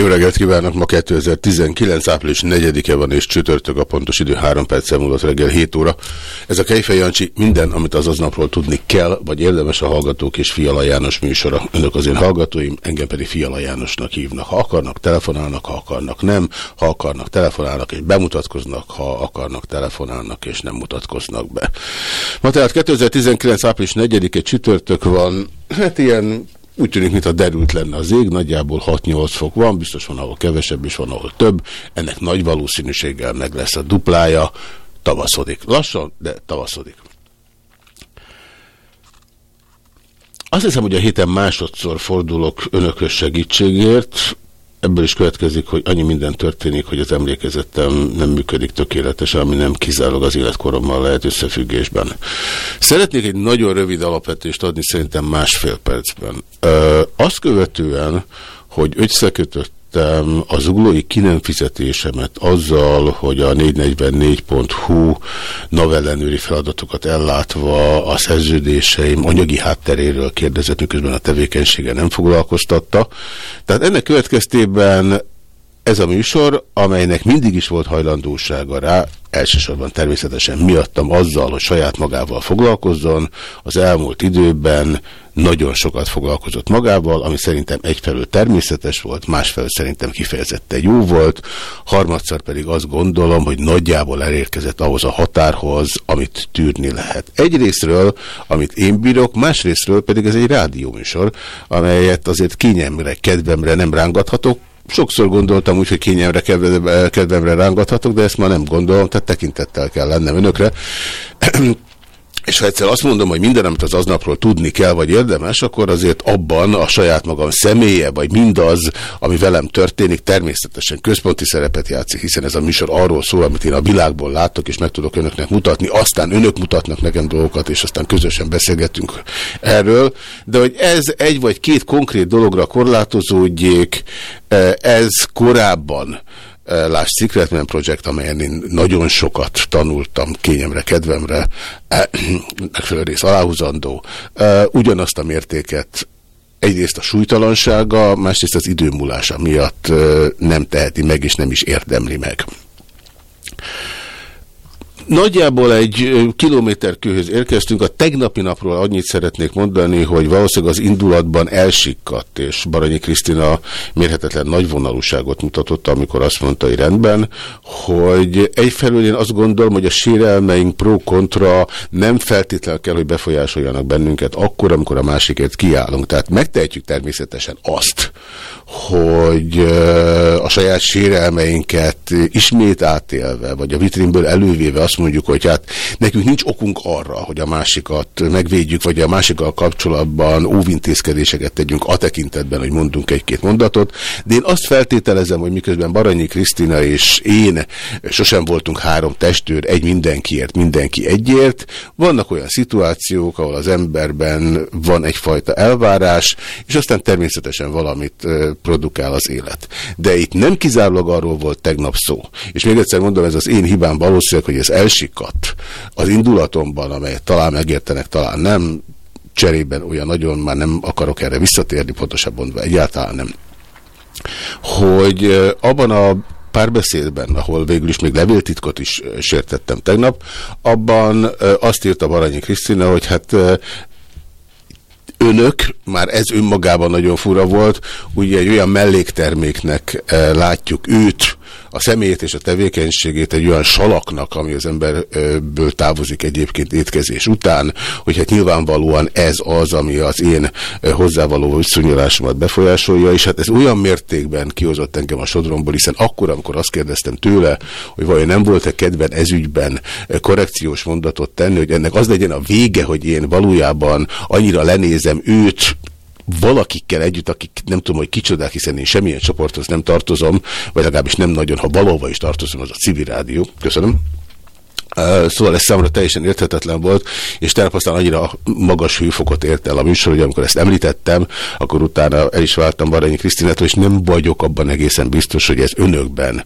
Jó reggelt kívánok! Ma 2019. április 4-e van és csütörtök a pontos idő 3 perc múlott reggel 7 óra. Ez a Kejfej Jancsi minden, amit az aznapról tudni kell, vagy érdemes a hallgatók és Fiala János műsora. Önök az én hallgatóim, engem pedig Fiala Jánosnak hívnak. Ha akarnak, telefonálnak, ha akarnak, nem. Ha akarnak, telefonálnak és bemutatkoznak, ha akarnak, telefonálnak és nem mutatkoznak be. Ma tehát 2019. április 4-e csütörtök van, hát ilyen úgy tűnik, mintha derült lenne az ég, nagyjából 6-8 fok van, biztos van, ahol kevesebb is van, ahol több. Ennek nagy valószínűséggel meg lesz a duplája. Tavaszodik. Lassan, de tavaszodik. Azt hiszem, hogy a héten másodszor fordulok önökhöz segítségért. Ebből is következik, hogy annyi minden történik, hogy az emlékezetem nem működik tökéletesen, ami nem kizárólag az életkorommal lehet összefüggésben. Szeretnék egy nagyon rövid alapvetést adni, szerintem másfél percben. Ö, azt követően, hogy összekötött a zuglói ki nem fizetésemet azzal, hogy a 444.hu novellenőri feladatokat ellátva a szerződéseim anyagi hátteréről kérdezett, miközben a tevékenysége nem foglalkoztatta. Tehát ennek következtében ez a műsor, amelynek mindig is volt hajlandósága rá, elsősorban természetesen miattam azzal, hogy saját magával foglalkozzon, az elmúlt időben nagyon sokat foglalkozott magával, ami szerintem egyfelől természetes volt, másfelől szerintem kifejezetten jó volt, harmadszor pedig azt gondolom, hogy nagyjából elérkezett ahhoz a határhoz, amit tűrni lehet. Egyrésztről, amit én bírok, másrésztről pedig ez egy rádióműsor, amelyet azért kényemre, kedvemre nem rángathatok, Sokszor gondoltam úgy, hogy kényelmre, kedvemre rángathatok, de ezt ma nem gondolom, tehát tekintettel kell lennem önökre. És ha egyszer azt mondom, hogy minden, amit az aznapról tudni kell, vagy érdemes, akkor azért abban a saját magam személye, vagy mindaz, ami velem történik, természetesen központi szerepet játszik, hiszen ez a műsor arról szól, amit én a világból látok, és meg tudok önöknek mutatni, aztán önök mutatnak nekem dolgokat, és aztán közösen beszélgetünk erről. De hogy ez egy vagy két konkrét dologra korlátozódjék, eh, ez korábban Lásd Secretman Project, amelyen én nagyon sokat tanultam kényemre, kedvemre, megfelelő rész aláhúzandó, ugyanazt a mértéket egyrészt a súlytalansága, másrészt az időmúlása miatt nem teheti meg, és nem is érdemli meg. Nagyjából egy kilométerkőhöz érkeztünk. A tegnapi napról annyit szeretnék mondani, hogy valószínűleg az indulatban elsikkadt, és Baranyi Krisztina mérhetetlen nagyvonalúságot mutatott, amikor azt mondta, hogy rendben, hogy egyfelől én azt gondolom, hogy a sérelmeink pro-kontra nem feltétlenül kell, hogy befolyásoljanak bennünket akkor, amikor a másikért kiállunk. Tehát megtehetjük természetesen azt, hogy a saját sérelmeinket ismét átélve, vagy a vitrínből elővéve azt mondjuk, hogy hát nekünk nincs okunk arra, hogy a másikat megvédjük, vagy a másikkal kapcsolatban óvintézkedéseket tegyünk a tekintetben, hogy mondunk egy-két mondatot, de én azt feltételezem, hogy miközben Baranyi Krisztina és én sosem voltunk három testőr, egy mindenkiért, mindenki egyért, vannak olyan szituációk, ahol az emberben van egyfajta elvárás, és aztán természetesen valamit produkál az élet. De itt nem kizárólag arról volt tegnap szó. És még egyszer mondom, ez az én hibám valószínűleg, hogy ez elsikadt az indulatomban, amelyet talán megértenek, talán nem, cserében olyan nagyon, már nem akarok erre visszatérni, pontosabban mondva egyáltalán nem. Hogy abban a párbeszédben, ahol végül is még levéltitkot is sértettem tegnap, abban azt írta Baranyi Krisztina, hogy hát önök, már ez önmagában nagyon fura volt, ugye egy olyan mellékterméknek látjuk őt, a személyét és a tevékenységét egy olyan salaknak, ami az emberből távozik egyébként étkezés után, hogy hát nyilvánvalóan ez az, ami az én hozzávaló viszonyulásomat befolyásolja, és hát ez olyan mértékben kihozott engem a sodromból, hiszen akkor, amikor azt kérdeztem tőle, hogy vajon nem volt-e kedven ezügyben korrekciós mondatot tenni, hogy ennek az legyen a vége, hogy én valójában annyira lenézem őt, valakikkel együtt, akik nem tudom, hogy kicsodák, hiszen én semmilyen csoporthoz nem tartozom, vagy legalábbis nem nagyon, ha valahova is tartozom, az a civil rádió. Köszönöm. Szóval ez számomra teljesen érthetetlen volt, és tegnap aztán annyira magas hőfokot ért el a műsor, hogy amikor ezt említettem, akkor utána el is váltam Baranyi Krisztinától, és nem vagyok abban egészen biztos, hogy ez önökben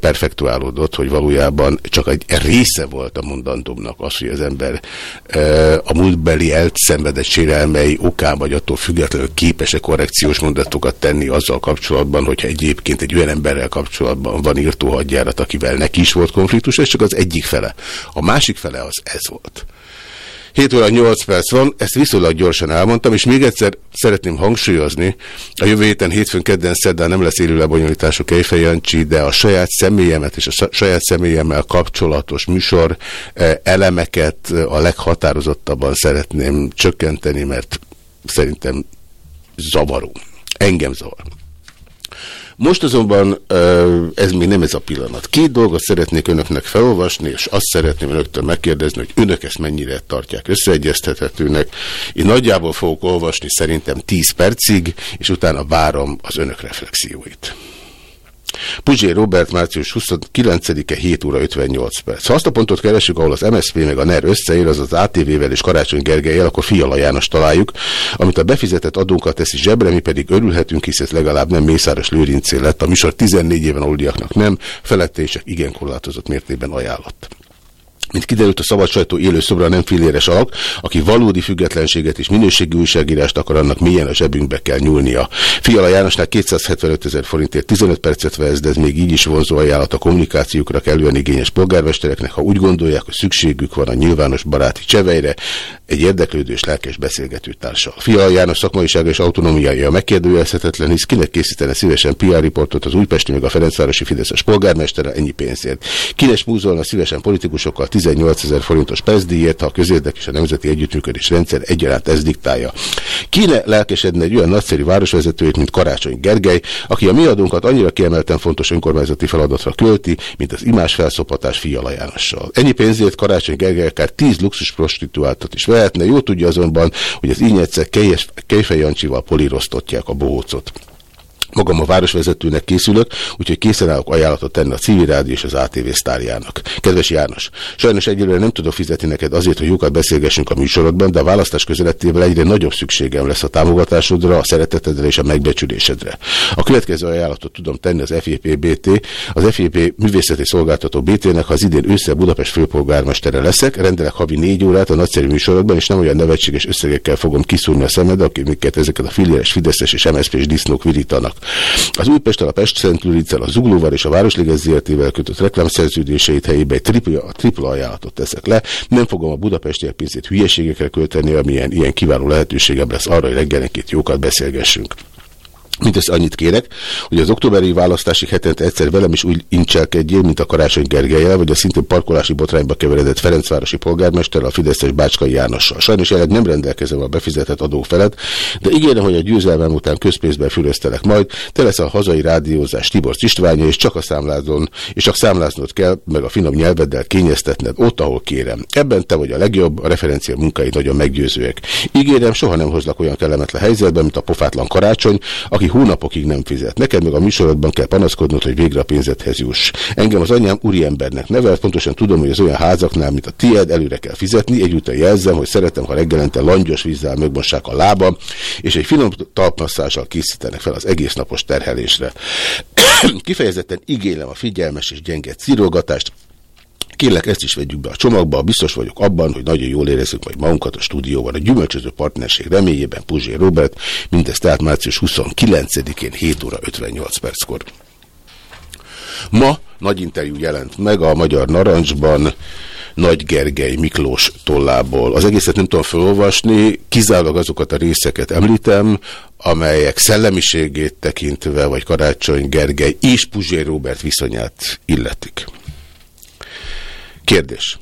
perfektuálódott, hogy valójában csak egy része volt a mondandómnak az, hogy az ember a múltbeli elszenvedett sérelmei okán vagy attól függetlenül képes-e korrekciós mondatokat tenni azzal kapcsolatban, hogyha egyébként egy olyan emberrel kapcsolatban van írtóhadjárat, akivel neki is volt konfliktus, ez csak az egyik fele. A másik fele az ez volt. 7 óra 8 perc van, ezt viszonylag gyorsan elmondtam, és még egyszer szeretném hangsúlyozni, a jövő héten hétfőn, kedden, szerdán nem lesz élő lebonyolítású Kejfej de a saját személyemet és a saját személyemmel kapcsolatos műsor eh, elemeket a leghatározottabban szeretném csökkenteni, mert szerintem zavaró. Engem zavar. Most azonban ez még nem ez a pillanat. Két dolgot szeretnék önöknek felolvasni, és azt szeretném önöktől megkérdezni, hogy önök ezt mennyire tartják összeegyeztethetőnek. Én nagyjából fogok olvasni szerintem 10 percig, és utána várom az önök reflexióit. Puzsé Robert március 29-e 7 óra 58 perc. Ha azt a pontot keresünk, ahol az MSZP meg a NER összeér, az az ATV-vel és Karácsony Gergelyel, akkor Fiala János találjuk, amit a befizetett adónkat teszi zsebre, mi pedig örülhetünk, hisz ez legalább nem Mészáros Lőrincé lett, a műsor 14 éven aluldiaknak nem, felette és igen korlátozott mértékben ajánlott. Mint kiderült, a szabad sajtó élő szobra nem filéres alak, aki valódi függetlenséget és minőségi újságírást akar, annak milyen a zsebünkbe kell nyúlnia. Fiala Jánosnál 275 ezer forintért 15 percet vesz, de ez még így is vonzó ajánlat a kommunikációkra kellően igényes polgármestereknek, ha úgy gondolják, hogy szükségük van a nyilvános baráti cseveire, egy érdeklődő és lelkes beszélgető társal. Fiala János szakmaisága és autonómiája megkérdőjelezhetetlen, hisz kinek készítene szívesen PR riportot az Újpesti meg a Ferencvárosi Fideszes polgármestere ennyi pénzért. Kines múzolna szívesen politikusokkal 18 ezer forintos pezdíjért, ha a közérdek és a nemzeti együttműködés rendszer egyaránt ez diktálja. Kine lelkesedne egy olyan nagyszerű városvezetőjét, mint Karácsony Gergely, aki a mi adunkat annyira kiemelten fontos önkormányzati feladatra költi, mint az imás felszopatás Fiala Jánossal. Ennyi pénzért Karácsony Gergely akár 10 luxus prostituáltat is vehetne, jó tudja azonban, hogy az így egyszer Kejfej Jancsival políroztatják a bohócot. Magam a városvezetőnek készülök, úgyhogy készen állok ajánlatot tenni a civil rádió és az ATV sztárjának. Kedves János, sajnos egyelőre nem tudok fizetni neked azért, hogy jókat beszélgessünk a műsorodban, de a választás közelettével egyre nagyobb szükségem lesz a támogatásodra, a szeretetedre és a megbecsülésedre. A következő ajánlatot tudom tenni az FEP-BT, az FEP művészeti szolgáltató BT-nek, ha az idén ősszel Budapest főpolgármestere leszek, rendelek havi négy órát a nagyszerű műsorokban, és nem olyan nevetséges összegekkel fogom kiszúrni a szemed, akiket ezeket a filiális Fideszes és MSZP-s disznók virítanak. Az Újpest a Pest Szentlőriccel, a Zuglóval és a Városliges ZRT-vel kötött reklámszerződéseit helyébe egy tripla, tripla ajánlatot teszek le. Nem fogom a budapestiek pénzét hülyeségekre költeni, amilyen ilyen kiváló lehetőségem lesz arra, hogy reggelenként jókat beszélgessünk. Mindössze annyit kérek, hogy az októberi választási hetente egyszer velem is úgy incselkedjél, mint a Karácsony Gergelyel, vagy a szintén parkolási botrányba keveredett Ferencvárosi polgármester, a Fideszes Bácskai Jánossal. Sajnos jelenleg nem rendelkezem a befizetett adó felett, de ígérem, hogy a győzelmem után közpénzben fülöztelek majd, te lesz a hazai rádiózás Tibor Istványa, és csak a számlázon, és csak számláznod kell, meg a finom nyelveddel kényeztetned ott, ahol kérem. Ebben te vagy a legjobb, a referencia munkai nagyon meggyőzőek. Ígérem, soha nem hozlak olyan kellemetlen helyzetben, mint a pofátlan karácsony, aki aki hónapokig nem fizet. Neked meg a műsorodban kell panaszkodnod, hogy végre a pénzedhez juss. Engem az anyám úriembernek nevel, pontosan tudom, hogy az olyan házaknál, mint a tied, előre kell fizetni. Egyúttal jelzem, hogy szeretem, ha reggelente langyos vízzel megmossák a lába, és egy finom talpmasszással készítenek fel az egész napos terhelésre. Kifejezetten igénylem a figyelmes és gyenge cirogatást, Kérlek, ezt is vegyük be a csomagba, biztos vagyok abban, hogy nagyon jól érezzük majd magunkat a stúdióban. A gyümölcsöző partnerség reményében Puzsé Robert, mindez tehát március 29-én 7 óra 58 perckor. Ma nagy interjú jelent meg a Magyar Narancsban, Nagy Gergely Miklós tollából. Az egészet nem tudom felolvasni, kizárólag azokat a részeket említem, amelyek szellemiségét tekintve, vagy Karácsony Gergely és Puzsé Robert viszonyát illetik. Kérdés.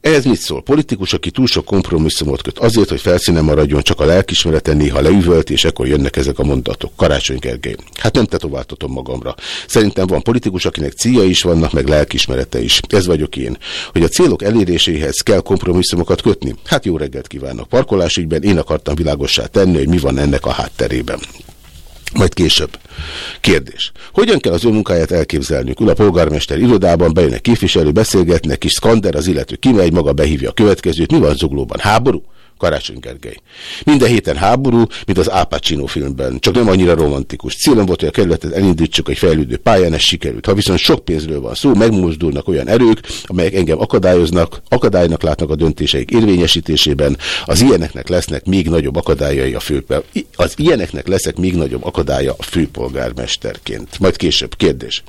Ehhez mit szól? Politikus, aki túl sok kompromisszumot köt azért, hogy felszínen maradjon, csak a lelkismereten néha leüvölt, és ekkor jönnek ezek a mondatok. Karácsony Gergely. Hát nem tetováltatom magamra. Szerintem van politikus, akinek célja is vannak, meg lelkismerete is. Ez vagyok én. Hogy a célok eléréséhez kell kompromisszumokat kötni? Hát jó reggelt kívánok. Parkolásügyben én akartam világossá tenni, hogy mi van ennek a hátterében. Majd később. Kérdés. Hogyan kell az ön munkáját elképzelnünk? Ül a polgármester irodában, bejön egy képviselő, beszélgetnek, kis skander, az illető kimegy, maga behívja a következőt. Mi van zuglóban? Háború? Karácsony Gergely. Minden héten háború, mint az Pacino filmben, csak nem annyira romantikus. Célom volt, hogy a kerületet elindítsuk egy fejlődő pályán, ez sikerült. Ha viszont sok pénzről van szó, megmozdulnak olyan erők, amelyek engem akadályoznak, akadálynak látnak a döntéseik érvényesítésében, az ilyeneknek lesznek még nagyobb akadályai a főpel. Az ilyeneknek leszek még nagyobb akadálya a főpolgármesterként. Majd később kérdés.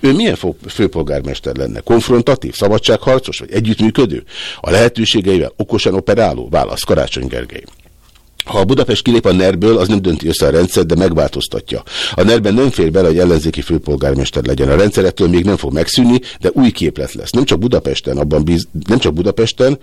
Ő milyen főpolgármester lenne? Konfrontatív, szabadságharcos vagy együttműködő? A lehetőségeivel okosan operáló? Válasz Karácsony Gergely. Ha a Budapest kilép a NER-ből, az nem dönti össze a rendszer, de megváltoztatja. A NER-ben nem fér bele, hogy ellenzéki főpolgármester legyen. A rendszerettől még nem fog megszűnni, de új képlet lesz. Nem csak Budapesten, abban bíz, nem csak Budapesten,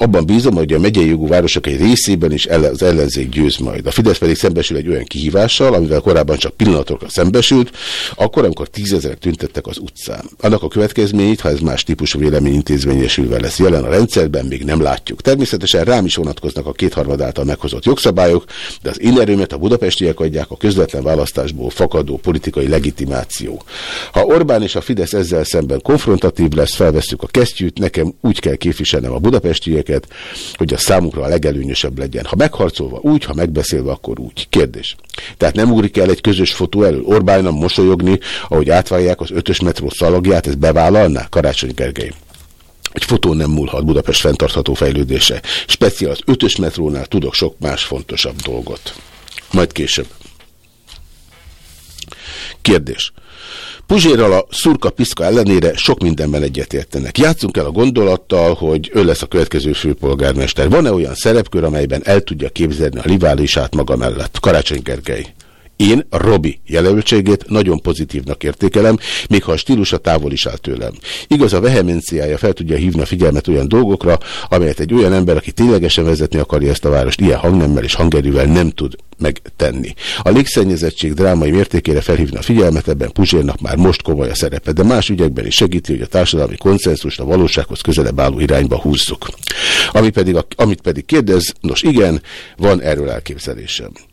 abban bízom, hogy a megyei jogú városok egy részében is az ellenzék győz majd. A Fidesz pedig szembesül egy olyan kihívással, amivel korábban csak pillanatokra szembesült, akkor, amikor tízezerek tüntettek az utcán. Annak a következményét, ha ez más típusú véleményintézményesülve lesz jelen a rendszerben, még nem látjuk. Természetesen rám is vonatkoznak a kétharmad által meghozott jogszabályok, de az én erőmet a budapestiek adják a közvetlen választásból fakadó politikai legitimáció. Ha Orbán és a Fidesz ezzel szemben konfrontatív lesz, felveszük a kesztyűt, nekem úgy kell képviselnem a budapestiek, őket, hogy a számukra a legelőnyösebb legyen. Ha megharcolva úgy, ha megbeszélve, akkor úgy. Kérdés. Tehát nem ugrik el egy közös fotó elől Orbánnal mosolyogni, ahogy átválják az ötös metró szalagját, ez bevállalná? Karácsony Gergely. Egy fotó nem múlhat Budapest fenntartható fejlődése. Speciál az ötös metrónál tudok sok más fontosabb dolgot. Majd később. Kérdés. Puzsérral a szurka piszka ellenére sok mindenben egyetértenek. Játszunk el a gondolattal, hogy ő lesz a következő főpolgármester. Van-e olyan szerepkör, amelyben el tudja képzelni a riválisát maga mellett? Karácsony Gergely. Én Robi jelöltségét nagyon pozitívnak értékelem, még ha a stílusa távol is áll tőlem. Igaz, a vehemenciája fel tudja hívni a figyelmet olyan dolgokra, amelyet egy olyan ember, aki ténylegesen vezetni akarja ezt a várost, ilyen hangnemmel és hangerővel nem tud megtenni. A légszennyezettség drámai mértékére felhívna a figyelmet, ebben Puzsérnak már most komoly a szerepe, de más ügyekben is segíti, hogy a társadalmi konszenzust a valósághoz közelebb álló irányba húzzuk. Ami pedig amit pedig kérdez, nos igen, van erről elképzelésem.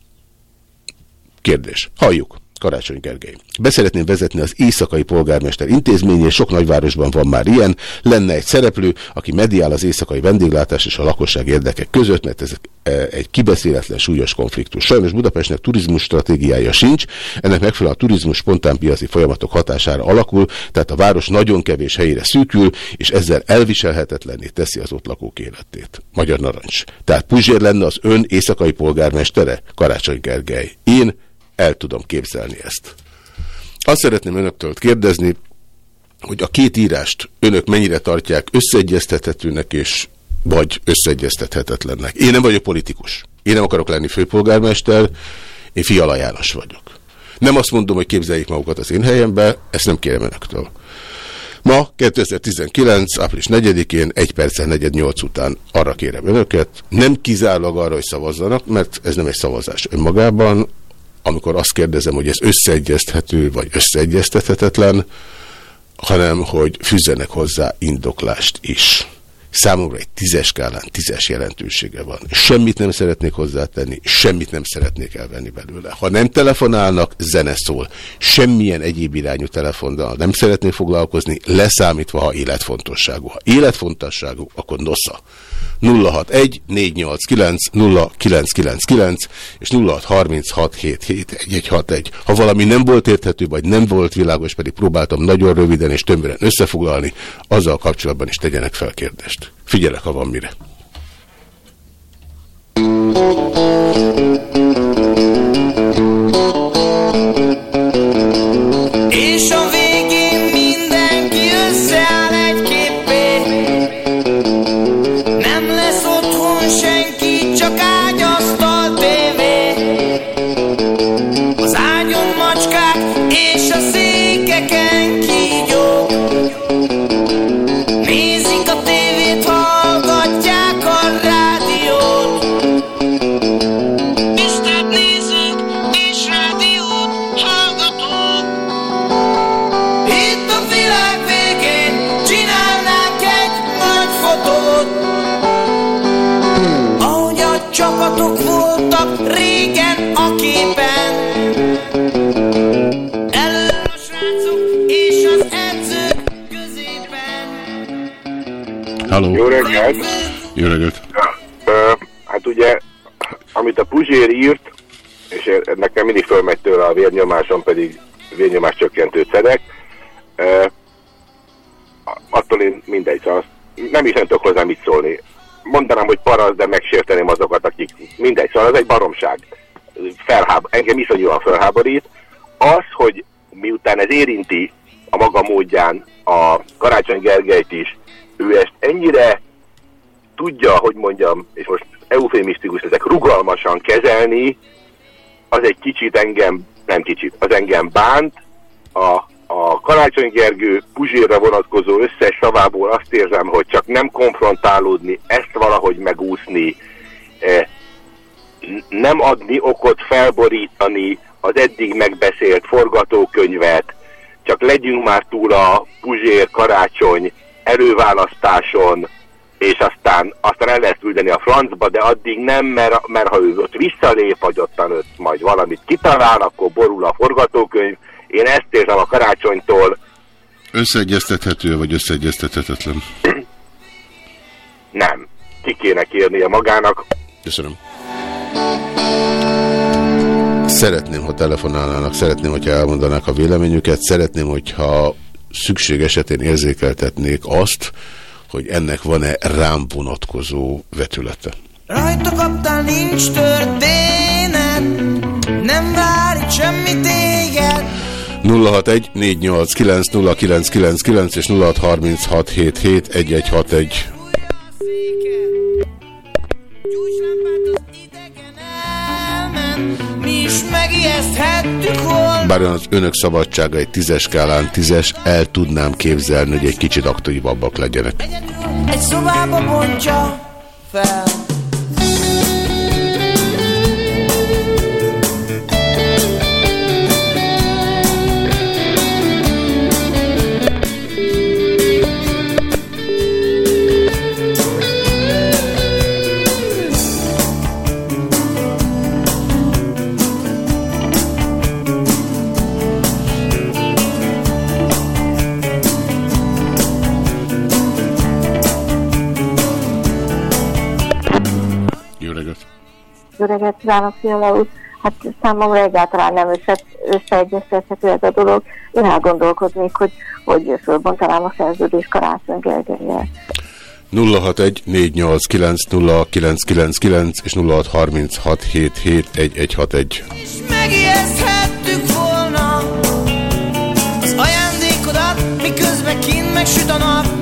Kérdés. Halljuk. Karácsony Gergely. Beszeretném vezetni az éjszakai polgármester intézményét, sok nagyvárosban van már ilyen, lenne egy szereplő, aki mediál az éjszakai vendéglátás és a lakosság érdekek között, mert ez e, egy kibeszéletlen súlyos konfliktus. Sajnos Budapestnek turizmus stratégiája sincs, ennek megfelelően a turizmus spontán piaci folyamatok hatására alakul, tehát a város nagyon kevés helyére szűkül, és ezzel elviselhetetlenné teszi az ott lakók életét. Magyar Narancs. Tehát Puzsér lenne az ön éjszakai polgármestere? Karácsony Gergely. Én el tudom képzelni ezt. Azt szeretném önöktől kérdezni, hogy a két írást önök mennyire tartják összeegyeztethetőnek és vagy összeegyeztethetetlennek. Én nem vagyok politikus. Én nem akarok lenni főpolgármester, én Fiala János vagyok. Nem azt mondom, hogy képzeljék magukat az én helyembe, ezt nem kérem önöktől. Ma, 2019. április 4-én, 1 perccel 48 után arra kérem önöket, nem kizárólag arra, hogy szavazzanak, mert ez nem egy szavazás önmagában, amikor azt kérdezem, hogy ez összeegyezthető, vagy összeegyeztethetetlen, hanem hogy fűzzenek hozzá indoklást is. Számomra egy tízes skálán tízes jelentősége van. Semmit nem szeretnék hozzátenni, semmit nem szeretnék elvenni belőle. Ha nem telefonálnak, zene szól. Semmilyen egyéb irányú telefonnal nem szeretnék foglalkozni, leszámítva, ha életfontosságú. Ha életfontosságú, akkor nosza. 061 489 0999 és 0636771161. Ha valami nem volt érthető, vagy nem volt világos, pedig próbáltam nagyon röviden és tömören összefoglalni, azzal kapcsolatban is tegyenek fel kérdést. Figyelek, ha van mire. Nézik a Halló. Jó reggelt! Jó reggelt. Hát ugye, amit a Puzsér írt, és nekem mindig fölmegy tőle a vérnyomásom, pedig vérnyomás csökkentőt szedek, attól én mindegy, szóval nem is nem tudok hozzá mit szólni. Mondanám, hogy paraz, de megsérteném azokat, akik mindegy, szóval ez egy baromság. Felháb, engem iszonyúan felháborít. Az, hogy miután ez érinti a maga módján a Karácsony Gergelyt is, ő ezt ennyire tudja, hogy mondjam, és most eufémisztikus ezek rugalmasan kezelni, az egy kicsit engem, nem kicsit, az engem bánt, a, a Karácsony Gergő Puzsérra vonatkozó összes szavából azt érzem, hogy csak nem konfrontálódni, ezt valahogy megúszni, n- nem adni okot felborítani az eddig megbeszélt forgatókönyvet, csak legyünk már túl a Puzsér karácsony előválasztáson, és aztán, aztán el lehet küldeni a francba, de addig nem, mert, mert ha ő ott visszalép, vagy ottan ott majd valamit kitalál, akkor borul a forgatókönyv. Én ezt érzem a karácsonytól, Összeegyeztethető vagy összeegyeztethetetlen? nem. Ki kéne kérnie magának. Köszönöm. Szeretném, ha telefonálnának, szeretném, hogyha elmondanák a véleményüket, szeretném, hogyha szükség esetén érzékeltetnék azt, hogy ennek van-e rám vonatkozó vetülete. Rajta kaptál nincs történet, nem vár semmi téged. 061 489 0999 és 0636771161. Bár az önök szabadsága egy tízes skálán tízes, el tudnám képzelni, hogy egy kicsit aktívabbak legyenek. Egy szobába bontja fel. Jó reggelt kívánok, Fiala úr! Hát számomra egyáltalán nem össze, összeegyeztethető ez a dolog. Én elgondolkodnék, hogy hogy fölbontanám a szerződés Karácsony Gergelyel. 061 489 0999 és 0636771161. És megijeszthettük volna az ajándékodat, miközben kint megsüt a nap.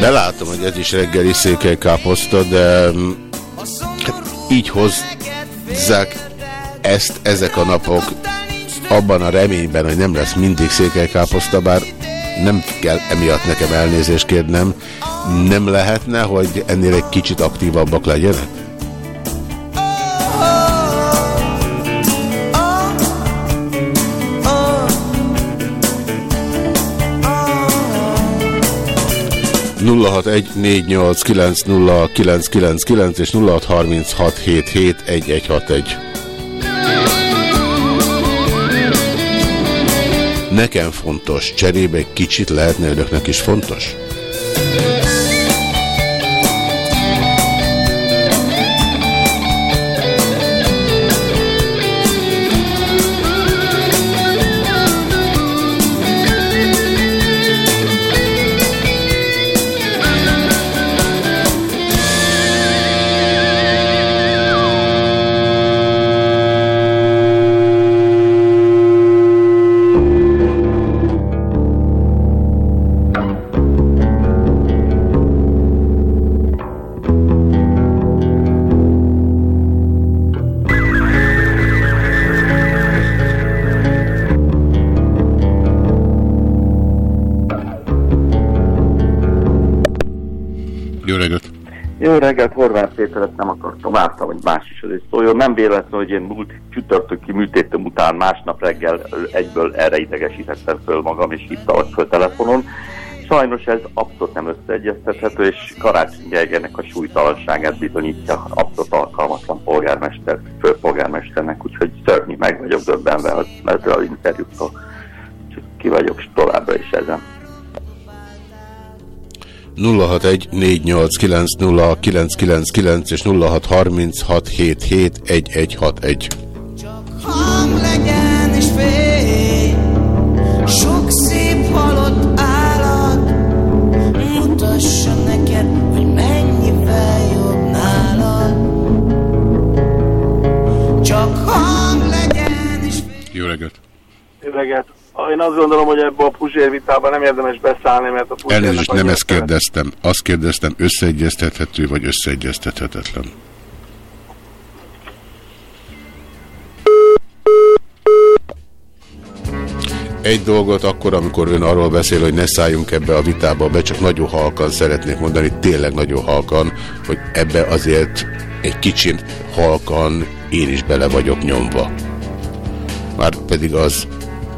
Belátom, hogy ez is reggeli székelykáposzta, de mm, hát így hozzák ezt ezek a napok abban a reményben, hogy nem lesz mindig székelykáposzta, bár nem kell emiatt nekem elnézést kérnem. Nem lehetne, hogy ennél egy kicsit aktívabbak legyenek? 0614890999 és 0636771161. Nekem fontos, cserébe kicsit lehetne önöknek is fontos? Vártam, hogy más is azért szóljon. Nem véletlen, hogy én múlt csütörtöki műtétem után másnap reggel egyből erre idegesítettem föl magam, és hívtalak föl telefonon. Sajnos ez abszolút nem összeegyeztethető, és Karácsony Gergelynek a súlytalanságát bizonyítja abszolút alkalmatlan polgármester, főpolgármesternek, úgyhogy szörnyű meg vagyok döbbenve ezzel az interjútól. Csak ki vagyok továbbra is ezen. 061 489 és 0636771161. Hang legyen és fény, sok szép halott állat, mutassa neked, hogy mennyivel jobb nálad. Csak hang legyen és Jó reggelt! Jó reggelt. Én azt gondolom, hogy ebbe a Puzsér vitában nem érdemes beszállni, mert a Puzsérnak Elnézést, nem ezt kérdeztem. Azt kérdeztem, összeegyeztethető vagy összeegyeztethetetlen. Egy dolgot akkor, amikor ön arról beszél, hogy ne szálljunk ebbe a vitába be, csak nagyon halkan szeretnék mondani, tényleg nagyon halkan, hogy ebbe azért egy kicsit halkan én is bele vagyok nyomva. Már pedig az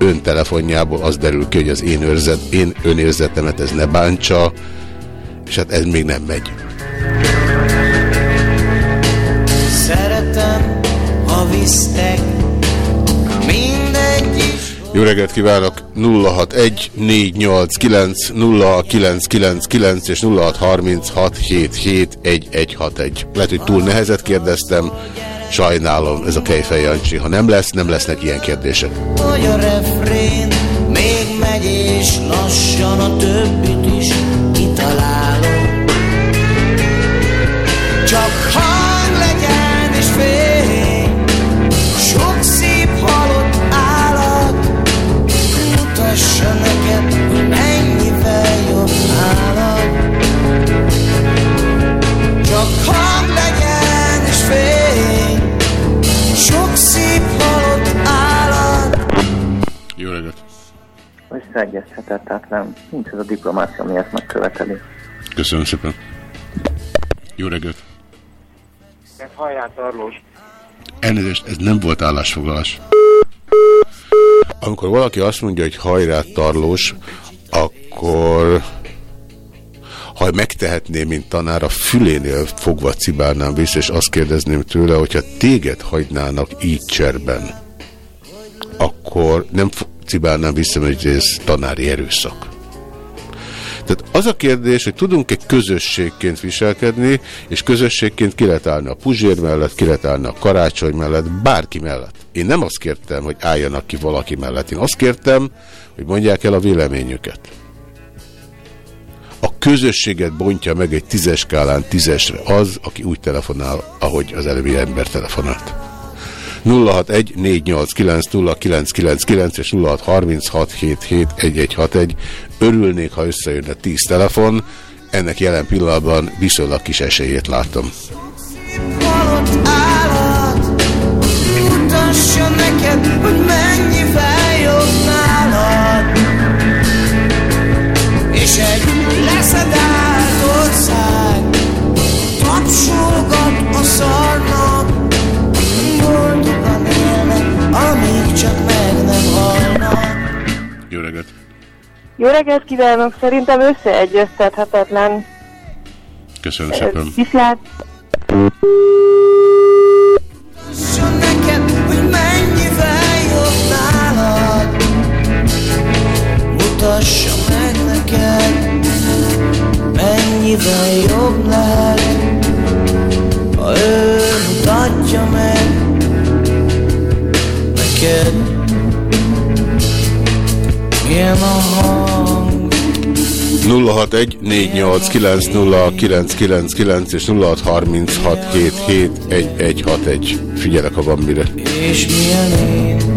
ön telefonjából az derül ki, hogy az én, őrzet, én önérzetemet ez ne bántsa, és hát ez még nem megy. Szeretem, ha visztek. Jó reggelt kívánok! 061 489 0999 és 0636771161. Lehet, hogy túl nehezet kérdeztem, sajnálom, ez a Kejfej Jancsi. Ha nem lesz, nem lesznek ilyen kérdések. a refrén még megy és lassan a többit is kitalálom. Összeegyezhetetlen. Nincs ez a diplomácia, ami ezt megköveteli. Köszönöm szépen. Jó reggelt! Hajrá, Tarlós. Elnézést, ez nem volt állásfoglalás. Amikor valaki azt mondja, hogy hajrá tarlós, akkor ha megtehetném, mint tanár, a fülénél fogva cibálnám vissza, és azt kérdezném tőle, hogyha téged hagynának így cserben, akkor nem cibálnám vissza, hogy ez tanári erőszak. Tehát az a kérdés, hogy tudunk-e közösségként viselkedni, és közösségként ki lehet állni a Puzsér mellett, ki lehet állni a Karácsony mellett, bárki mellett. Én nem azt kértem, hogy álljanak ki valaki mellett. Én azt kértem, hogy mondják el a véleményüket. A közösséget bontja meg egy tízes skálán tízesre az, aki úgy telefonál, ahogy az előbbi ember telefonált. 061 489 és 0636771161. Örülnék, ha összejönne 10 telefon. Ennek jelen pillanatban viszonylag kis esélyét látom. Mutassa neked, hogy jobb Jó reggelt kívánok! Szerintem összeegyeztethetetlen. Köszönöm szépen. Viszlát! Mutassa meg neked Mennyivel jobb lehet Ha ő mutatja meg Neked Milyen a 061 489 és 0636771161. Figyelek, ha van mire. És milyen én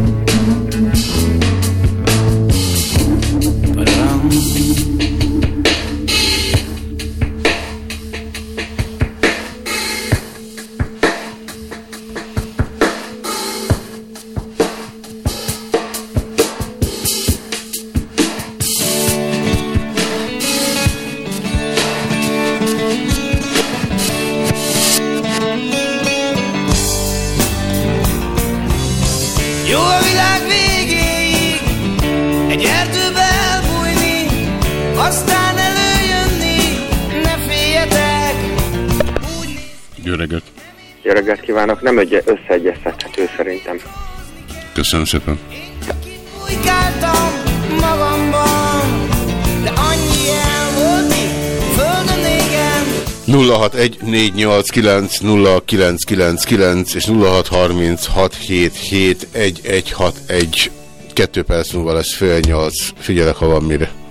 Köszönöm szépen. Bujkáltam magamban De annyi el volt itt Földön égen 0614890999 és 0636771161. Kettő perc múlva lesz fél nyolc. Figyelek, ha van mire.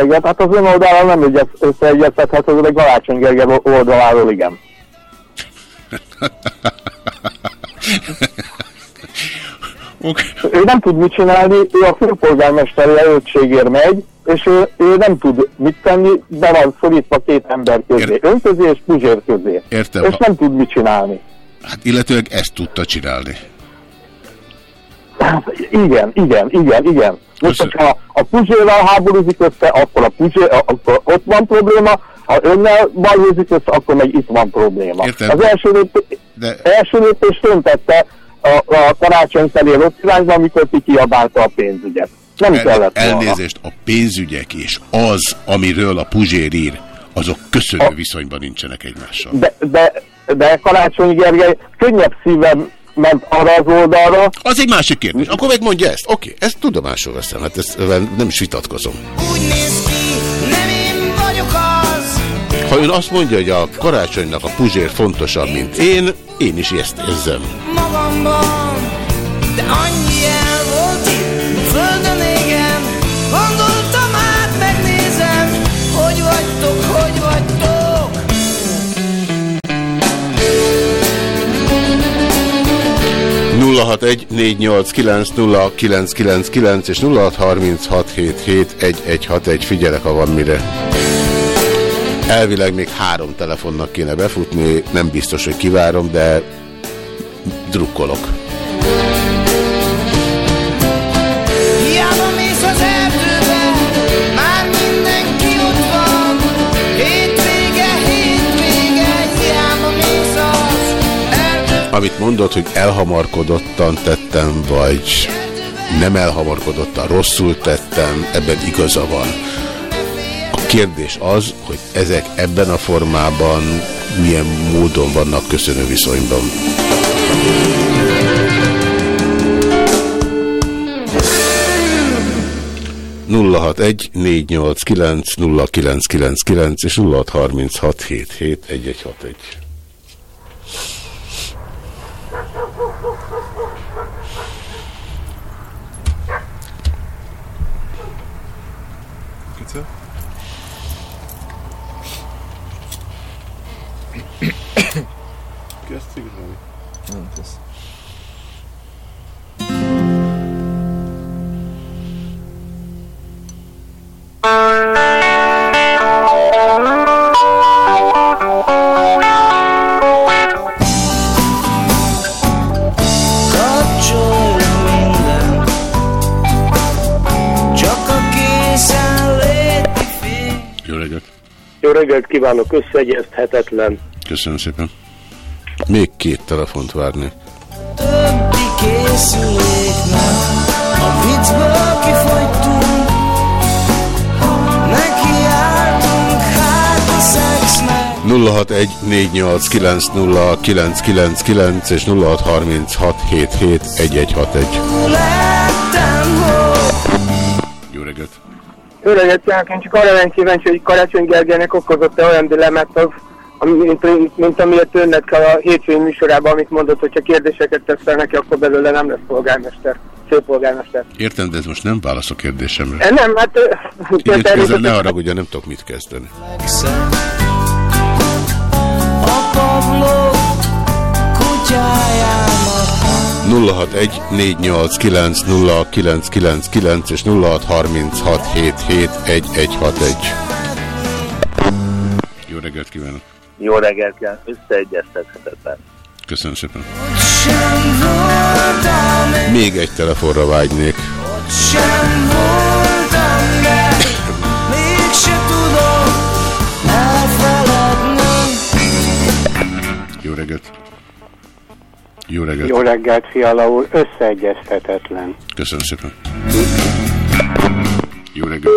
Reggelt, hát az ön oldalán nem egyet összeegyeztethető, de Galácsony Gergely oldaláról igen. Okay. Ő nem tud mit csinálni, ő a főpolgármester jelöltségért megy, és ő, ő nem tud mit tenni, be van szorítva két ember közé, ön közé és Puzsér közé. Értem, És nem tud mit csinálni. Hát illetőleg ezt tudta csinálni. Igen, igen, igen, igen. Most, hogyha a Puzsérral háborúzik össze, akkor, a Puzsér, akkor ott van probléma, ha önnel bajózik össze, akkor meg itt van probléma. Értem. Az első, lép, De... első lépést ön tette a, a karácsony felé rossz irányba, amikor ki kiabálta a pénzügyet. Nem El, kellett volna. elnézést, a pénzügyek és az, amiről a Puzsér ír, azok köszönő viszonyban nincsenek egymással. De, de, de Karácsony Gergely könnyebb szívem ment arra az oldalra. Az egy másik kérdés. Akkor megmondja ezt. Oké, ezt tudomásul veszem, hát ezt nem is vitatkozom. Úgy néz ki, nem én vagyok az Ha ön azt mondja, hogy a karácsonynak a Puzsér fontosabb, mint én, én is ezt érzem. magamban De annyi el 0614890999 és 0636771161 figyelek, ha van mire. Elvileg még három telefonnak kéne befutni, nem biztos, hogy kivárom, de drukkolok. amit mondott, hogy elhamarkodottan tettem, vagy nem elhamarkodottan rosszul tettem, ebben igaza van. A kérdés az, hogy ezek ebben a formában milyen módon vannak köszönő viszonyban. egy 489 0999 és 0636771161. Jó reggelt! Kívánok, összeegyezthetetlen. Köszönöm szépen. Még két telefont várni. Többi készüléknek A viccből kifogytunk 0614890999 és 0636771161. Lettem, Jó reggelt! Jó reggelt kívánok, én csak arra lenni kíváncsi, hogy Karácsony Gergelynek okozott-e olyan dilemmát, ami- mint, mint amiért önnek a hétfői műsorában, amit mondott, hogyha kérdéseket tesz fel neki, akkor belőle nem lesz polgármester, főpolgármester. Értem, de ez most nem válasz a kérdésemre. E, nem, hát... Így ezzel ne haragudja, nem tudok mit kezdeni. Kutyájának 0614890999 és 0636771161. Jó reggelt kívánok! Jó reggelt, kívánok. összeegyeztethetetlen. Köszönöm szépen. Még egy telefonra vágynék. Sem voltam, Jó reggelt. Jó reggelt. Jó reggelt, Fiala úr, összeegyeztetetlen. Köszönöm szépen. Jó reggelt.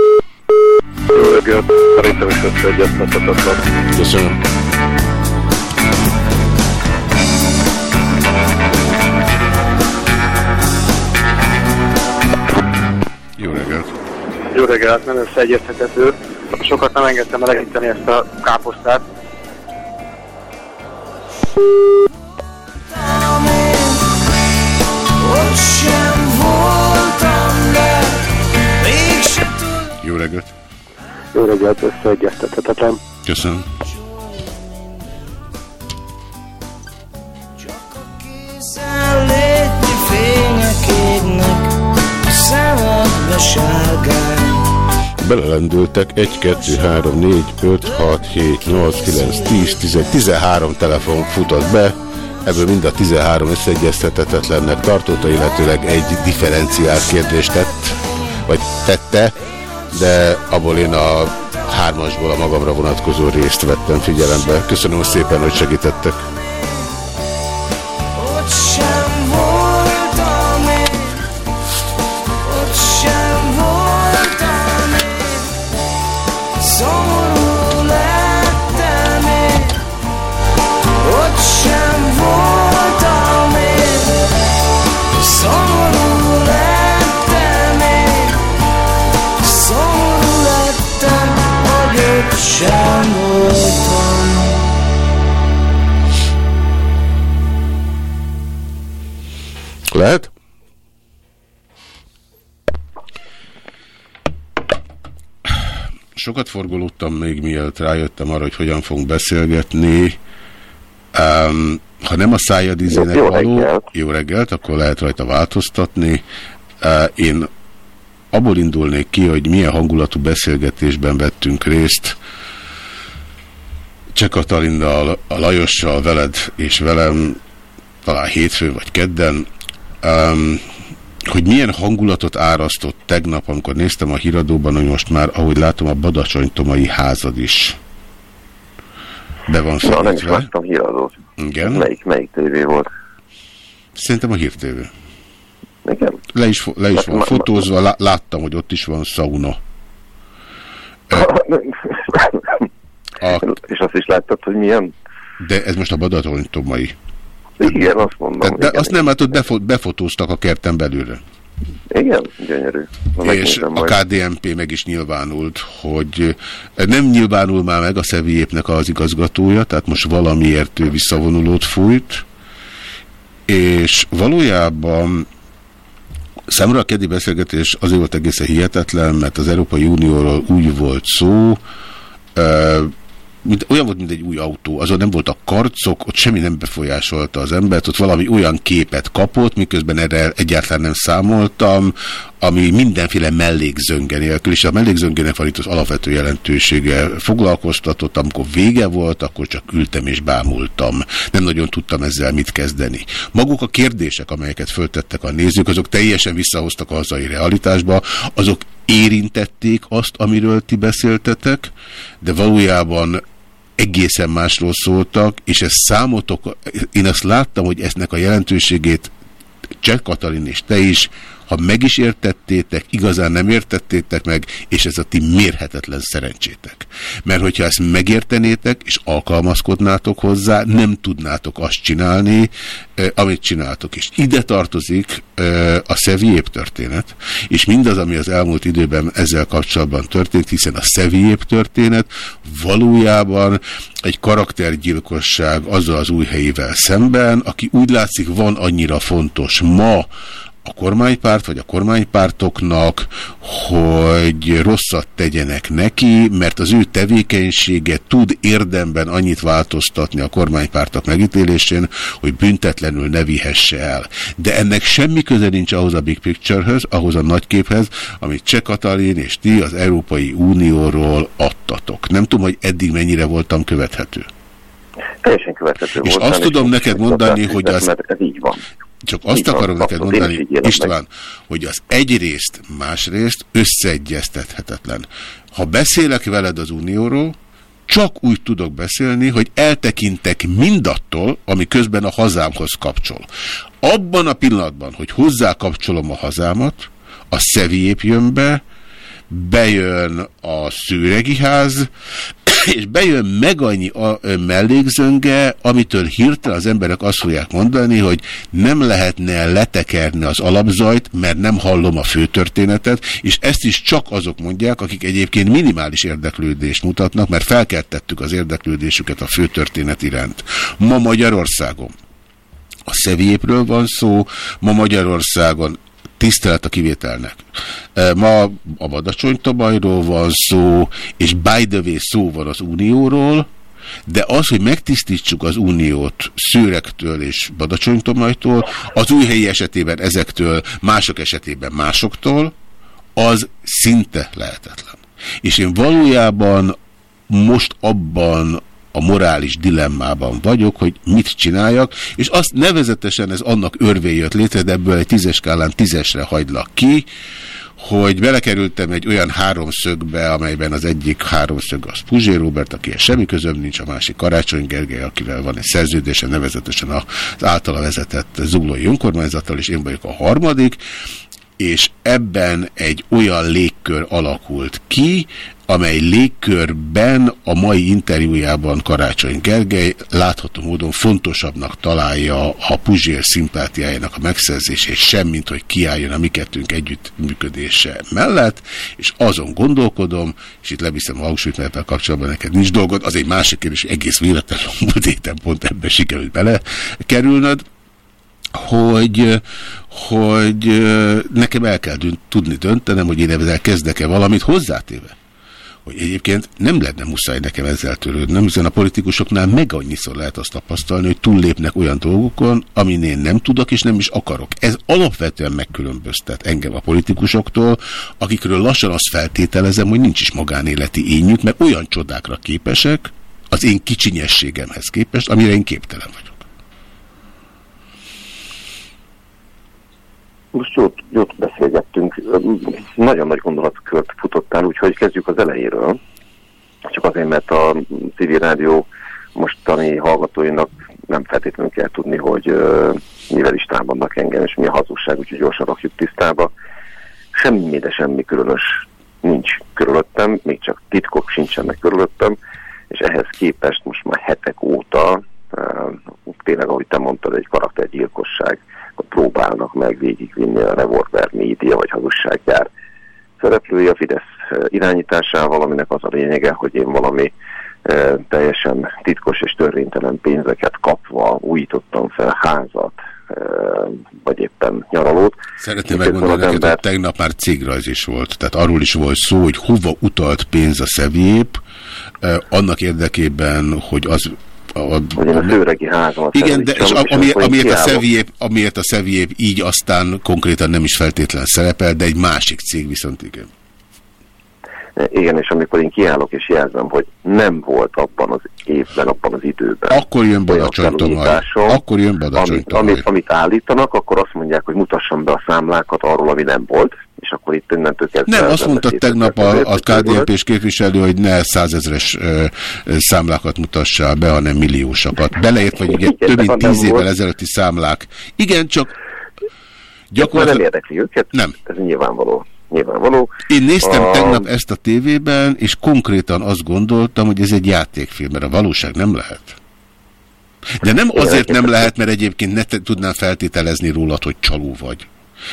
Jó reggelt, szerintem is összeegyeztethetetlen. Köszönöm. Jó reggelt. Jó reggelt, nem összeegyeztethető. Sokat nem engedtem melegíteni ezt a káposztát. Jó reggelt. Jó reggelt, összeegyeztethetetlen. Köszönöm. Fények égnek a szemedbe Belelendültek 1, 2, 3, 4, 5, 6, 7, 8, 9, 10, 11, 13 telefon futott be, ebből mind a 13 összeegyeztethetetlennek tartotta, illetőleg egy differenciált kérdést tett, vagy tette, de abból én a hármasból a magamra vonatkozó részt vettem figyelembe. Köszönöm szépen, hogy segítettek. Sokat forgolódtam még, mielőtt rájöttem arra, hogy hogyan fogunk beszélgetni. Um, ha nem a szájad ízének Jó való, reggelt. jó reggelt, akkor lehet rajta változtatni. Uh, én abból indulnék ki, hogy milyen hangulatú beszélgetésben vettünk részt Cseh Katalinnal, a Lajossal, veled és velem, talán hétfőn vagy kedden, um, hogy milyen hangulatot árasztott tegnap, amikor néztem a híradóban, hogy most már, ahogy látom, a Badacsony-Tomai házad is be van Na, nem is láttam híradót. Igen. Melyik, melyik tévé volt? Szerintem a hírtévő. Igen. Le is, le is Hát van fotózva, lá- láttam, hogy ott is van sauna. A, És azt is láttad, hogy milyen? de ez most a Badacsony-Tomai. Igen, azt mondom. Tehát, de igen, azt nem, hát ott befo befotóztak a kerten belülre. igen, gyönyörű. Na, és a majd. KDNP meg is nyilvánult, hogy nem nyilvánul már meg a Szeviépnek az igazgatója, tehát most valamiért ő visszavonulót fújt, és valójában számomra a keddi beszélgetés azért volt egészen hihetetlen, mert az Európai Unióról úgy volt szó, ö, mint, olyan volt, mint egy új autó, azon nem voltak karcok, ott semmi nem befolyásolta az embert, ott valami olyan képet kapott, miközben erre egyáltalán nem számoltam, ami mindenféle mellékzönge nélkül, és a mellékzöngének van itt az alapvető jelentősége foglalkoztatott, amikor vége volt, akkor csak ültem és bámultam. Nem nagyon tudtam ezzel mit kezdeni. Maguk a kérdések, amelyeket föltettek a nézők, azok teljesen visszahoztak a hazai realitásba, azok érintették azt, amiről ti beszéltetek, de valójában egészen másról szóltak, és ez számotok, én azt láttam, hogy eznek a jelentőségét Cseh Katalin és te is, ha meg is értettétek, igazán nem értettétek meg, és ez a ti mérhetetlen szerencsétek. Mert hogyha ezt megértenétek, és alkalmazkodnátok hozzá, nem tudnátok azt csinálni, eh, amit csináltok. És ide tartozik eh, a Szeviép történet, és mindaz, ami az elmúlt időben ezzel kapcsolatban történt, hiszen a Szeviép történet valójában egy karaktergyilkosság azzal az új helyével szemben, aki úgy látszik van annyira fontos ma a kormánypárt, vagy a kormánypártoknak, hogy rosszat tegyenek neki, mert az ő tevékenysége tud érdemben annyit változtatni a kormánypártok megítélésén, hogy büntetlenül ne vihesse el. De ennek semmi köze nincs ahhoz a big picture-höz, ahhoz a nagyképhez, amit Cseh Katalin és ti az Európai Unióról adtatok. Nem tudom, hogy eddig mennyire voltam követhető. Teljesen követhető És volt. azt nem, tudom és neked és mondani, azt hogy az- Mert ez így van. Csak azt Így akarom neked mondani, István, hogy az egyrészt, másrészt összeegyeztethetetlen. Ha beszélek veled az Unióról, csak úgy tudok beszélni, hogy eltekintek mindattól, ami közben a hazámhoz kapcsol. Abban a pillanatban, hogy hozzá kapcsolom a hazámat, a szeviép jön be, bejön a szőregi ház, és bejön meg annyi a mellékzönge, amitől hirtelen az emberek azt fogják mondani, hogy nem lehetne letekerni az alapzajt, mert nem hallom a főtörténetet, és ezt is csak azok mondják, akik egyébként minimális érdeklődést mutatnak, mert felkeltettük az érdeklődésüket a főtörténet iránt. Ma Magyarországon a szevépről van szó, ma Magyarországon tisztelet a kivételnek. E, Ma a Badacsonytabajról van szó, és by the way szó van az Unióról, de az, hogy megtisztítsuk az Uniót szőrektől és Badacsonytomajtól, az új helyi esetében ezektől, mások esetében másoktól, az szinte lehetetlen. És én valójában most abban a morális dilemmában vagyok, hogy mit csináljak, és azt nevezetesen ez annak örvé jött létre, de ebből egy tízes skálán tízesre hagylak ki, hogy belekerültem egy olyan háromszögbe, amelyben az egyik háromszög az Puzsé Robert, akihez semmi közöm nincs, a másik Karácsony Gergely, akivel van egy szerződése, nevezetesen az általa vezetett Zuglói önkormányzattal, és én vagyok a harmadik, és ebben egy olyan légkör alakult ki, amely légkörben a mai interjújában Karácsony Gergely látható módon fontosabbnak találja a Puzsér szimpátiájának a megszerzését semmint, hogy kiálljon a mi kettőnk együttműködése mellett, és azon gondolkodom, és itt leviszem a hangsúlyt, mert ebben kapcsolatban neked nincs dolgod, az egy másik kérdés, egész véletlenül múlt héten pont ebbe sikerült belekerülnöd, hogy, hogy nekem el kell tudni döntenem, hogy én ezzel kezdek-e valamit hozzátéve. Hogy egyébként nem lenne muszáj nekem ezzel törődnöm, hiszen a politikusoknál meg annyiszor lehet azt tapasztalni, hogy túllépnek olyan dolgokon, amin én nem tudok és nem is akarok. Ez alapvetően megkülönböztet engem a politikusoktól, akikről lassan azt feltételezem, hogy nincs is magánéleti ényük, mert olyan csodákra képesek, az én kicsinyességemhez képest, amire én képtelen vagyok. Most jót, jót beszélgettünk, nagyon nagy gondolatkört futottál, úgyhogy kezdjük az elejéről. Csak azért, mert a civil rádió mostani hallgatóinak nem feltétlenül kell tudni, hogy mivel is támadnak engem, és mi a hazugság, úgyhogy gyorsan rakjuk tisztába. Semmi, de semmi különös nincs körülöttem, még csak titkok sincsenek körülöttem, és ehhez képest most már hetek óta, uh, tényleg, ahogy te mondtad, egy karaktergyilkosság, próbálnak meg végigvinni a revolver média vagy hazugsággyár szereplői a Fidesz irányításával, aminek az a lényege, hogy én valami e, teljesen titkos és törvénytelen pénzeket kapva újítottam fel házat, e, vagy éppen nyaralót. Szeretném megmondani neked, ember- hogy tegnap már cégrajz is volt. Tehát arról is volt szó, hogy hova utalt pénz a szevjép, eh, annak érdekében, hogy az... A, Hogy én a szőregi házamat Igen, de és a, ami, amiért, a szevjép, amiért a szevjép így aztán konkrétan nem is feltétlen szerepel, de egy másik cég viszont igen. Igen, és amikor én kiállok és jelzem, hogy nem volt abban az évben, abban az időben. Akkor jön Badacsony Tomaj. felújításom, Akkor jön Badacsony amit, amit, amit állítanak, akkor azt mondják, hogy mutassam be a számlákat arról, ami nem volt, és akkor itt innentől kezdve... Nem, az azt mondta tegnap a, a KDNP-s képviselő, hogy ne százezres ö, számlákat mutassál be, hanem milliósokat. Beleért, vagy ugye több mint tíz évvel ezelőtti számlák. Igen, csak Akkor nem gyakorlatilag... érdekli őket, Nem. ez nyilvánvaló. Nyilvánvaló. Én néztem A- tegnap ezt a tévében, és konkrétan azt gondoltam, hogy ez egy játékfilm, mert a valóság nem lehet. De nem azért nem lehet, mert egyébként ne tudnám feltételezni rólad, hogy csaló vagy.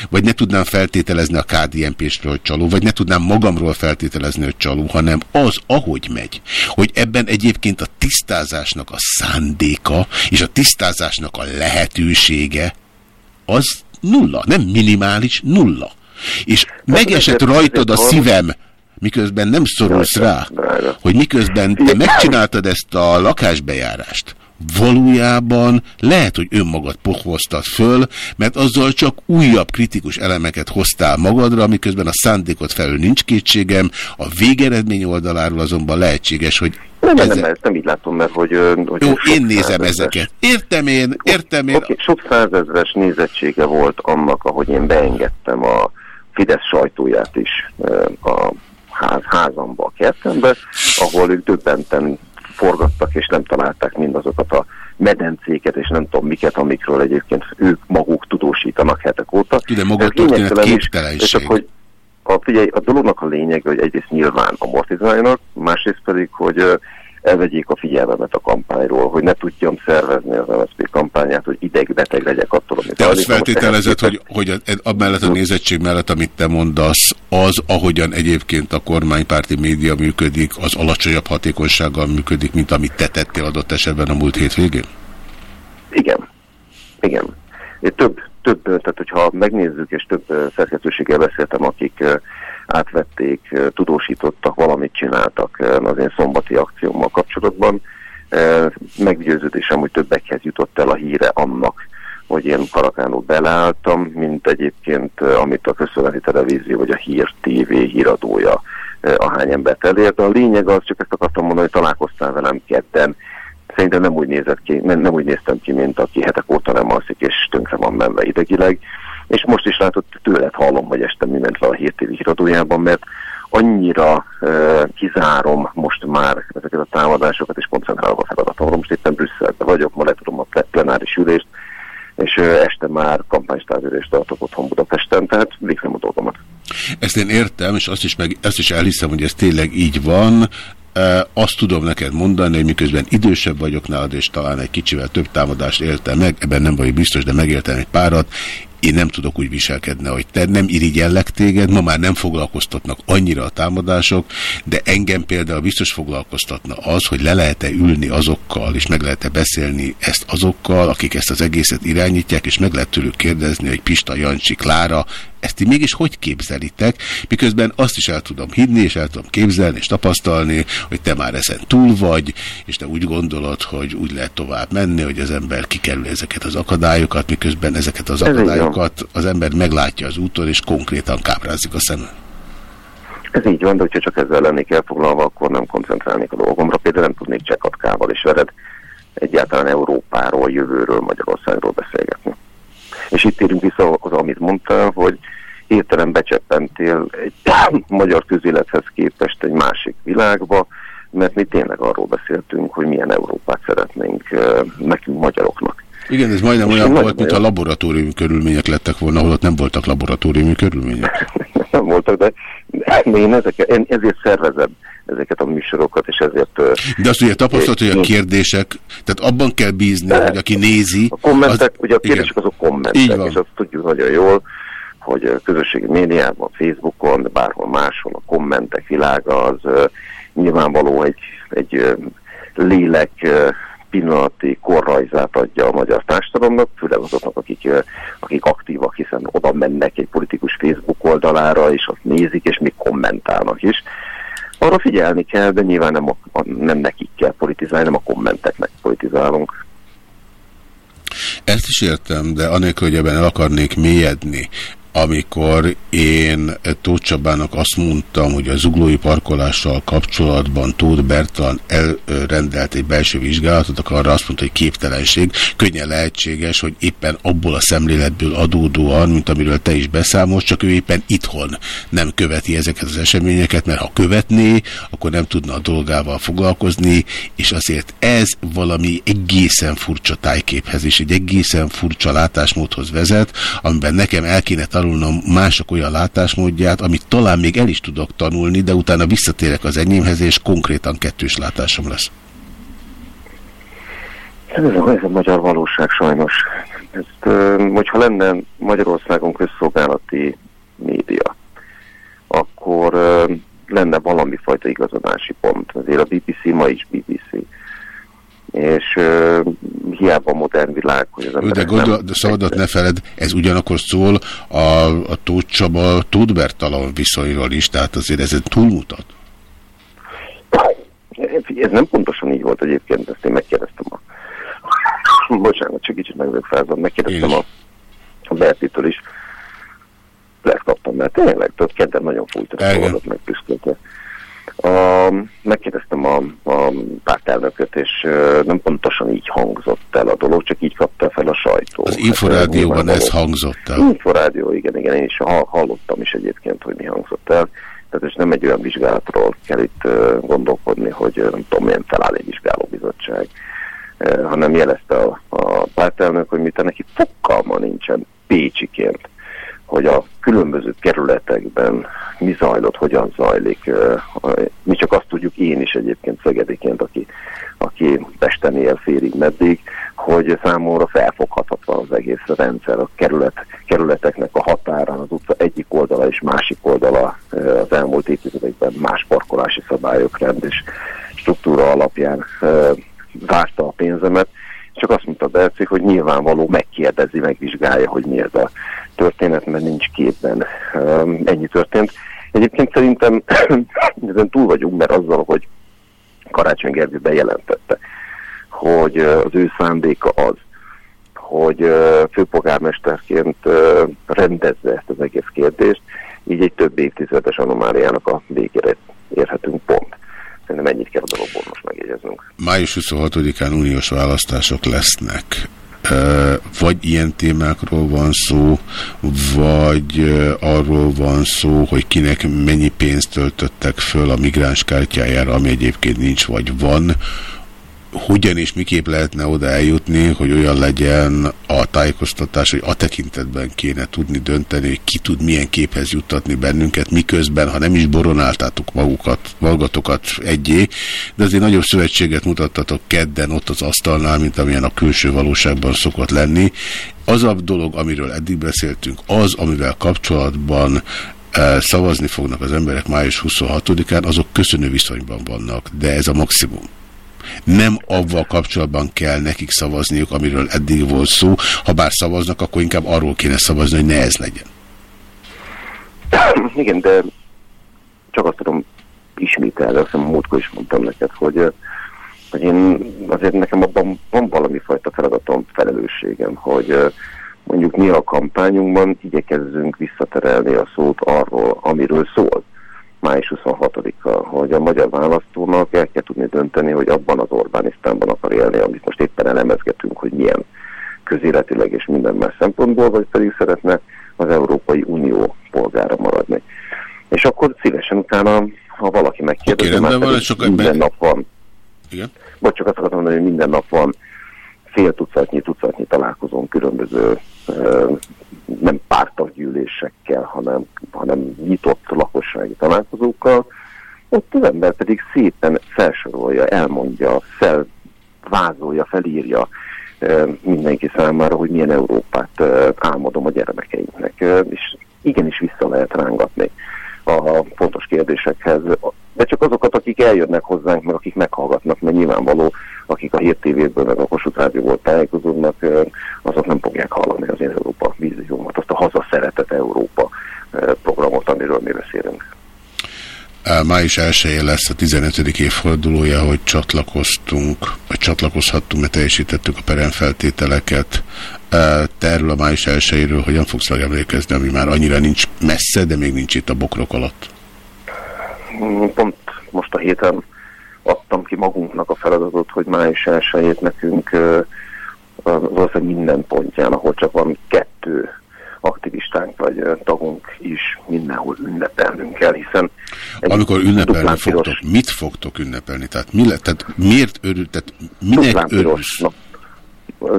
Vagy ne tudnám feltételezni a KDNP-stről, hogy csaló, vagy ne tudnám magamról feltételezni, hogy csaló, hanem az, ahogy megy. Hogy ebben egyébként a tisztázásnak a szándéka, és a tisztázásnak a lehetősége, az nulla, nem minimális, nulla. És megesett rajtad a szívem, miközben nem szorulsz rá, hogy miközben te megcsináltad ezt a lakásbejárást, valójában lehet, hogy önmagad pohoztad föl, mert azzal csak újabb kritikus elemeket hoztál magadra, miközben a szándékot felül nincs kétségem, a végeredmény oldaláról azonban lehetséges, hogy Nem, nem, nem, ezt nem így látom, mert hogy... hogy Jó, én nézem ezeket. Értem én, értem én. Okay, sok százezres nézettsége volt annak, ahogy én beengedtem a Fidesz sajtóját is a ház, házamba, a kertembe, ahol ők döbbenten forgattak, és nem találták mindazokat a medencéket, és nem tudom miket, amikről egyébként ők maguk tudósítanak hetek óta. Ide maga történet képtelenség. És akkor, a, figyelj, a dolognak a lényege, hogy egyrészt nyilván amortizáljanak, másrészt pedig, hogy elvegyék a figyelmemet a kampányról, hogy ne tudjam szervezni az MSZP kampányát, hogy idegbeteg legyek attól, amit... Te azt feltételezed, hogy, hogy amellett a nézettség mellett, amit te mondasz, az, ahogyan egyébként a kormánypárti média működik, az alacsonyabb hatékonysággal működik, mint amit te tettél adott esetben a múlt hétvégén? Igen. Igen. Több, több, tehát hogyha megnézzük, és több szerkesztőséggel beszéltem, akik átvették, tudósítottak, valamit csináltak az én szombati akciómmal kapcsolatban. Meggyőződésem, hogy többekhez jutott el a híre annak, hogy én Karakánul beleálltam, mint egyébként, amit a közszolgálati televízió vagy a Hír TV híradója ahány embert elért. De a lényeg az, csak ezt akartam mondani, hogy találkoztál velem kedden, szerintem nem úgy nézett ki, nem, nem úgy néztem ki, mint aki hetek óta nem alszik, és tönkre van menve idegileg és most is látott tőled hallom, hogy este mi ment le a hétévi híradójában, mert annyira uh, kizárom most már ezeket a támadásokat, és koncentrálok a feladatomra. Most éppen Brüsszelben vagyok, ma letudom a plenáris ülést, és este már kampánystávülést tartok otthon Budapesten, tehát végzem a dolgomat. Ezt én értem, és azt is, meg, azt is elhiszem, hogy ez tényleg így van. Azt tudom neked mondani, hogy miközben idősebb vagyok nálad, és talán egy kicsivel több támadást éltem meg, ebben nem vagyok biztos, de megéltem egy párat, én nem tudok úgy viselkedni, hogy te. Nem irigyellek téged, ma már nem foglalkoztatnak annyira a támadások, de engem például biztos foglalkoztatna az, hogy le lehet-e ülni azokkal, és meg lehet-e beszélni ezt azokkal, akik ezt az egészet irányítják, és meg lehet tőlük kérdezni, hogy Pista, Jancsi, Klára, ezt ti mégis hogy képzelitek, miközben azt is el tudom hinni, és el tudom képzelni, és tapasztalni, hogy te már ezen túl vagy, és te úgy gondolod, hogy úgy lehet tovább menni, hogy az ember kikerül ezeket az akadályokat, miközben ezeket az akadályokat az ember meglátja az úton, és konkrétan káprázik a szeme. Ez így van, de hogyha csak ezzel lennék elfoglalva, akkor nem koncentrálnék a dolgomra. Például nem tudnék Csekatkával és veled egyáltalán Európáról, jövőről, Magyarországról beszélgetni. És itt érünk vissza az, amit mondtál, hogy hirtelen becseppentél egy magyar közélethez képest egy másik világba, mert mi tényleg arról beszéltünk, hogy milyen Európát szeretnénk nekünk magyaroknak. Igen, ez majdnem olyan volt, mint a laboratóriumi körülmények lettek volna, ahol ott nem voltak laboratóriumi körülmények. nem voltak, de én, ezeket, én ezért szervezem ezeket a műsorokat, és ezért... De azt ugye tapasztalt, hogy a kérdések, tehát abban kell bízni, de, hogy aki nézi... A kommentek, az, ugye a kérdések igen. azok kommentek, és azt tudjuk nagyon jól, hogy a közösségi médiában, Facebookon, de bárhol máshol a kommentek világa az uh, nyilvánvaló egy, egy uh, lélek uh, pillanati korrajzát adja a magyar társadalomnak, főleg azoknak, akik, akik aktívak, hiszen oda mennek egy politikus Facebook oldalára, és azt nézik, és még kommentálnak is. Arra figyelni kell, de nyilván nem, a, a, nem nekik kell politizálni, nem a kommenteknek politizálunk. Ezt is értem, de anélkül, hogy ebben el akarnék mélyedni, amikor én Tóth Csabának azt mondtam, hogy a zuglói parkolással kapcsolatban Tóth Bertalan elrendelt egy belső vizsgálatot, akkor arra azt mondta, hogy képtelenség. Könnyen lehetséges, hogy éppen abból a szemléletből adódóan, mint amiről te is beszámolsz, csak ő éppen itthon nem követi ezeket az eseményeket, mert ha követné, akkor nem tudna a dolgával foglalkozni, és azért ez valami egészen furcsa tájképhez és egy egészen furcsa látásmódhoz vezet, amiben nekem el kéne tanulnom mások olyan látásmódját, amit talán még el is tudok tanulni, de utána visszatérek az enyémhez, és konkrétan kettős látásom lesz. Ez a, ez a magyar valóság sajnos. Ezt, hogyha lenne Magyarországon közszolgálati média, akkor lenne valami fajta igazodási pont. Azért a BBC ma is BBC és uh, hiába modern világ, hogy az De, gondol, nem... szabadat ne feled, ez ugyanakkor szól a, a Tóth Csaba Tudbertalan viszonyról is, tehát azért ezen túlmutat. Ez nem pontosan így volt egyébként, ezt én megkérdeztem a... Bocsánat, csak kicsit meg vagyok fázom, megkérdeztem a, a Bertitől is. Lesz kaptam, mert tényleg, tudod, kedden nagyon fújt, meg püszkölte A, megkérdeztem a, a pártelnököt, és nem pontosan így hangzott el a dolog, csak így kapta fel a sajtó. Az Inforádióban ez hangzott el. Inforádió, igen, igen, én is ha- hallottam is egyébként, hogy mi hangzott el. Tehát ez nem egy olyan vizsgálatról kell itt gondolkodni, hogy ö, nem tudom, milyen feláll egy vizsgálóbizottság, hanem jelezte a, a pártelnök, hogy mit neki fokalma nincsen Pécsiként, hogy a különböző kerületekben mi zajlott, hogyan zajlik. Mi csak azt tudjuk, én is egyébként szegediként, aki, aki Pesten él félig meddig, hogy számomra felfoghatatlan az egész rendszer, a kerület, kerületeknek a határán, az utca egyik oldala és másik oldala az elmúlt évtizedekben más parkolási szabályok rend és struktúra alapján várta a pénzemet. Csak azt mondta Berci, hogy nyilvánvaló megkérdezi, megvizsgálja, hogy mi ez a történet, mert nincs képben. Ö, Ennyi történt. Egyébként szerintem ezen túl vagyunk, mert azzal, hogy Karácsony Gergő bejelentette, hogy ö, az ő szándéka az, hogy ö, főpolgármesterként ö, rendezze ezt az egész kérdést, így egy több évtizedes anomáliának a végére érhetünk pont. Szerintem ennyit kell a dologból most megjegyeznünk. Május 26-án uniós választások lesznek. Vagy ilyen témákról van szó, vagy arról van szó, hogy kinek mennyi pénzt töltöttek föl a migráns kártyájára, ami egyébként nincs vagy van. Hogyan és miképp lehetne oda eljutni, hogy olyan legyen a tájékoztatás, hogy a tekintetben kéne tudni dönteni, hogy ki tud milyen képhez juttatni bennünket, miközben, ha nem is boronáltátok magukat, magatokat egyé, de azért nagyobb szövetséget mutattatok kedden ott az asztalnál, mint amilyen a külső valóságban szokott lenni. Az a dolog, amiről eddig beszéltünk, az, amivel kapcsolatban eh, szavazni fognak az emberek május 26-án, azok köszönő viszonyban vannak, de ez a maximum. Nem avval kapcsolatban kell nekik szavazniuk, amiről eddig volt szó. Ha bár szavaznak, akkor inkább arról kéne szavazni, hogy ne ez legyen. Igen, de csak azt tudom ismételni, azt hiszem múltkor is mondtam neked, hogy, hogy én azért nekem abban van valami fajta feladatom, felelősségem, hogy mondjuk mi a kampányunkban igyekezzünk visszaterelni a szót arról, amiről szól május 26-a, hogy a magyar választónak el kell tudni dönteni, hogy abban az Orbánisztánban akar élni, amit most éppen elemezgetünk, hogy milyen közéletileg és minden más szempontból, vagy pedig szeretne az Európai Unió polgára maradni. És akkor szívesen utána, ha valaki megkérdezi, rendben már van, minden ebben- nap van. Igen? Vagy csak azt akartam mondani, hogy minden nap van fél tucatnyi, tucatnyi találkozón különböző nem pártaggyűlésekkel, hanem, hanem nyitott lakossági találkozókkal, ott az ember pedig szépen felsorolja, elmondja, felvázolja, felírja mindenki számára, hogy milyen Európát álmodom a gyermekeinknek. És igenis vissza lehet rángatni a fontos kérdésekhez, de csak azokat, akik eljönnek hozzánk, meg akik meghallgatnak, mert nyilvánvaló, akik a Hír TV-ből, meg a Kossuth Rádióból tájékozódnak, azok nem fogják hallani az én Európa víziómat, azt a hazaszeretett Európa programot, amiről mi beszélünk. Május 1 lesz a 15. évfordulója, hogy csatlakoztunk, vagy csatlakozhattunk, mert teljesítettük a peremfeltételeket. Te erről a május 1 hogyan fogsz megemlékezni, ami már annyira nincs messze, de még nincs itt a bokrok alatt? Mm, Pont most a héten adtam ki magunknak a feladatot, hogy május 1 nekünk az ország minden pontján, ahol csak van kettő aktivistánk vagy tagunk is mindenhol ünnepelnünk kell, hiszen Amikor ünnepelni fogtok, piros- mit fogtok ünnepelni? Tehát, mi le, tehát miért örül, tehát minek örülsz? nap.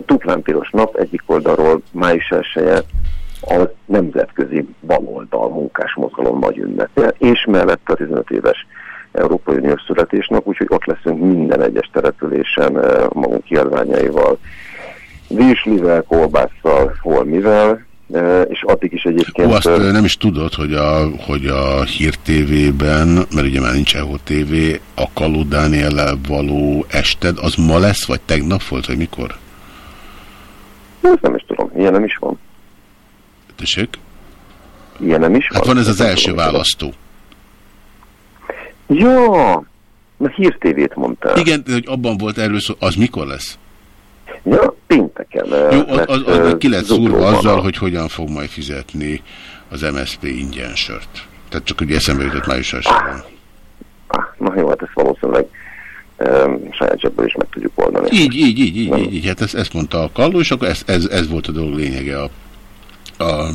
Duplán piros nap, egyik oldalról május 1 a nemzetközi baloldal munkás mozgalom nagy ünnepe, és mellett a 15 éves Európai Uniós születésnap, úgyhogy ott leszünk minden egyes településen eh, magunk kiadványaival, vízslivel, kolbásszal, hol mivel, eh, és addig is egyébként... Ó, azt eh, nem is tudod, hogy a, hogy a Hír TV-ben, mert ugye már nincs EHO TV, a Kaló Dániellel való ested, az ma lesz, vagy tegnap volt, vagy mikor? Ezt nem is tudom, ilyen nem is van. Tessék? Ilyen nem is van. Hát van ez az első választó. Ja, na Hír TV-t mondtál. Igen, de hogy abban volt erről szó, az mikor lesz? Ja, pénteken. Jó, az, az, az meg ki lett szúrva azzal, a- hogy hogyan fog majd fizetni az MSZP ingyen sört. Tehát csak ugye eszembe jutott május elsőben. Na jó, hát ezt valószínűleg saját zsebből is meg tudjuk oldani. Így, így, így, így, így, így. hát ezt, ezt mondta a Kalló, és akkor ez, ez, ez volt a dolog lényege a, a,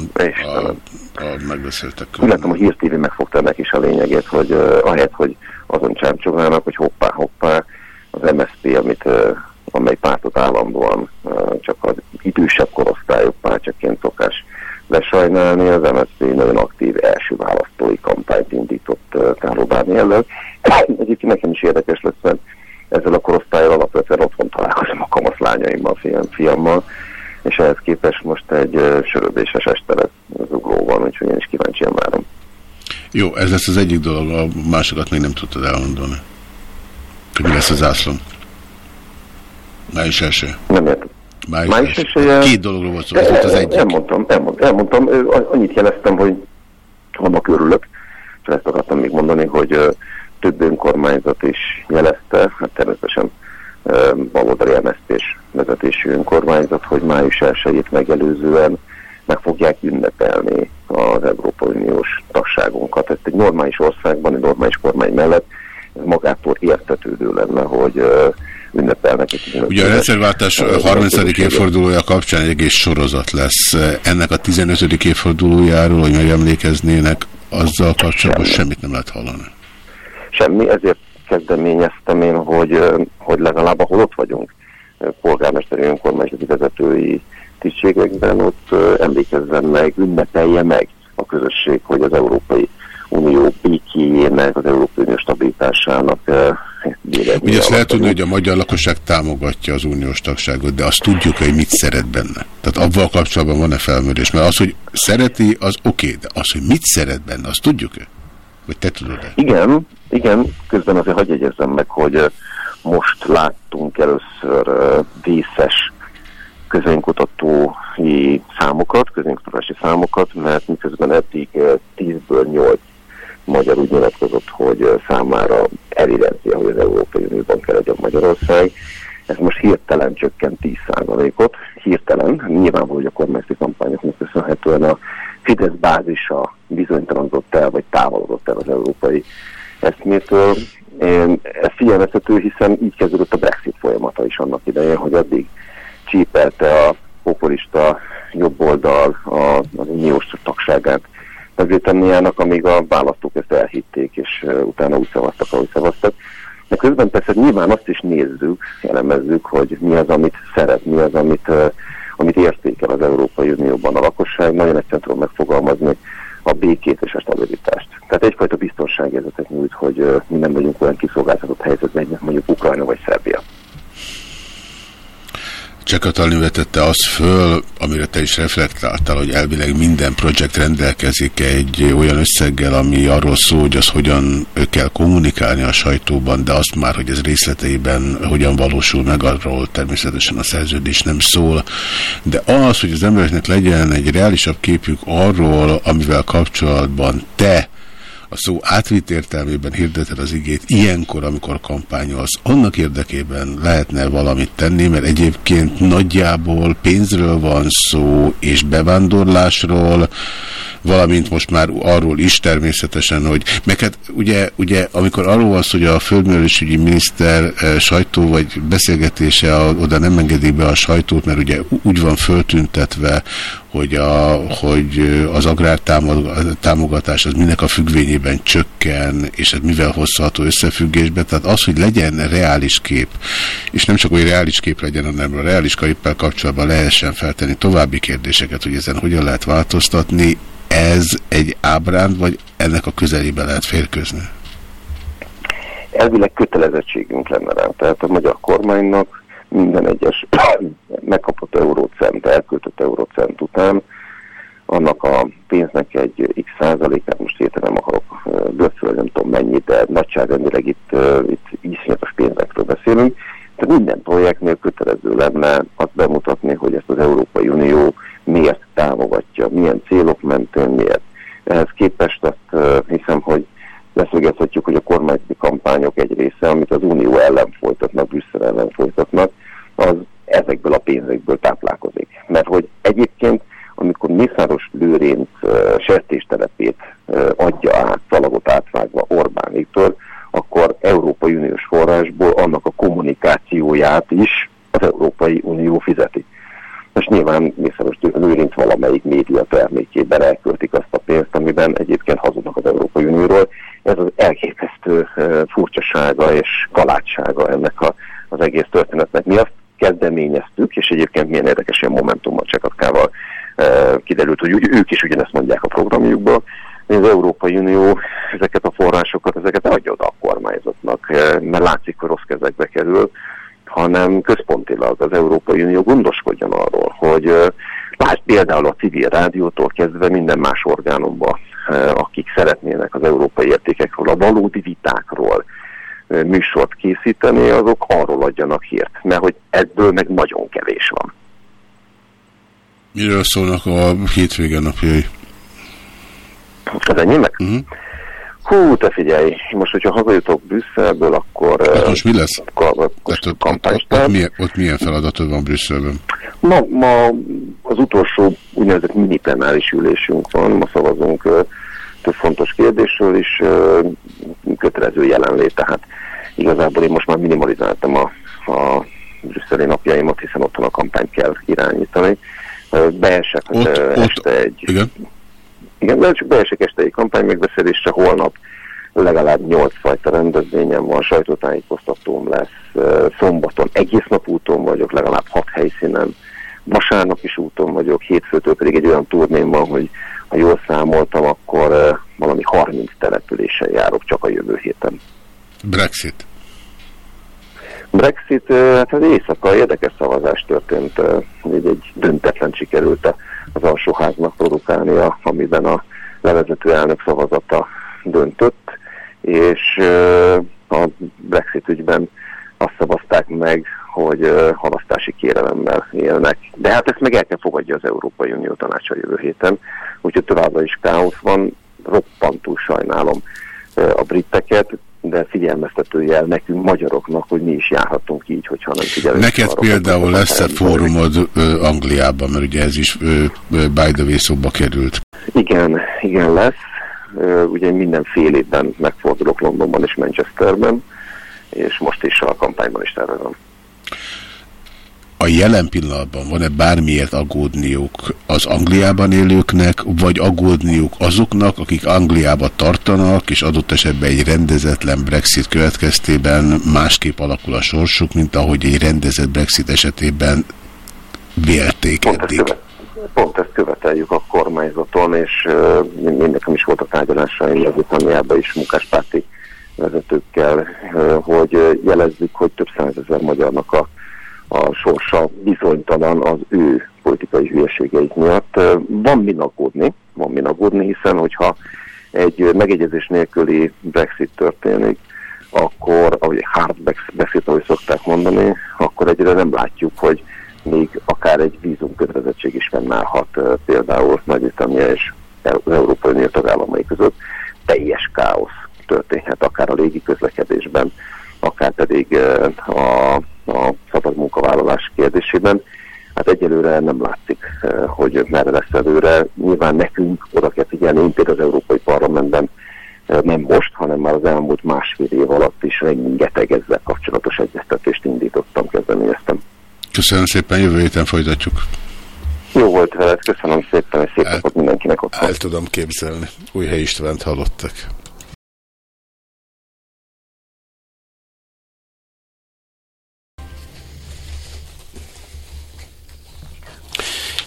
a, a megbeszéltek. Úgy látom, a Hír TV megfogta ennek is a lényegét, hogy uh, ahelyett, hogy azon csámcsogálnak, hogy hoppá, hoppá, az MSZP, amit, uh, amely pártot állandóan uh, csak az idősebb korosztályok pártjaként szokás lesajnálni, az MSZP nagyon aktív első választói kampányt indított uh, Kálóbárni ellen. Egyébként nekem is érdekes lesz, mert ezzel a korosztályal alapvetően otthon találkozom a kamaszlányaimmal, fiam, fiammal, és ehhez képest most egy sörödéses este lesz zuglóban, úgyhogy én is kíváncsian várom. Jó, ez lesz az egyik dolog, a másokat még nem tudtad elmondani. Hogy mi lesz az zászlón? Május első. Nem értem. Május, Május első. Két dologról volt szó, ez volt az egyik. Elmondtam, elmondtam, elmondtam, annyit jeleztem, hogy annak örülök, és ezt akartam még mondani, hogy több önkormányzat is jelezte, hát természetesen baloldali MSZP-s vezetésű önkormányzat, hogy május 1 megelőzően meg fogják ünnepelni az Európai Uniós tagságunkat. Ezt egy normális országban, egy normális kormány mellett ez magától értetődő lenne, hogy ünnepelnek. Ugye a rendszerváltás 30. évfordulója kapcsán egy egész sorozat lesz. Ennek a 15. évfordulójáról, hogy megemlékeznének, azzal kapcsolatban Semmi. semmit nem lehet hallani. Semmi, ezért kezdeményeztem én, hogy, hogy legalább ahol ott vagyunk, polgármesteri önkormányzati vezetői tisztségekben ott emlékezzen meg, ünnepelje meg a közösség, hogy az Európai Unió békéjének, az Európai Unió stabilitásának Ugye azt lehet tudni, hogy a magyar lakosság támogatja az uniós tagságot, de azt tudjuk, hogy mit szeret benne. Tehát abban kapcsolatban van-e felmérés? Mert az, hogy szereti, az oké, okay, de az, hogy mit szeret benne, azt tudjuk-e? Vagy te tudod-e? Igen, igen, közben azért hagyj jegyezzem meg, hogy most láttunk először díszes közönkutatói számokat, közönkutatási számokat, mert miközben eddig 10-ből 8 magyar úgy nyilatkozott, hogy számára evidencia, hogy az Európai Unióban kell legyen Magyarország. Ez most hirtelen csökkent 10%-ot, hirtelen, nyilvánvaló, hogy a kormányzati kampányoknak köszönhetően a Fidesz bázisa bizonytalanodott el, vagy távolodott el az európai eszmétől. Ez figyelmeztető, hiszen így kezdődött a Brexit folyamata is annak idején, hogy addig csípelte a populista jobb oldal az uniós tagságát Nagy-Britanniának, amíg a választók ezt elhitték, és utána úgy szavaztak, ahogy szavaztak. De közben persze nyilván azt is nézzük, elemezzük, hogy mi az, amit szeret, mi az, amit, amit értékel az Európai Unióban a lakosság. Nagyon egyszerűen tudom megfogalmazni a békét és a stabilitást. Tehát egyfajta biztonságérzetet nyújt, hogy mi nem vagyunk olyan kiszolgáltatott helyzetben, mint mondjuk Ukrajna vagy Szerbia. Csak Katalin vetette azt föl, amire te is reflektáltál, hogy elvileg minden projekt rendelkezik egy olyan összeggel, ami arról szól, hogy az hogyan kell kommunikálni a sajtóban, de azt már, hogy ez részleteiben hogyan valósul meg, arról természetesen a szerződés nem szól. De az, hogy az embereknek legyen egy reálisabb képük arról, amivel kapcsolatban te a szó átvitt értelmében hirdeted az igét ilyenkor, amikor kampányolsz, annak érdekében lehetne valamit tenni, mert egyébként nagyjából pénzről van szó, és bevándorlásról, valamint most már arról is természetesen, hogy meg hát ugye, ugye amikor arról van szó, hogy a földművelésügyi miniszter e, sajtó vagy beszélgetése a, oda nem engedik be a sajtót, mert ugye úgy van föltüntetve, hogy, a, hogy az agrártámogatás az minek a függvényében csökken, és ez mivel hozható összefüggésbe. Tehát az, hogy legyen reális kép, és nem csak, hogy reális kép legyen, hanem a reális képpel kapcsolatban lehessen feltenni további kérdéseket, hogy ezen hogyan lehet változtatni, ez egy ábránd, vagy ennek a közelébe lehet férkőzni? Elvileg kötelezettségünk lenne rá. Tehát a magyar kormánynak minden egyes megkapott eurócent, elköltött eurócent után annak a pénznek egy x százalékát, most érte nem akarok bőszülni, nem tudom mennyit, de nagyságrendileg itt, itt iszonyatos pénzekről beszélünk. Tehát minden projektnél kötelező lenne azt bemutatni, hogy ezt az Európai Unió miért támogatja, milyen célok mentén, miért. Ehhez képest azt hiszem, hogy leszögezhetjük, hogy a kormányzati kampányok egy része, amit az Unió ellen folytatnak, Brüsszel ellen folytatnak, az ezekből a pénzekből táplálkozik. Mert hogy egyébként, amikor Mészáros Lőrinc uh, sertéstelepét uh, adja át, szalagot átvágva Orbán Viktor, akkor Európai Uniós forrásból annak a kommunikációját is az Európai Unió fizeti. Most nyilván mészáros érint valamelyik média termékében elköltik azt a pénzt, amiben egyébként hazudnak az Európai Unióról. Ez az elképesztő furcsasága és galátsága ennek a, az egész történetnek. Mi azt kezdeményeztük, és egyébként milyen érdekes ilyen momentummal, csekatkával kiderült, hogy ők is ugyanezt mondják a programjukban, hogy az Európai Unió ezeket a forrásokat, ezeket adja oda a kormányzatnak, mert látszik, hogy rossz kezekbe kerül, hanem központilag az Európai Unió gondoskodjon arról, hogy lásd például a civil rádiótól kezdve minden más orgánumban, akik szeretnének az európai értékekről, a valódi vitákról műsort készíteni, azok arról adjanak hírt, mert hogy ebből meg nagyon kevés van. Miről szólnak a hétvége napjai? Az enyémek? Uh -huh. Hú, te figyelj, most, hogyha hazajutok Brüsszelből, akkor... Hát most mi lesz? Akkor, akkor ott, ott, ott, milyen, ott milyen feladatod van Brüsszelben? Ma, ma az utolsó úgynevezett mini plenáris ülésünk van, ma szavazunk uh, több fontos kérdésről is, uh, kötelező jelenlét, tehát igazából én most már minimalizáltam a, a brüsszeli napjaimat, hiszen otthon a kampányt kell irányítani. Beesek ott, este ott, egy... Igen? Igen, de csak beesek este egy kampány megbeszélésre, holnap legalább nyolc fajta rendezvényem van, sajtótájékoztatóm lesz, szombaton egész nap úton vagyok, legalább hat helyszínen, vasárnap is úton vagyok, hétfőtől pedig egy olyan turném van, hogy ha jól számoltam, akkor valami 30 településen járok csak a jövő héten. Brexit. Brexit, hát az éjszaka érdekes szavazás történt, egy, egy döntetlen sikerült az alsóháznak produkálnia, amiben a levezető elnök szavazata döntött, és a Brexit ügyben azt szavazták meg, hogy halasztási kérelemmel élnek. De hát ezt meg el kell fogadja az Európai Unió tanácsa jövő héten, úgyhogy továbbra is káosz van, roppantul sajnálom a briteket, de figyelmeztető jel nekünk magyaroknak, hogy mi is járhatunk így, hogyha nem figyelünk. Neked arra, például lesz-e fórumod ö, Angliában, mert ugye ez is ö, ö, by the way szóba került. Igen, igen lesz. Ö, ugye minden fél évben megfordulok Londonban és Manchesterben, és most is a kampányban is tervezem a jelen pillanatban van-e bármiért aggódniuk az Angliában élőknek, vagy aggódniuk azoknak, akik Angliába tartanak, és adott esetben egy rendezetlen Brexit következtében másképp alakul a sorsuk, mint ahogy egy rendezett Brexit esetében vélték pont eddig. Ezt pont ezt követeljük a kormányzaton, és uh, nekem is voltak tárgyalásaim az Angliában is munkáspárti vezetőkkel, uh, hogy jelezzük, hogy több százezer magyarnak a a sorsa bizonytalan az ő politikai hülyeségeik miatt. Van min aggódni, van min aggódni, hiszen hogyha egy megegyezés nélküli Brexit történik, akkor, ahogy hard Brexit, ahogy szokták mondani, akkor egyre nem látjuk, hogy még akár egy vízumkötelezettség is fennállhat például Nagy-Britannia és az Európai Unió tagállamai között. Teljes káosz történhet akár a légi közlekedésben, akár pedig a, a szabad munkavállalás kérdésében. Hát egyelőre nem látszik, hogy merre lesz előre. Nyilván nekünk oda kell figyelni, én például az Európai Parlamentben nem most, hanem már az elmúlt másfél év alatt is rengeteg ezzel kapcsolatos egyeztetést indítottam, kezdeményeztem. Köszönöm szépen, jövő héten folytatjuk. Jó volt veled, köszönöm szépen, és szép napot mindenkinek ott. El tudom képzelni. Új helyi Istvánt hallottak.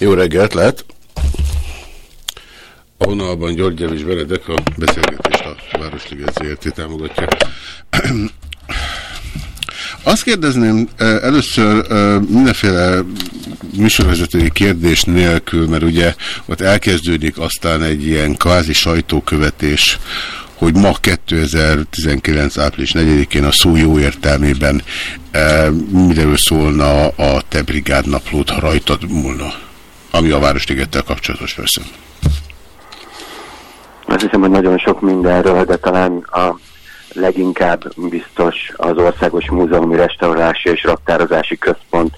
Jó reggelt, lehet. A vonalban György és Benedek a beszélgetést a Városliget ZRT támogatja. Azt kérdezném először mindenféle műsorvezetői kérdés nélkül, mert ugye ott elkezdődik aztán egy ilyen kvázi sajtókövetés, hogy ma 2019. április 4-én a szó jó értelmében e, miről szólna a te brigádnaplót, ha rajtad múlna ami a Városligettel kapcsolatos persze. Azt hiszem, hogy nagyon sok mindenről, de talán a leginkább biztos az Országos Múzeumi Restaurási és Raktározási Központ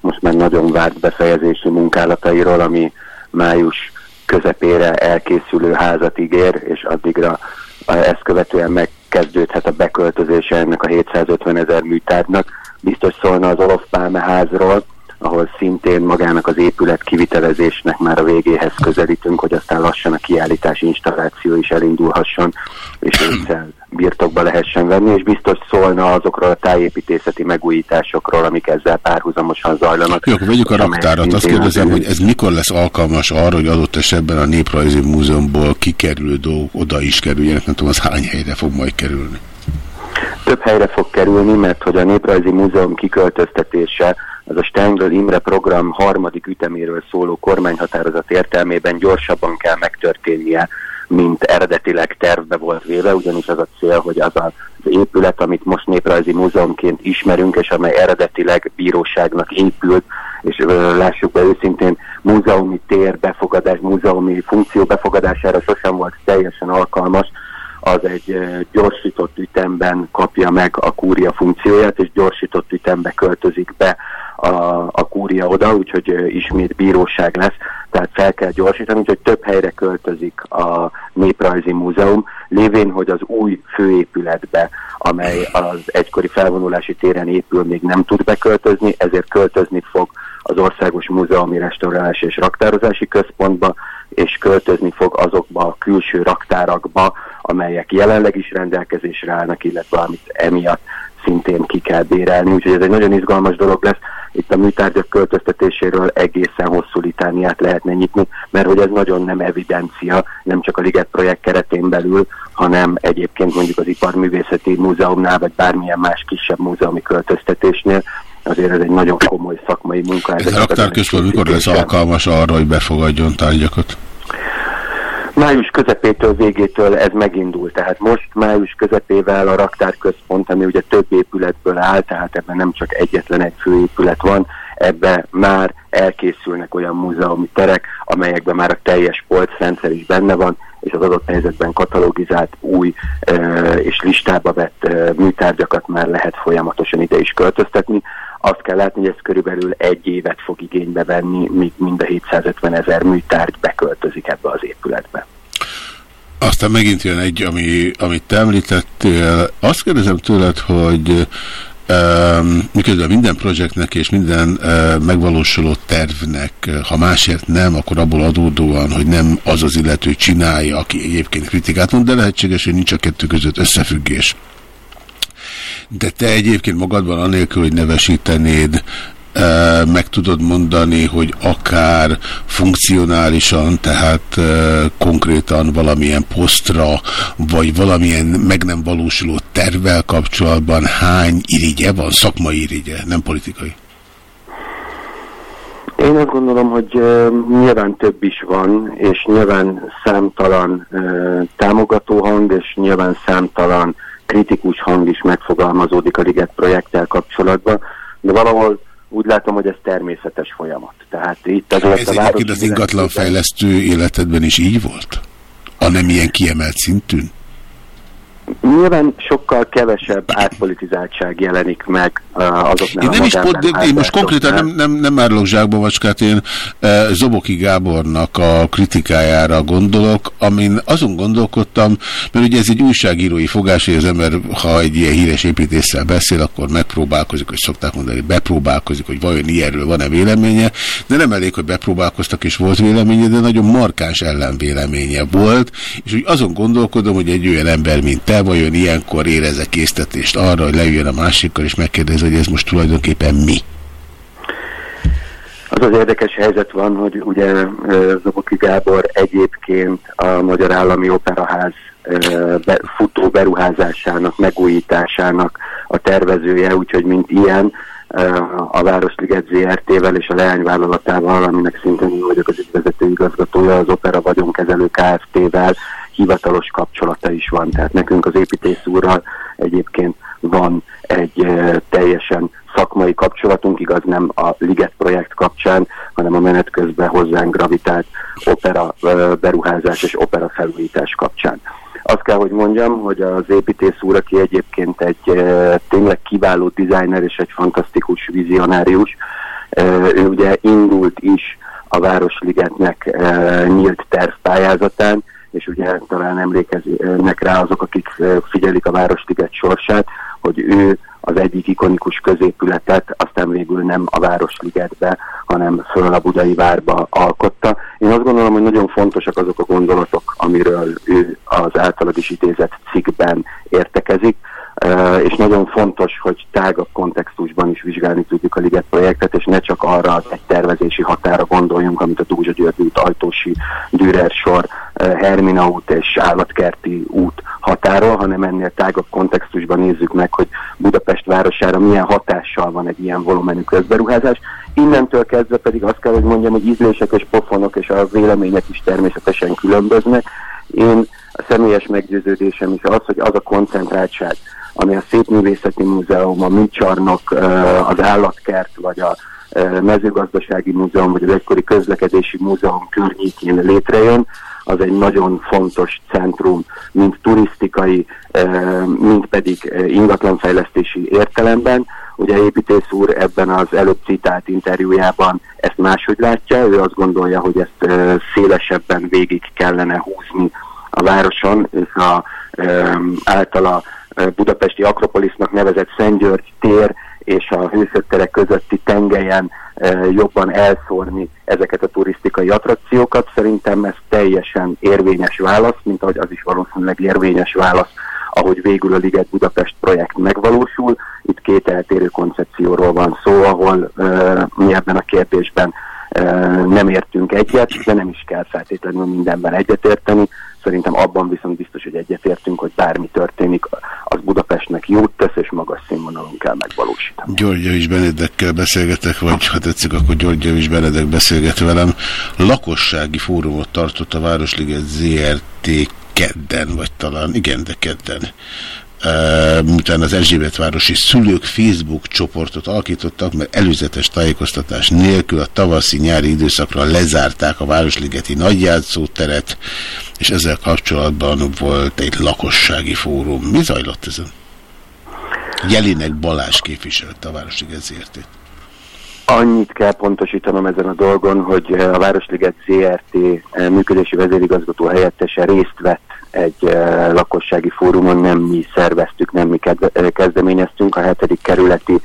most már nagyon várt befejezési munkálatairól, ami május közepére elkészülő házat ígér, és addigra ezt követően megkezdődhet a beköltözése ennek a 750 ezer műtárnak, biztos szólna az Olof Pálme házról, ahol szintén magának az épület kivitelezésnek már a végéhez közelítünk, hogy aztán lassan a kiállítási installáció is elindulhasson, és ősszel birtokba lehessen venni, és biztos szólna azokról a tájépítészeti megújításokról, amik ezzel párhuzamosan zajlanak. Jó, vegyük a raktárat. Azt kérdezem, hogy ez mikor lesz alkalmas arra, hogy adott esetben a Néprajzi Múzeumból kikerülő dolgok oda is kerüljenek, nem tudom, az hány helyre fog majd kerülni? Több helyre fog kerülni, mert hogy a Néprajzi Múzeum kiköltöztetése az a Stengel Imre program harmadik üteméről szóló kormányhatározat értelmében gyorsabban kell megtörténnie, mint eredetileg tervbe volt véve, ugyanis az a cél, hogy az az épület, amit most néprajzi múzeumként ismerünk, és amely eredetileg bíróságnak épült, és lássuk be őszintén, múzeumi tér befogadás, múzeumi funkció befogadására sosem volt teljesen alkalmas, az egy gyorsított ütemben kapja meg a kúria funkcióját, és gyorsított ütembe költözik be a, a kúria oda, úgyhogy ismét bíróság lesz, tehát fel kell gyorsítani, úgyhogy több helyre költözik a Néprajzi Múzeum, lévén, hogy az új főépületbe, amely az egykori felvonulási téren épül, még nem tud beköltözni, ezért költözni fog az Országos Múzeumi Restaurálási és Raktározási Központba, és költözni fog azokba a külső raktárakba, amelyek jelenleg is rendelkezésre állnak, illetve amit emiatt szintén ki kell bérelni. Úgyhogy ez egy nagyon izgalmas dolog lesz. Itt a műtárgyak költöztetéséről egészen hosszú litániát lehetne nyitni, mert hogy ez nagyon nem evidencia, nem csak a Liget projekt keretén belül, hanem egyébként mondjuk az Iparművészeti Múzeumnál, vagy bármilyen más kisebb múzeumi költöztetésnél, azért ez egy nagyon komoly szakmai munka. Ez a raktárközpont mikor lesz alkalmas arra, hogy befogadjon tárgyakat? Május közepétől végétől ez megindul, tehát most május közepével a raktárközpont, ami ugye több épületből áll, tehát ebben nem csak egyetlen egy főépület van, ebbe már elkészülnek olyan múzeumi terek, amelyekben már a teljes polcrendszer is benne van, és az adott helyzetben katalogizált új e, és listába vett e, műtárgyakat már lehet folyamatosan ide is költöztetni. Azt kell látni, hogy ez körülbelül egy évet fog igénybe venni, míg mind a 750 ezer műtárgy beköltözik ebbe az épületbe. Aztán megint jön egy, ami, amit te említettél. Azt kérdezem tőled, hogy miközben minden projektnek és minden megvalósuló tervnek, ha másért nem, akkor abból adódóan, hogy nem az az illető csinálja, aki egyébként kritikát mond, de lehetséges, hogy nincs a kettő között összefüggés. De te egyébként magadban anélkül, hogy nevesítenéd, meg tudod mondani, hogy akár funkcionálisan, tehát konkrétan valamilyen posztra, vagy valamilyen meg nem valósuló tervvel kapcsolatban hány irigye van, szakmai irigye, nem politikai? Én azt gondolom, hogy uh, nyilván több is van, és nyilván számtalan uh, támogató hang, és nyilván számtalan kritikus hang is megfogalmazódik a Liget projekttel kapcsolatban, de valahol úgy látom, hogy ez természetes folyamat. Tehát itt ez a egyébként az ingatlanfejlesztő életedben is így volt? A nem ilyen kiemelt szintűn? Nyilván sokkal kevesebb átpolitizáltság jelenik meg uh, azoknál én nem is pont, de én most konkrétan nem, nem, nem árulok zsákba vacskát, én uh, Zoboki Gábornak a kritikájára gondolok, amin azon gondolkodtam, mert ugye ez egy újságírói fogás, hogy az ember, ha egy ilyen híres építéssel beszél, akkor megpróbálkozik, hogy szokták mondani, bepróbálkozik, hogy vajon ilyenről van-e véleménye, de nem elég, hogy bepróbálkoztak és volt véleménye, de nagyon markáns ellenvéleménye volt, és úgy azon gondolkodom, hogy egy olyan ember, mint te, vajon ilyenkor érezze késztetést arra, hogy leüljön a másikkal, és megkérdezi, hogy ez most tulajdonképpen mi? Az az érdekes helyzet van, hogy ugye Zoboki Gábor egyébként a Magyar Állami Operaház futó beruházásának, megújításának a tervezője, úgyhogy mint ilyen a Városliget ZRT-vel és a leányvállalatával, aminek szintén én vagyok az ügyvezető igazgatója, az Opera Vagyonkezelő Kft-vel hivatalos kapcsolata is van. Tehát nekünk az építész úrral egyébként van egy teljesen szakmai kapcsolatunk, igaz nem a Liget projekt kapcsán, hanem a menet közben hozzánk gravitált opera beruházás és opera felújítás kapcsán. Azt kell, hogy mondjam, hogy az építész úr, aki egyébként egy tényleg kiváló designer és egy fantasztikus vizionárius, ő ugye indult is a Városligetnek nyílt tervpályázatán, és ugye talán emlékeznek rá azok, akik figyelik a Városliget sorsát, hogy ő az egyik ikonikus középületet aztán végül nem a Városligetbe, hanem föl a Budai Várba alkotta. Én azt gondolom, hogy nagyon fontosak azok a gondolatok, amiről ő az általad is idézett cikkben értekezik, és nagyon fontos, hogy tágabb kontextusban is vizsgálni tudjuk a Liget projektet, és ne csak arra az egy tervezési határa gondoljunk, amit a Dúzsa György út, Ajtósi, Dürer sor, Hermina út és Állatkerti út határol, hanem ennél tágabb kontextusban nézzük meg, hogy Budapest városára milyen hatással van egy ilyen volumenű közberuházás. Innentől kezdve pedig azt kell, hogy mondjam, hogy ízlések és pofonok és a vélemények is természetesen különböznek. Én a személyes meggyőződésem is az, hogy az a koncentráltság, ami a Szépművészeti Múzeum, a Műcsarnok, az Állatkert, vagy a mezőgazdasági múzeum, vagy az egykori közlekedési múzeum környékén létrejön, az egy nagyon fontos centrum, mint turisztikai, mint pedig ingatlanfejlesztési értelemben. Ugye építész úr ebben az előbb citált interjújában ezt máshogy látja, ő azt gondolja, hogy ezt szélesebben végig kellene húzni a városon, és a, általa budapesti Akropolisznak nevezett Szentgyörgy tér és a hősötterek közötti tengelyen jobban elszórni ezeket a turisztikai attrakciókat. Szerintem ez teljesen érvényes válasz, mint ahogy az is valószínűleg érvényes válasz, ahogy végül a Liget Budapest projekt megvalósul. Itt két eltérő koncepcióról van szó, ahol mi ebben a kérdésben nem értünk egyet, de nem is kell feltétlenül mindenben egyetérteni. Szerintem abban viszont biztos, hogy egyetértünk, hogy bármi történik, az Budapestnek jót tesz, és magas színvonalon kell megvalósítani. György Benedekkel beszélgetek, vagy ha tetszik, akkor György Benedek beszélget velem. Lakossági fórumot tartott a Városliget ZRT kedden, vagy talán, igen, de kedden miután az Erzsébetvárosi szülők Facebook csoportot alakítottak, mert előzetes tájékoztatás nélkül a tavaszi-nyári időszakra lezárták a Városligeti nagyjátszóteret, és ezzel kapcsolatban volt egy lakossági fórum. Mi zajlott ezen? Jelinek Balázs képviselte a Városliget ZRT. Annyit kell pontosítanom ezen a dolgon, hogy a Városliget ZRT működési vezérigazgató helyettese részt vett egy uh, lakossági fórumon, nem mi szerveztük, nem mi kezdeményeztünk, a hetedik kerületi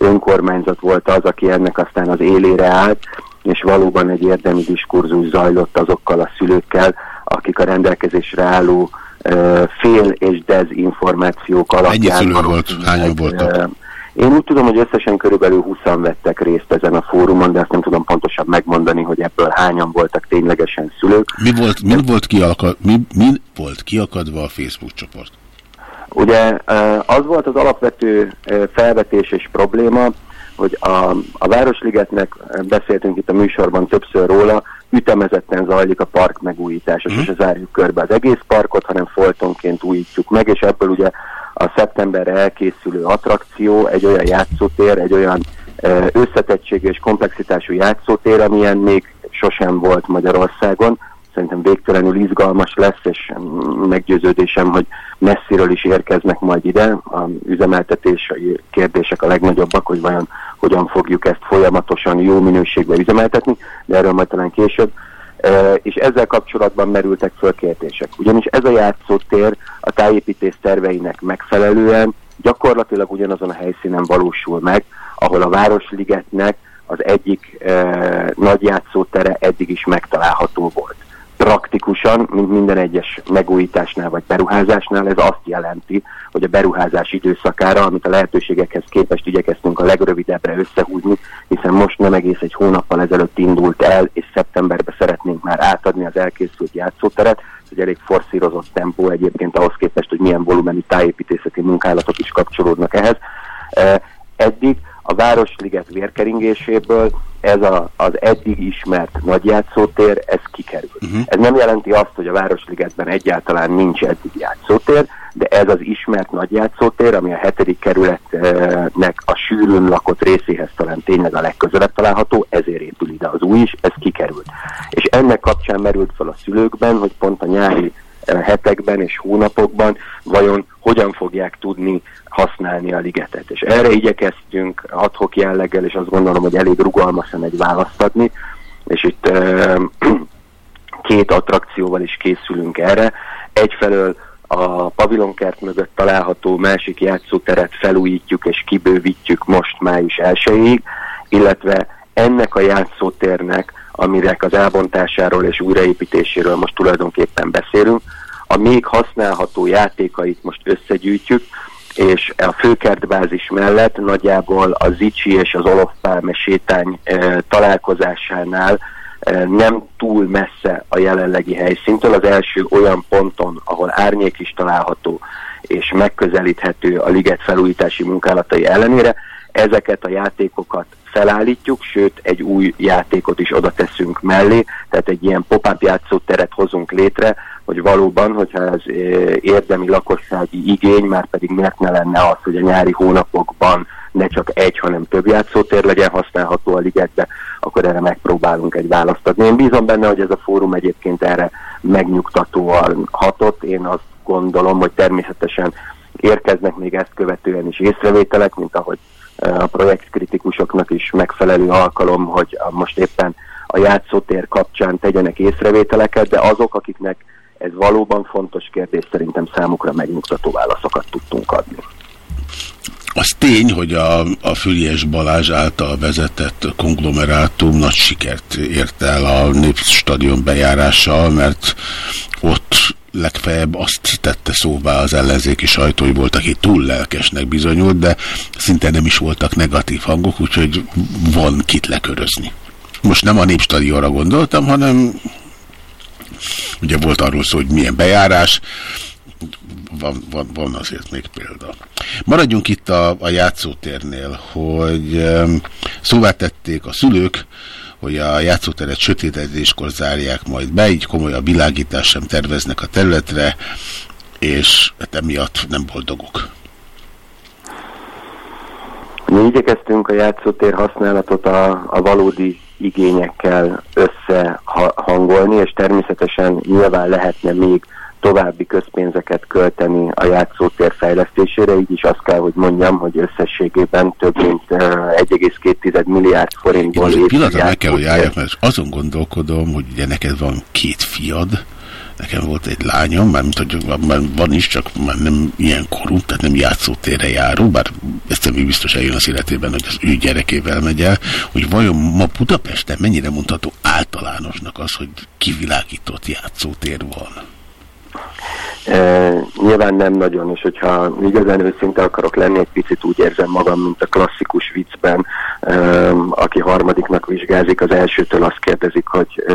önkormányzat volt az, aki ennek aztán az élére állt, és valóban egy érdemi diskurzus zajlott azokkal a szülőkkel, akik a rendelkezésre álló uh, fél és dezinformációk alapján... Ennyi szülő volt? Hányan voltak? Én úgy tudom, hogy összesen körülbelül 20 vettek részt ezen a fórumon, de azt nem tudom pontosan megmondani, hogy ebből hányan voltak ténylegesen szülők. Mi volt, mi volt, kialakad, mi, mi volt kiakadva a Facebook csoport? Ugye az volt az alapvető felvetés és probléma, hogy a, a Városligetnek, beszéltünk itt a műsorban többször róla, ütemezetten zajlik a park megújítása, mm. és zárjuk körbe az egész parkot, hanem folytonként újítjuk meg, és ebből ugye a szeptemberre elkészülő attrakció, egy olyan játszótér, egy olyan összetettségű és komplexitású játszótér, amilyen még sosem volt Magyarországon. Szerintem végtelenül izgalmas lesz, és meggyőződésem, hogy messziről is érkeznek majd ide. A üzemeltetési kérdések a legnagyobbak, hogy vajon hogyan fogjuk ezt folyamatosan jó minőségben üzemeltetni, de erről majd talán később és ezzel kapcsolatban merültek föl kérdések. Ugyanis ez a játszótér a tájépítés terveinek megfelelően gyakorlatilag ugyanazon a helyszínen valósul meg, ahol a Városligetnek az egyik eh, nagy játszótere eddig is megtalálható volt praktikusan, mint minden egyes megújításnál vagy beruházásnál, ez azt jelenti, hogy a beruházás időszakára, amit a lehetőségekhez képest igyekeztünk a legrövidebbre összehúzni, hiszen most nem egész egy hónappal ezelőtt indult el, és szeptemberben szeretnénk már átadni az elkészült játszóteret, ez egy elég forszírozott tempó egyébként ahhoz képest, hogy milyen volumenű tájépítészeti munkálatok is kapcsolódnak ehhez. Eddig a Városliget vérkeringéséből ez a, az eddig ismert nagyjátszótér, ez kikerül. Uh-huh. Ez nem jelenti azt, hogy a Városligetben egyáltalán nincs eddig játszótér, de ez az ismert nagyjátszótér, ami a hetedik kerületnek a sűrűn lakott részéhez talán tényleg a legközelebb található, ezért épül ide az új is, ez kikerült. És ennek kapcsán merült fel a szülőkben, hogy pont a nyári hetekben és hónapokban vajon hogyan fogják tudni használni a ligetet. És erre igyekeztünk adhok jelleggel, és azt gondolom, hogy elég rugalmasan egy választ adni, és itt két attrakcióval is készülünk erre. Egyfelől a pavilonkert mögött található másik játszóteret felújítjuk és kibővítjük most május 1 illetve ennek a játszótérnek, aminek az elbontásáról és újraépítéséről most tulajdonképpen beszélünk, a még használható játékait most összegyűjtjük, és a főkertbázis mellett nagyjából a Zicsi és az Olofpálme sétány e, találkozásánál e, nem túl messze a jelenlegi helyszíntől. Az első olyan ponton, ahol árnyék is található és megközelíthető a liget felújítási munkálatai ellenére, ezeket a játékokat felállítjuk, sőt egy új játékot is oda teszünk mellé, tehát egy ilyen pop-up játszóteret hozunk létre, hogy valóban, hogyha ez eh, érdemi lakossági igény, már pedig miért ne lenne az, hogy a nyári hónapokban ne csak egy, hanem több játszótér legyen használható a ligetbe, akkor erre megpróbálunk egy választ adni. Én bízom benne, hogy ez a fórum egyébként erre megnyugtatóan hatott. Én azt gondolom, hogy természetesen érkeznek még ezt követően is észrevételek, mint ahogy a projektkritikusoknak is megfelelő alkalom, hogy most éppen a játszótér kapcsán tegyenek észrevételeket, de azok, akiknek ez valóban fontos kérdés, szerintem számukra megnyugtató válaszokat tudtunk adni. Az tény, hogy a, a Fülies Balázs által vezetett konglomerátum nagy sikert ért el a Népstadion bejárással, mert ott legfeljebb azt tette szóvá az ellenzéki sajtó, hogy volt, aki túl lelkesnek bizonyult, de szinte nem is voltak negatív hangok, úgyhogy van kit lekörözni. Most nem a népstadionra gondoltam, hanem ugye volt arról szó, hogy milyen bejárás, van, van, van azért még példa. Maradjunk itt a, a játszótérnél, hogy szóvá tették a szülők, hogy a játszóteret sötétedéskor zárják majd be, így komolyabb világítás sem terveznek a területre, és hát emiatt nem boldogok. Mi igyekeztünk a játszótér használatot a, a valódi igényekkel összehangolni, és természetesen nyilván lehetne még további közpénzeket költeni a játszótér fejlesztésére, így is azt kell, hogy mondjam, hogy összességében több mint 1,2 milliárd forintból Én pillanatra meg kell, hogy álljak, mert azon gondolkodom, hogy ugye neked van két fiad, nekem volt egy lányom, mármint, hogy már van is, csak már nem ilyen korú, tehát nem játszótérre járó, bár ezt még biztos eljön az életében, hogy az ő gyerekével megy el, hogy vajon ma Budapesten mennyire mondható általánosnak az, hogy kivilágított játszótér van? E, nyilván nem nagyon, és hogyha igazán őszinte akarok lenni, egy picit úgy érzem magam, mint a klasszikus viccben, e, aki harmadiknak vizsgázik, az elsőtől azt kérdezik, hogy e,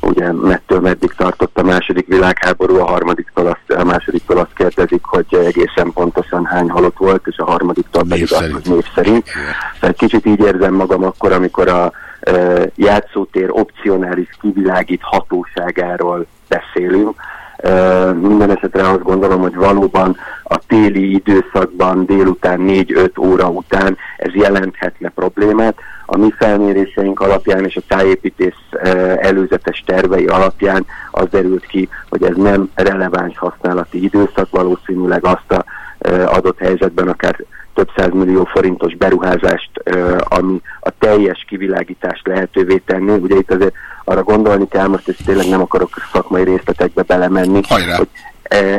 ugye mettől meddig tartott a második világháború, a harmadiktól azt, a másodiktól azt kérdezik, hogy egészen pontosan hány halott volt, és a harmadiktól pedig azt, hogy név szerint. Tehát kicsit így érzem magam akkor, amikor a e, játszótér opcionális kivilágít hatóságáról beszélünk, minden esetre azt gondolom, hogy valóban a téli időszakban délután 4-5 óra után ez jelenthetne problémát. A mi felméréseink alapján és a tájépítés előzetes tervei alapján az derült ki, hogy ez nem releváns használati időszak, valószínűleg azt a adott helyzetben akár több millió forintos beruházást, ami a teljes kivilágítást lehetővé tenni. Ugye itt azért arra gondolni kell, most és tényleg nem akarok szakmai részletekbe belemenni, Hajrá. hogy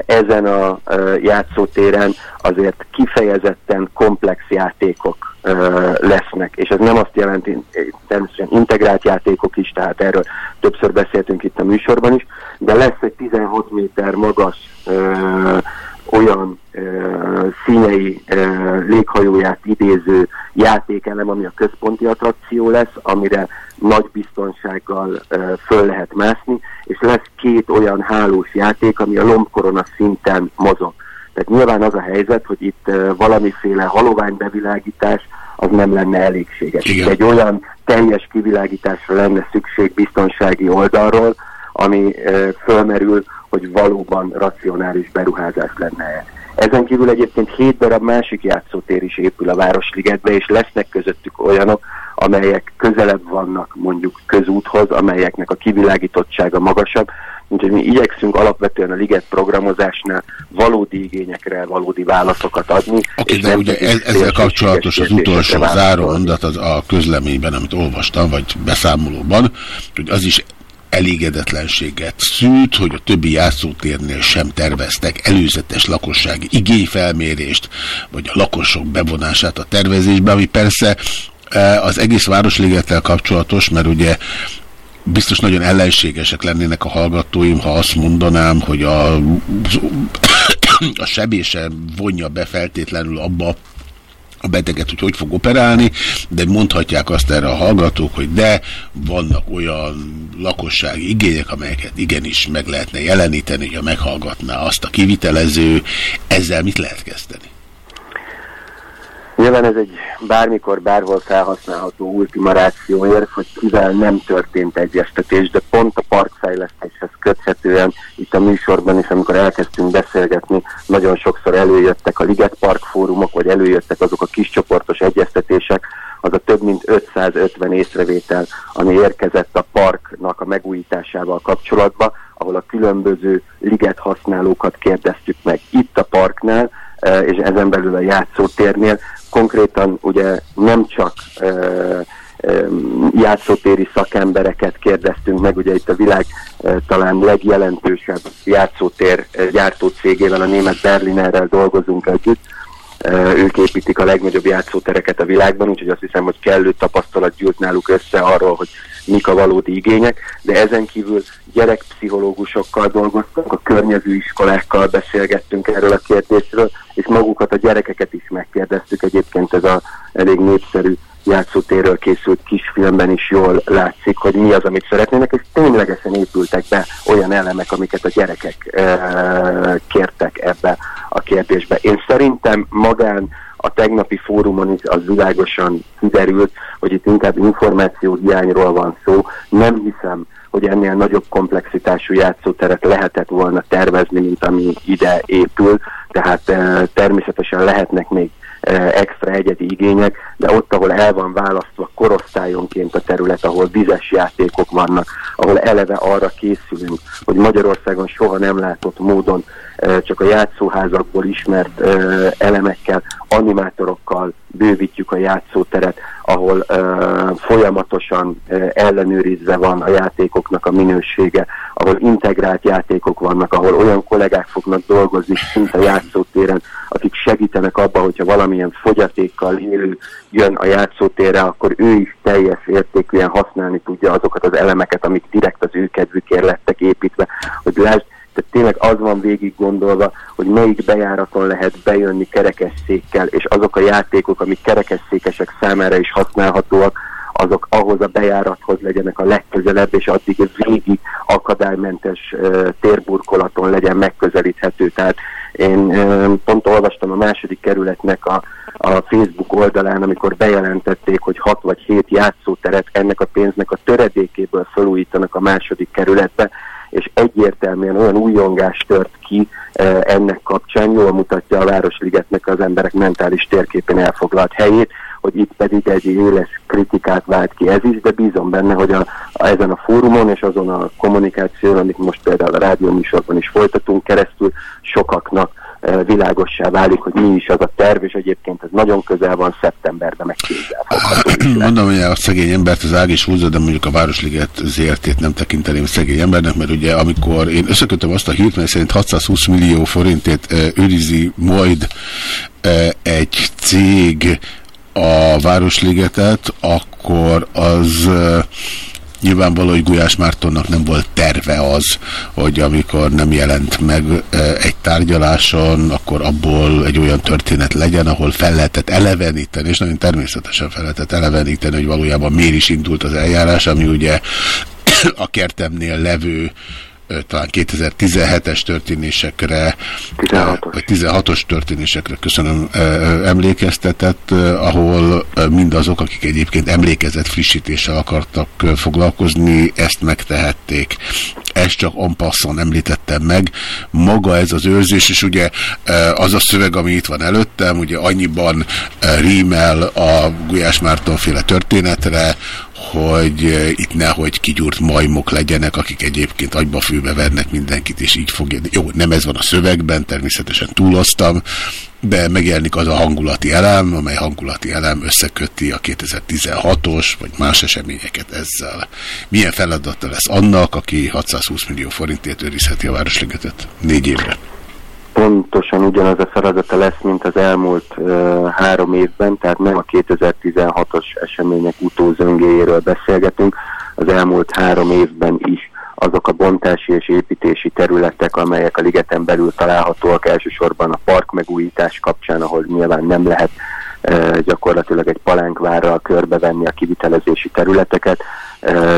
ezen a játszótéren azért kifejezetten komplex játékok lesznek, és ez nem azt jelenti, természetesen integrált játékok is, tehát erről többször beszéltünk itt a műsorban is, de lesz egy 16 méter magas olyan e, színei e, léghajóját idéző játékelem, ami a központi attrakció lesz, amire nagy biztonsággal e, föl lehet mászni, és lesz két olyan hálós játék, ami a lombkorona szinten mozog. Tehát nyilván az a helyzet, hogy itt valamiféle haloványbevilágítás az nem lenne elégséges. Igen. Egy olyan teljes kivilágításra lenne szükség biztonsági oldalról, ami fölmerül, hogy valóban racionális beruházás lenne -e. Ezen kívül egyébként hét darab másik játszótér is épül a Városligetbe, és lesznek közöttük olyanok, amelyek közelebb vannak mondjuk közúthoz, amelyeknek a kivilágítottsága magasabb. Úgyhogy mi igyekszünk alapvetően a liget programozásnál valódi igényekre valódi válaszokat adni. Oké, okay, de ugye ez, ezzel kapcsolatos az utolsó záró mondat az a közleményben, amit olvastam, vagy beszámolóban, hogy az is elégedetlenséget szült, hogy a többi játszótérnél sem terveztek előzetes lakossági igényfelmérést, vagy a lakosok bevonását a tervezésbe, ami persze e, az egész Városligettel kapcsolatos, mert ugye biztos nagyon ellenségesek lennének a hallgatóim, ha azt mondanám, hogy a, a sebése vonja be feltétlenül abba a beteget, hogy hogy fog operálni, de mondhatják azt erre a hallgatók, hogy de vannak olyan lakossági igények, amelyeket igenis meg lehetne jeleníteni, ha meghallgatná azt a kivitelező, ezzel mit lehet kezdeni? Nyilván ez egy bármikor, bárhol felhasználható ultimarációért, hogy kivel nem történt egyeztetés, de pont a parkfejlesztéshez köthetően itt a műsorban is, amikor elkezdtünk beszélgetni, nagyon sokszor előjöttek a Liget Park fórumok, vagy előjöttek azok a kiscsoportos egyeztetések, az a több mint 550 észrevétel, ami érkezett a parknak a megújításával kapcsolatban, ahol a különböző liget használókat kérdeztük meg. Itt a parknál, eh, és ezen belül a játszótérnél, konkrétan ugye nem csak uh, játszótéri szakembereket kérdeztünk meg, ugye itt a világ talán legjelentősebb játszótér gyártó cégével, a német Berlinerrel dolgozunk együtt, ők építik a legnagyobb játszótereket a világban, úgyhogy azt hiszem, hogy kellő tapasztalat gyűlt náluk össze arról, hogy mik a valódi igények, de ezen kívül gyerekpszichológusokkal dolgoztunk, a környező iskolákkal beszélgettünk erről a kérdésről, és magukat a gyerekeket is megkérdeztük, egyébként ez a elég népszerű játszótérről készült kisfilmben is jól látszik, hogy mi az, amit szeretnének, és ténylegesen épültek be olyan elemek, amiket a gyerekek e, kértek ebbe a kérdésbe. Én szerintem magán a tegnapi fórumon is az világosan kiderült, hogy itt inkább információ hiányról van szó. Nem hiszem, hogy ennél nagyobb komplexitású játszóteret lehetett volna tervezni, mint ami ide épül, tehát e, természetesen lehetnek még extra egyedi igények, de ott, ahol el van választva korosztályonként a terület, ahol vizes játékok vannak, ahol eleve arra készülünk, hogy Magyarországon soha nem látott módon csak a játszóházakból ismert elemekkel, animátorokkal bővítjük a játszóteret, ahol folyamatosan ellenőrizve van a játékoknak a minősége, ahol integrált játékok vannak, ahol olyan kollégák fognak dolgozni szinte a játszótéren, akik segítenek abban, hogyha valamilyen fogyatékkal élő jön a játszótérre, akkor ő is teljes értékűen használni tudja azokat az elemeket, amik direkt az ő kedvükért lettek építve, hogy lásd, tehát tényleg az van végig gondolva, hogy melyik bejáraton lehet bejönni kerekesszékkel, és azok a játékok, amik kerekesszékesek számára is használhatóak, azok ahhoz a bejárathoz legyenek a legközelebb, és addig végig akadálymentes uh, térburkolaton legyen megközelíthető. Tehát én um, pont olvastam a második kerületnek a, a Facebook oldalán, amikor bejelentették, hogy 6 vagy 7 játszóteret ennek a pénznek a töredékéből felújítanak a második kerületbe, és egyértelműen olyan újongás tört ki e, ennek kapcsán, jól mutatja a Városligetnek az emberek mentális térképén elfoglalt helyét, hogy itt pedig egy éles kritikát vált ki ez is, de bízom benne, hogy a, a, ezen a fórumon és azon a kommunikáción, amit most például a rádióműsorban is folytatunk keresztül, sokaknak világossá válik, hogy mi is az a terv, és egyébként ez nagyon közel van szeptemberben meg Mondom, hogy a szegény embert az ág is húzza, de mondjuk a Városliget zértét nem tekinteném szegény embernek, mert ugye amikor én összekötöm azt a hírt, mert szerint 620 millió forintét őrizi majd egy cég a Városligetet, akkor az Nyilvánvaló, hogy Gulyás Mártonnak nem volt terve az, hogy amikor nem jelent meg egy tárgyaláson, akkor abból egy olyan történet legyen, ahol fel lehetett eleveníteni, és nagyon természetesen fel lehetett eleveníteni, hogy valójában miért is indult az eljárás, ami ugye a kertemnél levő talán 2017-es történésekre, 16 vagy 16-os történésekre, köszönöm, emlékeztetett, ahol mindazok, akik egyébként emlékezett frissítéssel akartak foglalkozni, ezt megtehették. Ezt csak onpasszon említettem meg. Maga ez az őrzés, és ugye az a szöveg, ami itt van előttem, ugye annyiban rímel a Gulyás Márton féle történetre, hogy itt nehogy kigyúrt majmok legyenek, akik egyébként agyba főbe vernek mindenkit, és így fogja. Jó, nem ez van a szövegben, természetesen túloztam, de megjelenik az a hangulati elem, amely hangulati elem összeköti a 2016-os vagy más eseményeket ezzel. Milyen feladata lesz annak, aki 620 millió forintért őrizheti a Városligetet négy évre? Pontosan ugyanaz a feladata lesz, mint az elmúlt uh, három évben, tehát nem a 2016-os események utózöngéjéről beszélgetünk, az elmúlt három évben is azok a bontási és építési területek, amelyek a ligeten belül találhatóak elsősorban a park megújítás kapcsán, ahol nyilván nem lehet gyakorlatilag egy palánkvárral körbevenni a kivitelezési területeket,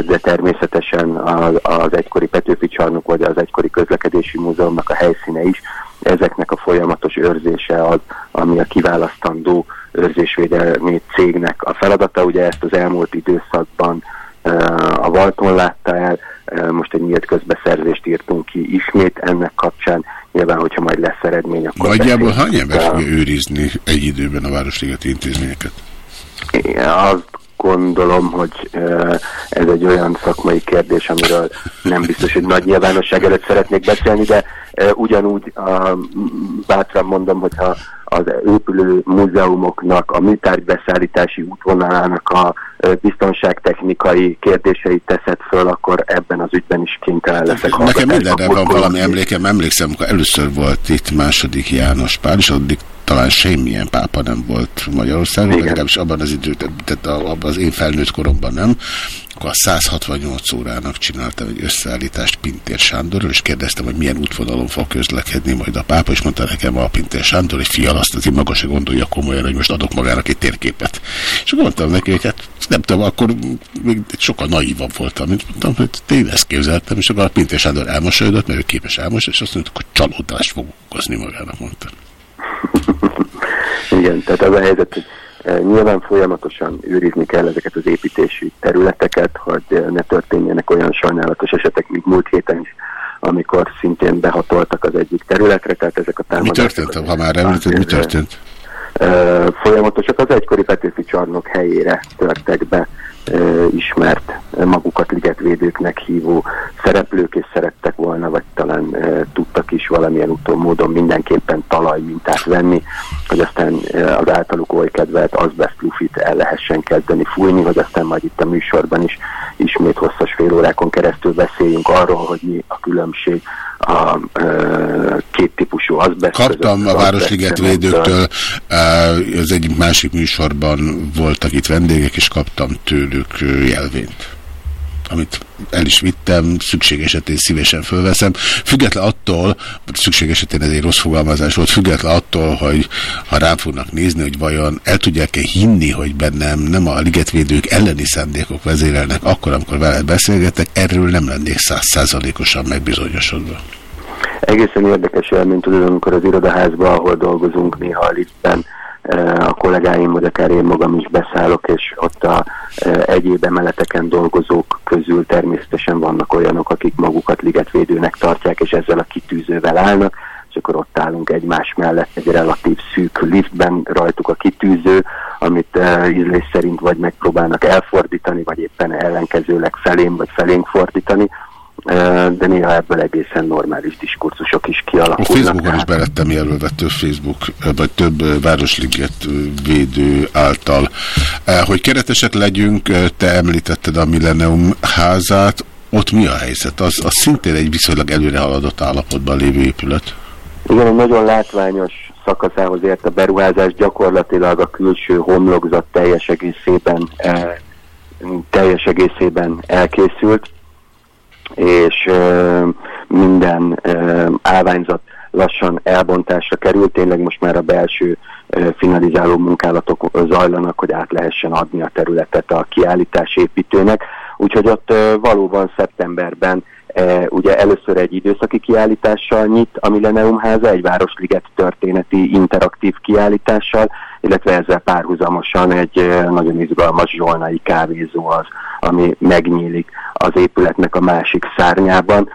de természetesen az, egykori Petőfi csarnok vagy az egykori közlekedési múzeumnak a helyszíne is ezeknek a folyamatos őrzése az, ami a kiválasztandó őrzésvédelmi cégnek a feladata. Ugye ezt az elmúlt időszakban a Valton látta el, most egy nyílt közbeszerzést írtunk ki ismét ennek kapcsán. Nyilván, hogyha majd lesz eredmény, akkor... Nagyjából hány ember fogja őrizni egy időben a Városligeti intézményeket? Én azt gondolom, hogy ez egy olyan szakmai kérdés, amiről nem biztos, hogy nagy nyilvánosság előtt szeretnék beszélni, de ugyanúgy bátran mondom, hogyha az épülő múzeumoknak, a műtárgybeszállítási útvonalának a biztonságtechnikai kérdéseit teszed föl, akkor ebben az ügyben is kénytelen leszek. Nekem mindenre van valami emlékem, emlékszem, amikor először volt itt második János Pál, és addig talán semmilyen pápa nem volt Magyarországon, legalábbis abban az időt, tehát abban az én felnőtt koromban nem, akkor a 168 órának csináltam egy összeállítást Pintér Sándorról, és kérdeztem, hogy milyen útvonalon fog közlekedni majd a pápa, és mondta nekem a Pintér Sándor, hogy fial, azt azért maga se gondolja komolyan, hogy most adok magának egy térképet. És akkor mondtam neki, hogy hát nem tudom, akkor még sokkal naívabb voltam, mint mondtam, hogy én ezt képzeltem, és akkor a Pintér Sándor elmosolyodott, mert ő képes elmosolyodni, és azt mondta, hogy csalódást fog okozni magának, mondta. Igen, tehát az a helyzet, hogy e, nyilván folyamatosan őrizni kell ezeket az építési területeket, hogy e, ne történjenek olyan sajnálatos esetek, mint múlt héten is, amikor szintén behatoltak az egyik területre, tehát ezek a támadások... Mi történt, ha már említed, mi történt? E, folyamatosak az egykori Petőfi csarnok helyére törtek be ismert magukat ligetvédőknek hívó szereplők, és szerettek volna, vagy talán tudtak is valamilyen úton módon mindenképpen talajmintát venni, hogy aztán az általuk oly kedvelt azbest lufit el lehessen kezdeni fújni, hogy aztán majd itt a műsorban is ismét hosszas fél órákon keresztül beszéljünk arról, hogy mi a különbség a két típusú azbest. Kaptam a Városliget védőktől, az egyik másik műsorban voltak itt vendégek, és kaptam tőlük jelvényt amit el is vittem, szükség esetén szívesen fölveszem. Független attól, szükség esetén ez egy rossz fogalmazás volt, független attól, hogy ha rám fognak nézni, hogy vajon el tudják-e hinni, hogy bennem nem a ligetvédők elleni szándékok vezérelnek akkor, amikor veled beszélgetek, erről nem lennék százszázalékosan megbizonyosodva. Egészen érdekes élmény, tudod, amikor az irodaházban, ahol dolgozunk, néha a liftben, a kollégáim, vagy akár én magam is beszállok, és ott a egyéb emeleteken dolgozók közül természetesen vannak olyanok, akik magukat ligetvédőnek tartják, és ezzel a kitűzővel állnak, és akkor ott állunk egymás mellett egy relatív szűk liftben, rajtuk a kitűző, amit uh, ízlés szerint vagy megpróbálnak elfordítani, vagy éppen ellenkezőleg felém vagy felénk fordítani, de néha ebből egészen normális diskurzusok is kialakulnak. A Facebookon is belettem jelölve több Facebook, vagy több Városliget védő által. Hogy keretesek legyünk, te említetted a Millennium házát, ott mi a helyzet? Az, az szintén egy viszonylag előre haladott állapotban lévő épület. Igen, nagyon látványos szakaszához ért a beruházás, gyakorlatilag a külső homlokzat teljes egészében, teljes egészében elkészült és minden állványzat lassan elbontásra került, tényleg most már a belső finalizáló munkálatok zajlanak, hogy át lehessen adni a területet a kiállítás építőnek. Úgyhogy ott valóban szeptemberben ugye először egy időszaki kiállítással nyit a Millennium háza, egy Városliget történeti interaktív kiállítással, illetve ezzel párhuzamosan egy nagyon izgalmas zsolnai kávézó az, ami megnyílik az épületnek a másik szárnyában.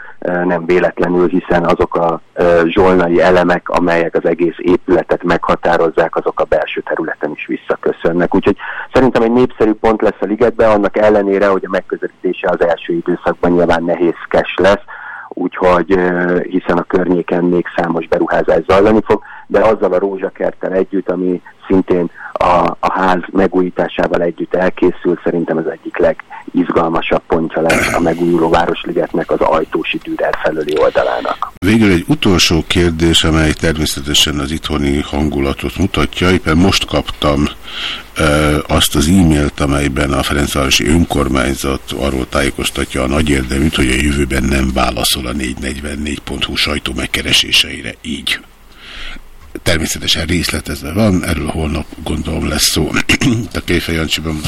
nem véletlenül, hiszen azok a zsolnai elemek, amelyek az egész épületet meghatározzák, azok a belső területen is visszaköszönnek. Úgyhogy szerintem egy népszerű pont lesz a ligetben, annak ellenére, hogy a megközelítése az első időszakban nyilván nehézkes lesz, úgyhogy hiszen a környéken még számos beruházás zajlani fog, de azzal a rózsakerttel együtt, ami szintén a, a ház megújításával együtt elkészül, szerintem az egyik legizgalmasabb pontja lesz a megújuló Városligetnek az ajtósi Dürer felőli oldalának. Végül egy utolsó kérdés, amely természetesen az itthoni hangulatot mutatja. Éppen most kaptam e, azt az e-mailt, amelyben a Ferencvárosi önkormányzat arról tájékoztatja a nagy érdeműt, hogy a jövőben nem válaszol a 444.hu sajtó megkereséseire. Így természetesen részletezve van, erről holnap gondolom lesz szó a Jancsiban.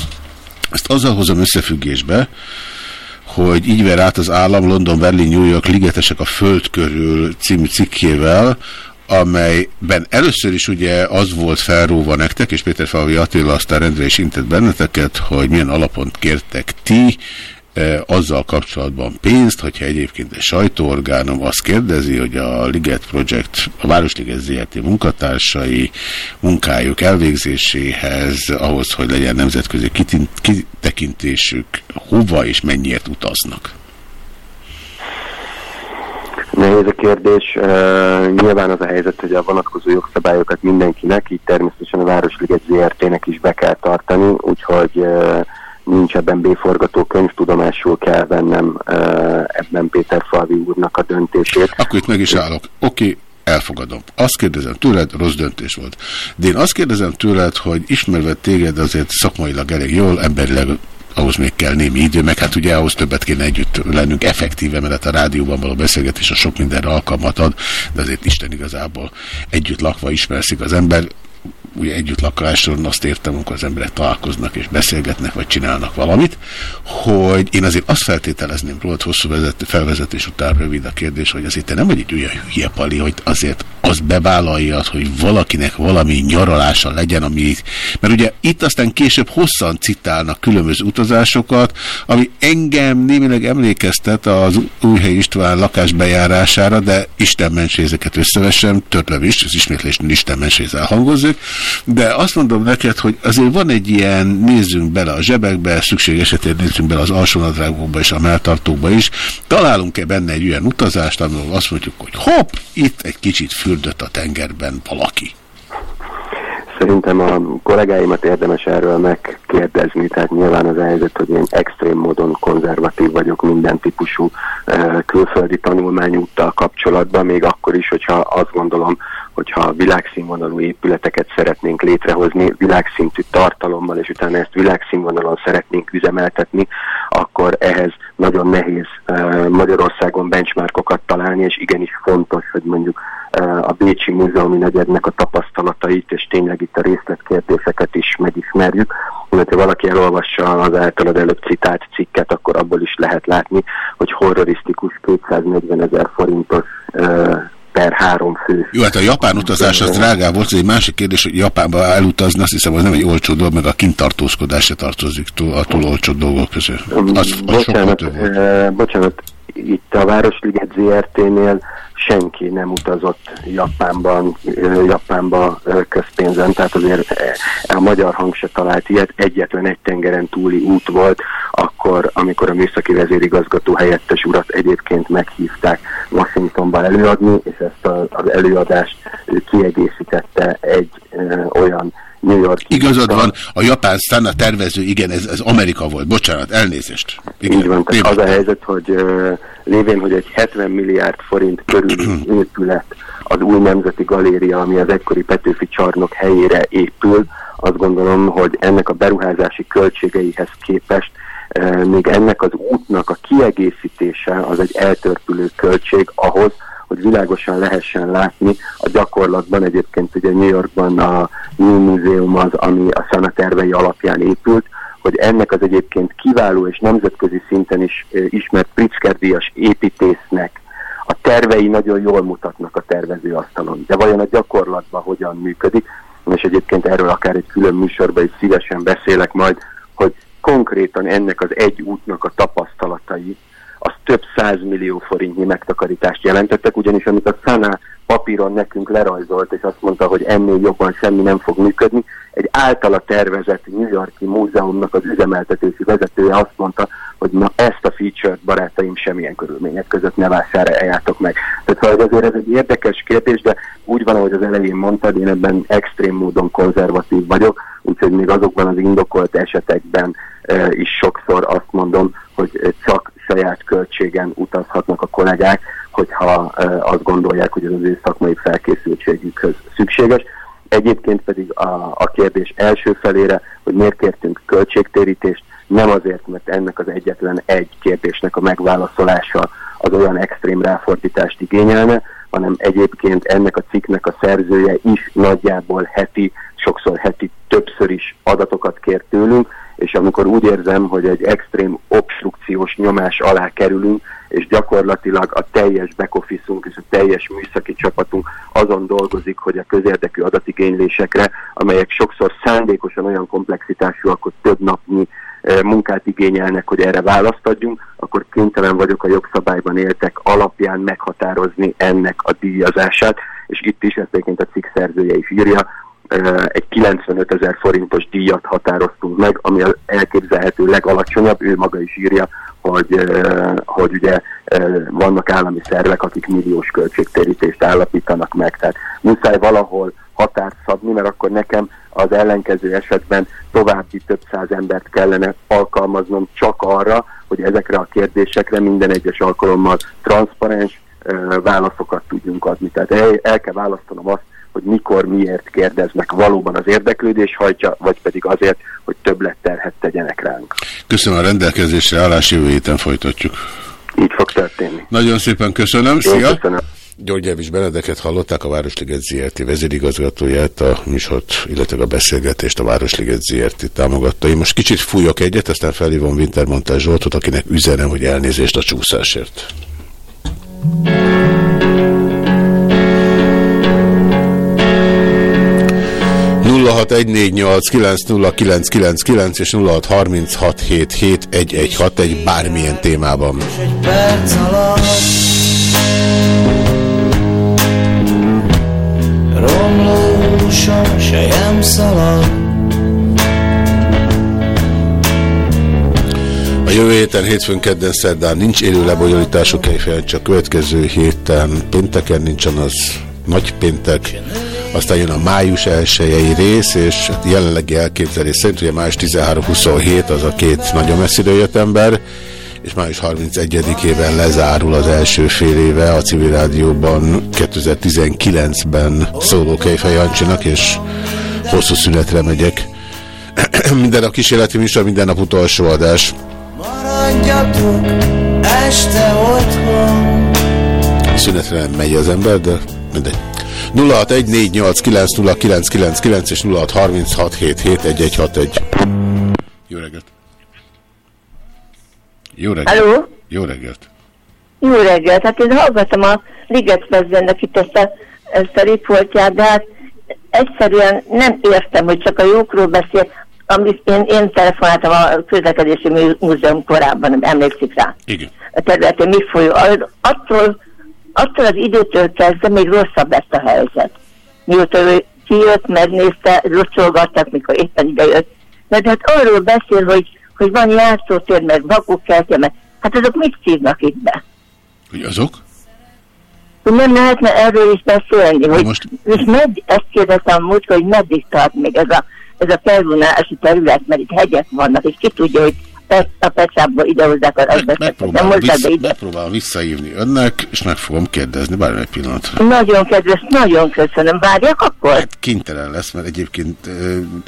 Ezt azzal hozom összefüggésbe, hogy így ver át az állam London, Berlin, New York ligetesek a föld körül című cikkével, amelyben először is ugye az volt felróva nektek, és Péter Falvi Attila aztán rendre is intett benneteket, hogy milyen alapon kértek ti azzal kapcsolatban pénzt, hogyha egyébként egy sajtóorgánom azt kérdezi, hogy a Liget Project, a Városliget ZRT munkatársai munkájuk elvégzéséhez, ahhoz, hogy legyen nemzetközi kitekintésük, hova és mennyiért utaznak? Nehéz a kérdés. Uh, nyilván az a helyzet, hogy a vonatkozó jogszabályokat mindenkinek, így természetesen a Városliget ZRT-nek is be kell tartani, úgyhogy uh, nincs ebben B-forgatókönyv, tudomásul kell vennem ebben Péter Falvi úrnak a döntését. Akkor itt meg is állok. Oké, okay, elfogadom. Azt kérdezem tőled, rossz döntés volt. De én azt kérdezem tőled, hogy ismerve téged azért szakmailag elég jól, emberileg ahhoz még kell némi idő, meg hát ugye ahhoz többet kéne együtt lennünk effektíve, mert a rádióban való beszélgetés a sok mindenre alkalmat ad, de azért Isten igazából együtt lakva ismerszik az ember ugye együtt lakásról azt értem, amikor az emberek találkoznak és beszélgetnek, vagy csinálnak valamit, hogy én azért azt feltételezném róla, hosszú vezető, felvezetés után rövid a kérdés, hogy azért te nem vagy egy olyan hülye pali, hogy azért azt bevállalja, hogy valakinek valami nyaralása legyen, ami, mert ugye itt aztán később hosszan citálnak különböző utazásokat, ami engem némileg emlékeztet az Újhely István lakásbejárására, de Isten mentsé ezeket összevessem, törlevés, az ismétlésnél Isten mentsé elhangozzuk, de azt mondom neked, hogy azért van egy ilyen, nézzünk bele a zsebekbe, szükség esetén nézzünk bele az alsónadrágokba és a melltartókba is, találunk-e benne egy olyan utazást, amivel azt mondjuk, hogy hopp, itt egy kicsit fürdött a tengerben valaki. Szerintem a kollégáimat érdemes erről megkérdezni, tehát nyilván az a helyzet, hogy én extrém módon konzervatív vagyok minden típusú külföldi tanulmányúttal kapcsolatban, még akkor is, hogyha azt gondolom, hogyha világszínvonalú épületeket szeretnénk létrehozni, világszintű tartalommal, és utána ezt világszínvonalon szeretnénk üzemeltetni, akkor ehhez nagyon nehéz Magyarországon benchmarkokat találni, és igenis fontos, hogy mondjuk a Bécsi Múzeumi Negyednek a tapasztalatait, és tényleg itt a részletkérdéseket is megismerjük. Mert ha valaki elolvassa az általad előbb citált cikket, akkor abból is lehet látni, hogy horrorisztikus 240 ezer forintos uh, per három fő. Jó, hát a japán utazás az drágább volt, ez egy másik kérdés, hogy Japánba elutazni, azt hiszem, hogy nem egy olcsó dolog, meg a kintartózkodás se tartozik túl, a túl olcsó dolgok közül. Az, az bocsánat, uh, bocsánat, itt a Városliget ZRT-nél senki nem utazott Japánban, Japánba közpénzen, tehát azért a magyar hang se talált ilyet, egyetlen egy tengeren túli út volt, akkor, amikor a műszaki vezérigazgató helyettes urat egyébként meghívták Washingtonban előadni, és ezt az előadást kiegészítette egy olyan New York. Igazad van, a japán a tervező, igen, ez, ez Amerika volt, bocsánat, elnézést. Igen, Így van, tehát az a helyzet, hogy uh, lévén, hogy egy 70 milliárd forint körül épület az új nemzeti galéria, ami az egykori Petőfi csarnok helyére épül, azt gondolom, hogy ennek a beruházási költségeihez képest uh, még ennek az útnak a kiegészítése az egy eltörpülő költség ahhoz, hogy világosan lehessen látni. A gyakorlatban egyébként ugye New Yorkban a New Museum az, ami a Sana tervei alapján épült, hogy ennek az egyébként kiváló és nemzetközi szinten is ismert Pritzker-díjas építésznek a tervei nagyon jól mutatnak a tervezőasztalon. De vajon a gyakorlatban hogyan működik? És egyébként erről akár egy külön műsorban is szívesen beszélek majd, hogy konkrétan ennek az egy útnak a tapasztalatai, az több millió forintnyi megtakarítást jelentettek, ugyanis amit a Sana papíron nekünk lerajzolt, és azt mondta, hogy ennél jobban semmi nem fog működni, egy általa tervezett New Yorki múzeumnak az üzemeltetési vezetője azt mondta, hogy na ezt a feature-t barátaim semmilyen körülmények között ne vásároljátok meg. Tehát szóval azért ez egy érdekes kérdés, de úgy van, ahogy az elején mondtad, én ebben extrém módon konzervatív vagyok, úgyhogy még azokban az indokolt esetekben e, is sokszor azt mondom, hogy csak saját költségen utazhatnak a kollégák, hogyha azt gondolják, hogy ez az ő szakmai felkészültségükhöz szükséges. Egyébként pedig a, a kérdés első felére, hogy miért kértünk költségtérítést, nem azért, mert ennek az egyetlen egy kérdésnek a megválaszolása az olyan extrém ráfordítást igényelne, hanem egyébként ennek a cikknek a szerzője is nagyjából heti, sokszor heti többször is adatokat kér tőlünk, és amikor úgy érzem, hogy egy extrém obstrukciós nyomás alá kerülünk, és gyakorlatilag a teljes back és a teljes műszaki csapatunk azon dolgozik, hogy a közérdekű adatigénylésekre, amelyek sokszor szándékosan olyan komplexitásúak, hogy több napnyi munkát igényelnek, hogy erre választ adjunk, akkor kénytelen vagyok a jogszabályban éltek alapján meghatározni ennek a díjazását, és itt is ezt a cikk szerzője is írja, egy 95 ezer forintos díjat határoztunk meg, ami az elképzelhető legalacsonyabb, ő maga is írja, hogy, hogy ugye vannak állami szervek, akik milliós költségtérítést állapítanak meg. Tehát muszáj valahol határt szabni, mert akkor nekem az ellenkező esetben további több száz embert kellene alkalmaznom csak arra, hogy ezekre a kérdésekre minden egyes alkalommal transzparens válaszokat tudjunk adni. Tehát el, el kell választanom azt, hogy mikor, miért kérdeznek valóban az érdeklődés hajtja, vagy pedig azért, hogy többletterhet tegyenek ránk. Köszönöm a rendelkezésre, állás jövő héten folytatjuk. Így fog történni. Nagyon szépen köszönöm, Én szia! Köszönöm. György Elvis Benedeket hallották, a Városliget ZRT vezérigazgatóját, a műsort, illetve a beszélgetést a Városliget ZRT támogatta. Én most kicsit fújok egyet, aztán felhívom Wintermantel Zsoltot, akinek üzenem, hogy elnézést a csúszásért. És 0636771161 bármilyen témában. perc alatt Romló húson sejem szalad A jövő héten, hétfőn, kedden, szerdán nincs élő lebonyolítású kejfejön, csak következő héten pénteken nincsen az nagy péntek, aztán jön a május elsőjei rész, és hát jelenlegi elképzelés szerint, ugye május 13-27 az a két nagyon messzire jött ember, és május 31-ében lezárul az első fél éve a civil rádióban 2019-ben szóló Kejfej Jancsinak, és hosszú szünetre megyek. minden nap kísérleti műsor, minden nap utolsó adás. Maradjatok este otthon Szünetre nem megy az ember, de mindegy. 0614890999 és 0636771161. Jó reggelt! Jó reggelt! Halló? Jó reggelt! Jó reggelt! Hát én hallgatom a Liget Vezdennek itt ezt a, ezt a riportját, de hát egyszerűen nem értem, hogy csak a jókról beszél, amit én, én telefonáltam a közlekedési múzeum korábban, emlékszik rá. Igen. A területén mi folyó. Attól, attól az időtől kezdve még rosszabb lesz a helyzet. Mióta ő kijött, megnézte, locsolgattak, mikor éppen idejött. Mert hát arról beszél, hogy, hogy van játszótér, meg vakukkertje, meg hát azok mit szívnak itt be? Hogy azok? Hogy nem lehetne erről is beszélni, hogy most... és med, ezt kérdeztem múlt, hogy meddig tart még ez a, ez a felvonási terület, mert itt hegyek vannak, és ki tudja, hogy a Petsából idehozzák a azbestet, nem Megpróbálom, hozzák vissza, be ide. megpróbálom visszaívni önnek, és meg fogom kérdezni bármely pillanatra. Nagyon kedves, nagyon köszönöm. Várjak akkor? Hát kénytelen lesz, mert egyébként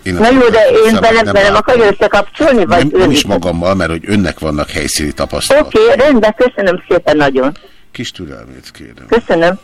én... Na jó, de én velem, velem akarja összekapcsolni? Vagy Nem, nem is magammal, mert hogy önnek vannak helyszíni tapasztalatok. Oké, rendben, köszönöm szépen nagyon. Kis türelmét kérem. Köszönöm.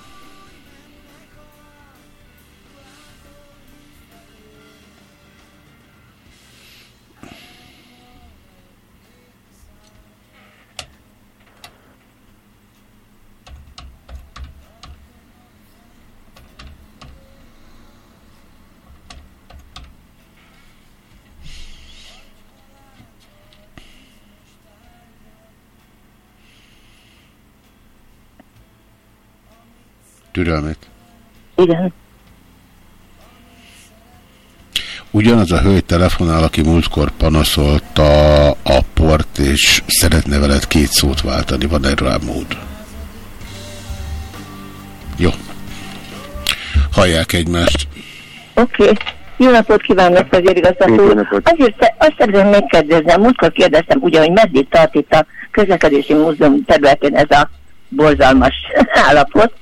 Türelmét. Igen. Ugyanaz a hölgy telefonál, aki múltkor panaszolta a port, és szeretne veled két szót váltani. Van erre rá mód? Jó. Hallják egymást. Oké. Okay. Jó napot kívánok, azért igazgató. Azért azt szeretném megkérdezni, múltkor kérdeztem, ugye, hogy meddig tart itt a közlekedési múzeum területén ez a borzalmas állapot,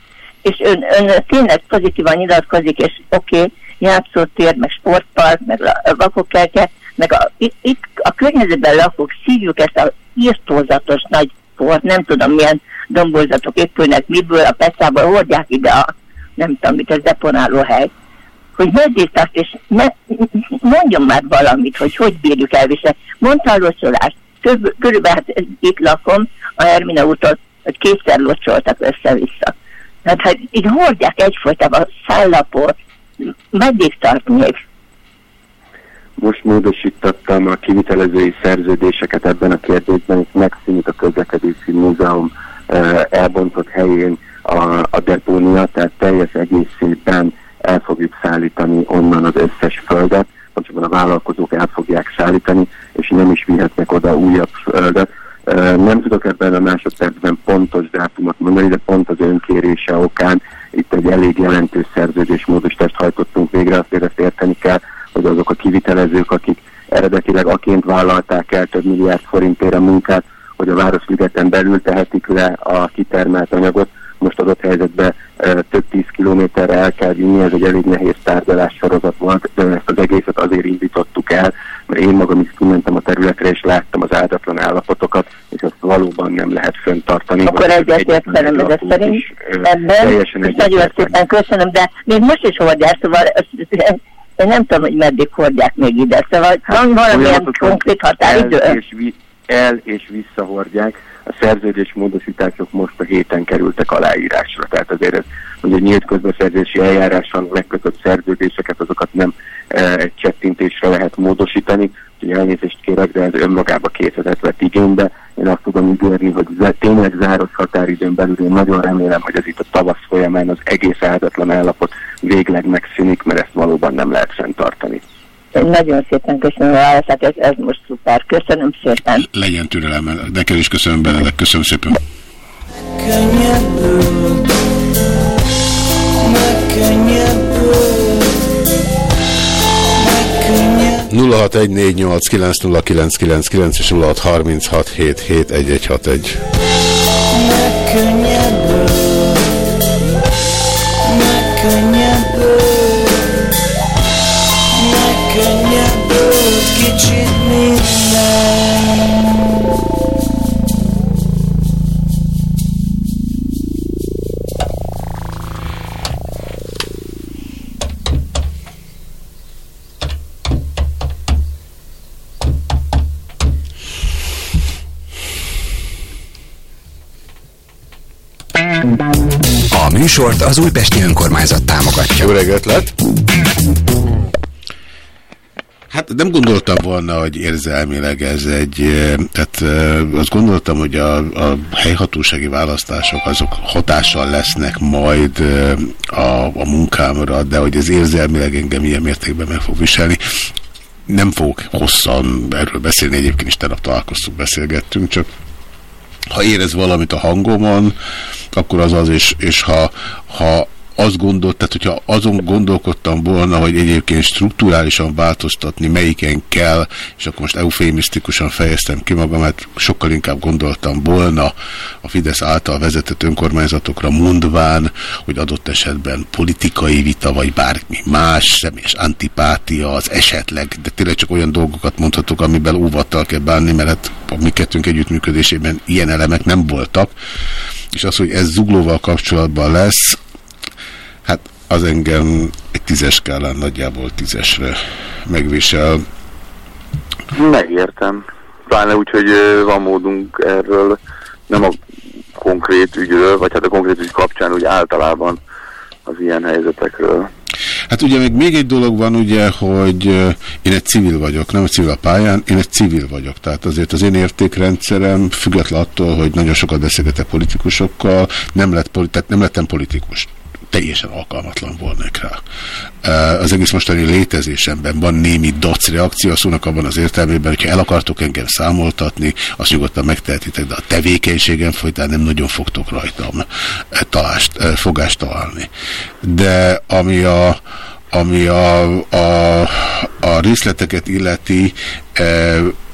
és ön, ön tényleg pozitívan nyilatkozik, és oké, okay, játszótér, meg sportpark, meg lakókerke, meg a, itt, itt a környezetben lakók szívjuk ezt a írtózatos nagy port, nem tudom milyen domborzatok épülnek, miből, a peszából hordják ide a, nem tudom mit, ez deponáló hely. Hogy meddig tart, és ne, mondjon már valamit, hogy hogy bírjuk elviselni. Mondta a locsolást, körülbelül hát itt lakom, a Hermina úton, hogy kétszer locsoltak össze-vissza. Hát, hát így hordják egyfolytában szállapot, meddig tart még? Most módosítottam a kivitelezői szerződéseket ebben a kérdésben, és megszűnik a közlekedési múzeum elbontott helyén a, a depónia, tehát teljes egészében el fogjuk szállítani onnan az összes földet, pontosabban a vállalkozók el fogják szállítani, és nem is vihetnek oda újabb földet. Nem tudok ebben a másodpercben pontos dátumot mondani, de pont az önkérése okán itt egy elég jelentős szerződésmódosítást hajtottunk végre, azért ezt érteni kell, hogy azok a kivitelezők, akik eredetileg aként vállalták el több milliárd forintért a munkát, hogy a Városligeten belül tehetik le a kitermelt anyagot, most adott helyzetben több tíz kilométerre el kell vinni, ez egy elég nehéz tárgyalás sorozat volt, de ezt az egészet azért indítottuk el, mert én magam is kimentem a területre, és láttam az áldatlan állapotokat, és azt valóban nem lehet föntartani. Akkor egyetért velem ezek szerint ebben, és nagyon szépen köszönöm, de még most is hordják, szóval én nem tudom, hogy meddig hordják még ide, szóval van valamilyen konkrét határidő? El és, vi- el és visszahordják, a szerződés módosítások most a héten kerültek aláírásra. Tehát azért ez, hogy egy nyílt közbeszerzési eljáráson megkötött szerződéseket, azokat nem egy csettintésre lehet módosítani. Úgyhogy elnézést kérek, de ez önmagába két vett igénybe. Én azt tudom ígérni, hogy tényleg záros határidőn belül én nagyon remélem, hogy ez itt a tavasz folyamán az egész áldatlan állapot végleg megszűnik, mert ezt valóban nem lehet fenntartani. Nagyon szépen köszönöm a válaszát, ez, ez most szuper. Köszönöm szépen. Legyen türelem, neked is köszönöm benne, köszönöm szépen. Megkönnyebbül, megkönnyebbül, 0614890999 és 0636771161. Megkönnyebbül, megkönnyebbül kicsit A műsort az Újpesti Önkormányzat támogatja. Jó reggelt lett! Hát nem gondoltam volna, hogy érzelmileg ez egy, tehát azt gondoltam, hogy a, a helyhatósági választások azok hatással lesznek majd a, a munkámra, de hogy ez érzelmileg engem ilyen mértékben meg fog viselni. Nem fogok hosszan erről beszélni, egyébként is tegnap találkoztunk, beszélgettünk, csak ha érez valamit a hangomon, akkor az az, és, és ha, ha azt gondolt, tehát hogyha azon gondolkodtam volna, hogy egyébként strukturálisan változtatni melyiken kell, és akkor most eufémisztikusan fejeztem ki magam, mert sokkal inkább gondoltam volna a Fidesz által vezetett önkormányzatokra mondván, hogy adott esetben politikai vita, vagy bármi más, személyes antipátia, az esetleg, de tényleg csak olyan dolgokat mondhatok, amiben óvattal kell bánni, mert hát a mi kettőnk együttműködésében ilyen elemek nem voltak, és az, hogy ez zuglóval kapcsolatban lesz, Hát az engem egy tízes skálán nagyjából tízesre megvisel. Megértem. Pláne úgy, hogy van módunk erről, nem a konkrét ügyről, vagy hát a konkrét ügy kapcsán úgy általában az ilyen helyzetekről. Hát ugye még, még egy dolog van ugye, hogy én egy civil vagyok, nem egy civil a pályán, én egy civil vagyok. Tehát azért az én értékrendszerem, független attól, hogy nagyon sokat beszélgetek politikusokkal, nem, lett, tehát nem lettem politikus teljesen alkalmatlan volnék rá. Az egész mostani létezésemben van némi dac reakció a szónak abban az értelmében, hogyha el akartok engem számoltatni, azt nyugodtan megtehetitek, de a tevékenységem folytán nem nagyon fogtok rajtam talást, fogást találni. De ami a ami a, a, a részleteket illeti,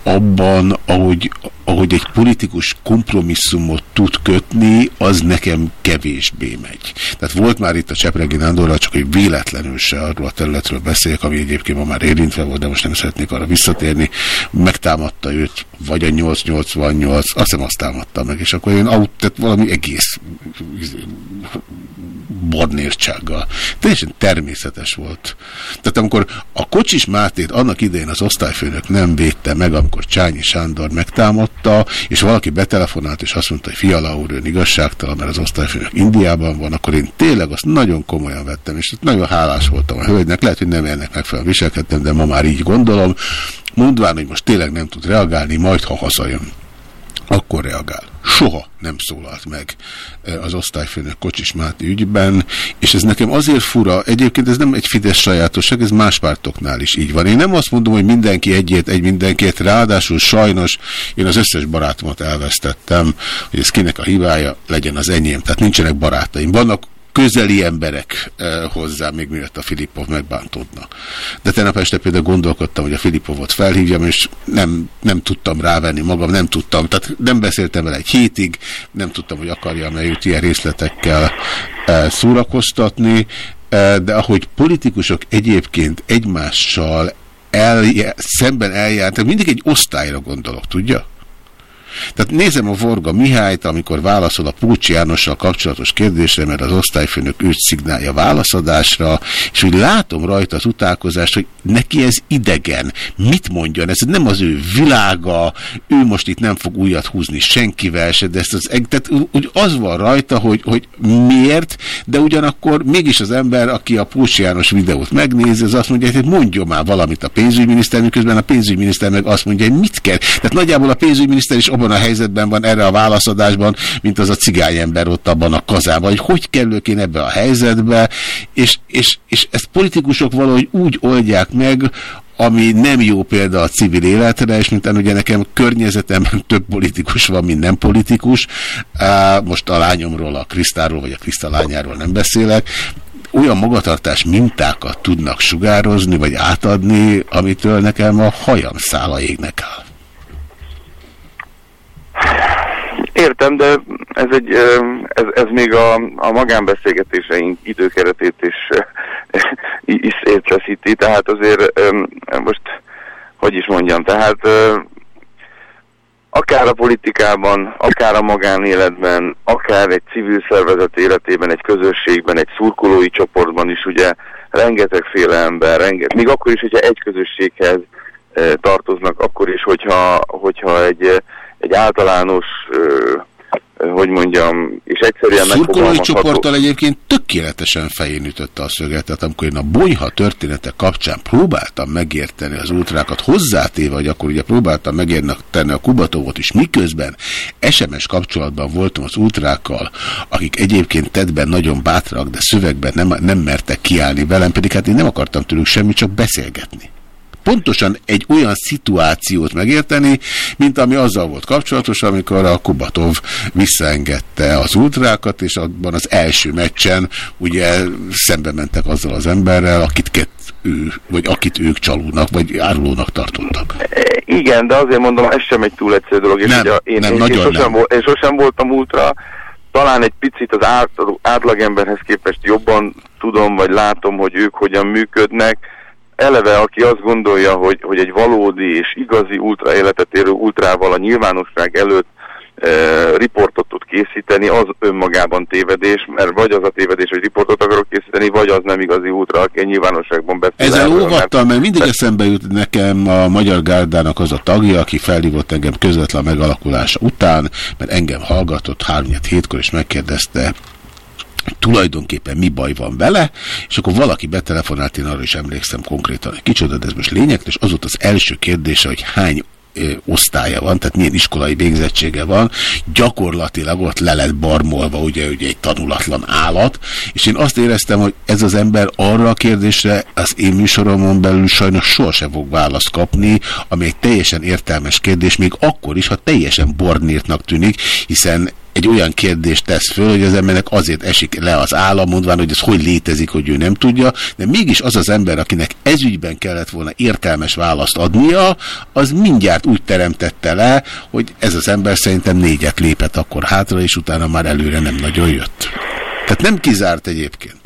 abban, ahogy, ahogy egy politikus kompromisszumot tud kötni, az nekem kevésbé megy. Tehát volt már itt a Csepregi Nándorral, csak hogy véletlenül se arról a területről beszéljek, ami egyébként ma már érintve volt, de most nem szeretnék arra visszatérni. Megtámadta őt, vagy a 888, azt hiszem azt támadta meg, és akkor én tehát valami egész barnértsággal. Teljesen természetes volt. Tehát amikor a Kocsis Mátét annak idején az osztályfőnök nem védte meg, amikor Csányi Sándor megtámadta, és valaki betelefonált, és azt mondta, hogy Fiala úr, ön igazságtalan, mert az osztályfőnök Indiában van, akkor én tényleg azt nagyon komolyan vettem, és nagyon hálás voltam a hölgynek. Lehet, hogy nem ennek megfelelően viselkedtem, de ma már így gondolom. Mondván, hogy most tényleg nem tud reagálni, majd ha hazajön akkor reagál. Soha nem szólalt meg eh, az osztályfőnök Kocsis Máté ügyben, és ez nekem azért fura, egyébként ez nem egy Fidesz sajátosság, ez más pártoknál is így van. Én nem azt mondom, hogy mindenki egyét, egy mindenkit, ráadásul sajnos én az összes barátomat elvesztettem, hogy ez kinek a hibája, legyen az enyém. Tehát nincsenek barátaim. Vannak közeli emberek eh, hozzá, még mielőtt a Filipov megbántódna. De tegnap este például gondolkodtam, hogy a Filipovot felhívjam, és nem, nem tudtam rávenni magam, nem tudtam, tehát nem beszéltem vele egy hétig, nem tudtam, hogy akarja-e őt ilyen részletekkel eh, szórakoztatni, eh, de ahogy politikusok egyébként egymással el, szemben eljártak, mindig egy osztályra gondolok, tudja? Tehát nézem a Vorga Mihályt, amikor válaszol a Púcsi Jánossal kapcsolatos kérdésre, mert az osztályfőnök őt szignálja válaszadásra, és úgy látom rajta az utálkozást, hogy neki ez idegen. Mit mondjon? Ez nem az ő világa, ő most itt nem fog újat húzni senkivel se, de ezt az, tehát úgy az van rajta, hogy, hogy miért, de ugyanakkor mégis az ember, aki a Púcsi János videót megnézi, az azt mondja, hogy mondjon már valamit a pénzügyminiszter, miközben a pénzügyminiszter meg azt mondja, hogy mit kell. Tehát nagyjából a pénzügyminiszter is abban a helyzetben van erre a válaszadásban, mint az a cigányember ott abban a kazában, hogy hogy kerülök én ebbe a helyzetbe, és, és, és ezt politikusok valahogy úgy oldják meg, ami nem jó példa a civil életre, és mint ugye nekem környezetemben több politikus van, mint nem politikus. Most a lányomról, a Krisztáról, vagy a Kriszta lányáról nem beszélek, olyan magatartás mintákat tudnak sugározni, vagy átadni, amitől nekem a hajam szála égnek áll. Értem, de ez, egy, ez, ez még a, a magánbeszélgetéseink időkeretét is, is szétfeszíti, tehát azért most, hogy is mondjam, tehát akár a politikában, akár a magánéletben, akár egy civil szervezet életében, egy közösségben, egy szurkolói csoportban is ugye rengetegféle ember, renget, még akkor is, hogyha egy közösséghez tartoznak, akkor is, hogyha, hogyha egy egy általános, ö, hogy mondjam, és egyszerűen Szurkolói csoporttal egyébként tökéletesen fején ütötte a szöget, tehát amikor én a bonyha története kapcsán próbáltam megérteni az ultrákat, hozzátéve, hogy akkor ugye próbáltam megérteni a Kubatovot is, miközben SMS kapcsolatban voltam az ultrákkal, akik egyébként tedben nagyon bátrak, de szövegben nem, nem mertek kiállni velem, pedig hát én nem akartam tőlük semmit, csak beszélgetni pontosan egy olyan szituációt megérteni, mint ami azzal volt kapcsolatos, amikor a Kubatov visszaengedte az ultrákat, és abban az első meccsen ugye szembe mentek azzal az emberrel, akit ő, vagy akit ők csalónak, vagy árulónak tartottak. Igen, de azért mondom, ez sem egy túl egyszerű dolog. Nem, és én, nem, én, nagyon én, sosem, nem. Volt, én sosem voltam ultra, talán egy picit az át, átlagemberhez képest jobban tudom, vagy látom, hogy ők hogyan működnek, eleve, aki azt gondolja, hogy, hogy egy valódi és igazi ultra életet érő ultrával a nyilvánosság előtt e, riportot tud készíteni, az önmagában tévedés, mert vagy az a tévedés, hogy riportot akarok készíteni, vagy az nem igazi ultra, aki a nyilvánosságban beszél. Ezzel óvattal, mert mindig eszembe jut nekem a Magyar Gárdának az a tagja, aki felhívott engem közvetlen megalakulása után, mert engem hallgatott 3 hétkor, és megkérdezte, tulajdonképpen mi baj van vele, és akkor valaki betelefonált, én arra is emlékszem konkrétan, hogy kicsoda, de ez most lényeg, és az volt az első kérdése, hogy hány osztálya van, tehát milyen iskolai végzettsége van, gyakorlatilag ott le lett barmolva, ugye, ugye egy tanulatlan állat, és én azt éreztem, hogy ez az ember arra a kérdésre az én műsoromon belül sajnos sohasem fog választ kapni, ami egy teljesen értelmes kérdés, még akkor is, ha teljesen bornírtnak tűnik, hiszen egy olyan kérdést tesz föl, hogy az embernek azért esik le az állam, mondván, hogy ez hogy létezik, hogy ő nem tudja, de mégis az az ember, akinek ezügyben kellett volna értelmes választ adnia, az mindjárt úgy teremtette le, hogy ez az ember szerintem négyet lépett akkor hátra, és utána már előre nem nagyon jött. Tehát nem kizárt egyébként.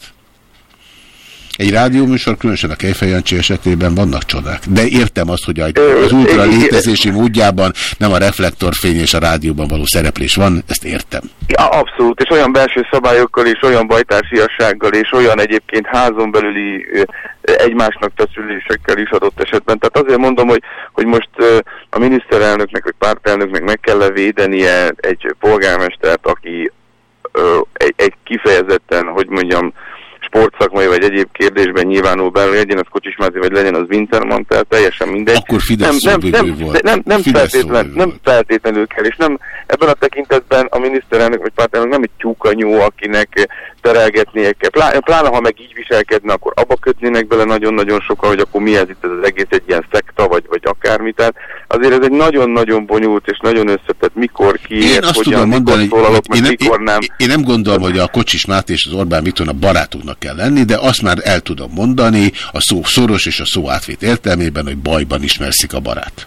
Egy rádióműsor, különösen a Kejfej Jancsi esetében vannak csodák. De értem azt, hogy az ultra létezési módjában nem a reflektorfény és a rádióban való szereplés van, ezt értem. Ja, abszolút, és olyan belső szabályokkal, és olyan bajtársiassággal, és olyan egyébként házon belüli egymásnak teszülésekkel is adott esetben. Tehát azért mondom, hogy, hogy most a miniszterelnöknek, vagy pártelnöknek meg kell -e védenie egy polgármestert, aki egy, egy kifejezetten, hogy mondjam, sportszakmai vagy egyéb kérdésben nyilvánul be, legyen az Kocsismázi, vagy legyen az Winterman, tehát teljesen mindegy. Akkor Fidesz nem, nem, nem, volt. nem, nem, Fidesz feltétlen, nem feltétlenül kell, és nem ebben a tekintetben a miniszterelnök vagy pártelnök nem egy tyúkanyú, akinek terelgetnie kell. Plá, pláne, ha meg így viselkedne, akkor abba kötnének bele nagyon-nagyon sokan, hogy akkor mi ez itt ez az egész egy ilyen szekta, vagy, vagy akármi. Tehát azért ez egy nagyon-nagyon bonyolult és nagyon összetett, mikor, ki, Én azt hogyan, tudom mondani, mikor szólalok, én, meg mikor nem. én, én nem gondolom, hogy a Kocsis Máté és az Orbán Viktornak barátoknak kell lenni, de azt már el tudom mondani a szó szoros és a szó átvét értelmében, hogy bajban ismerszik a barát.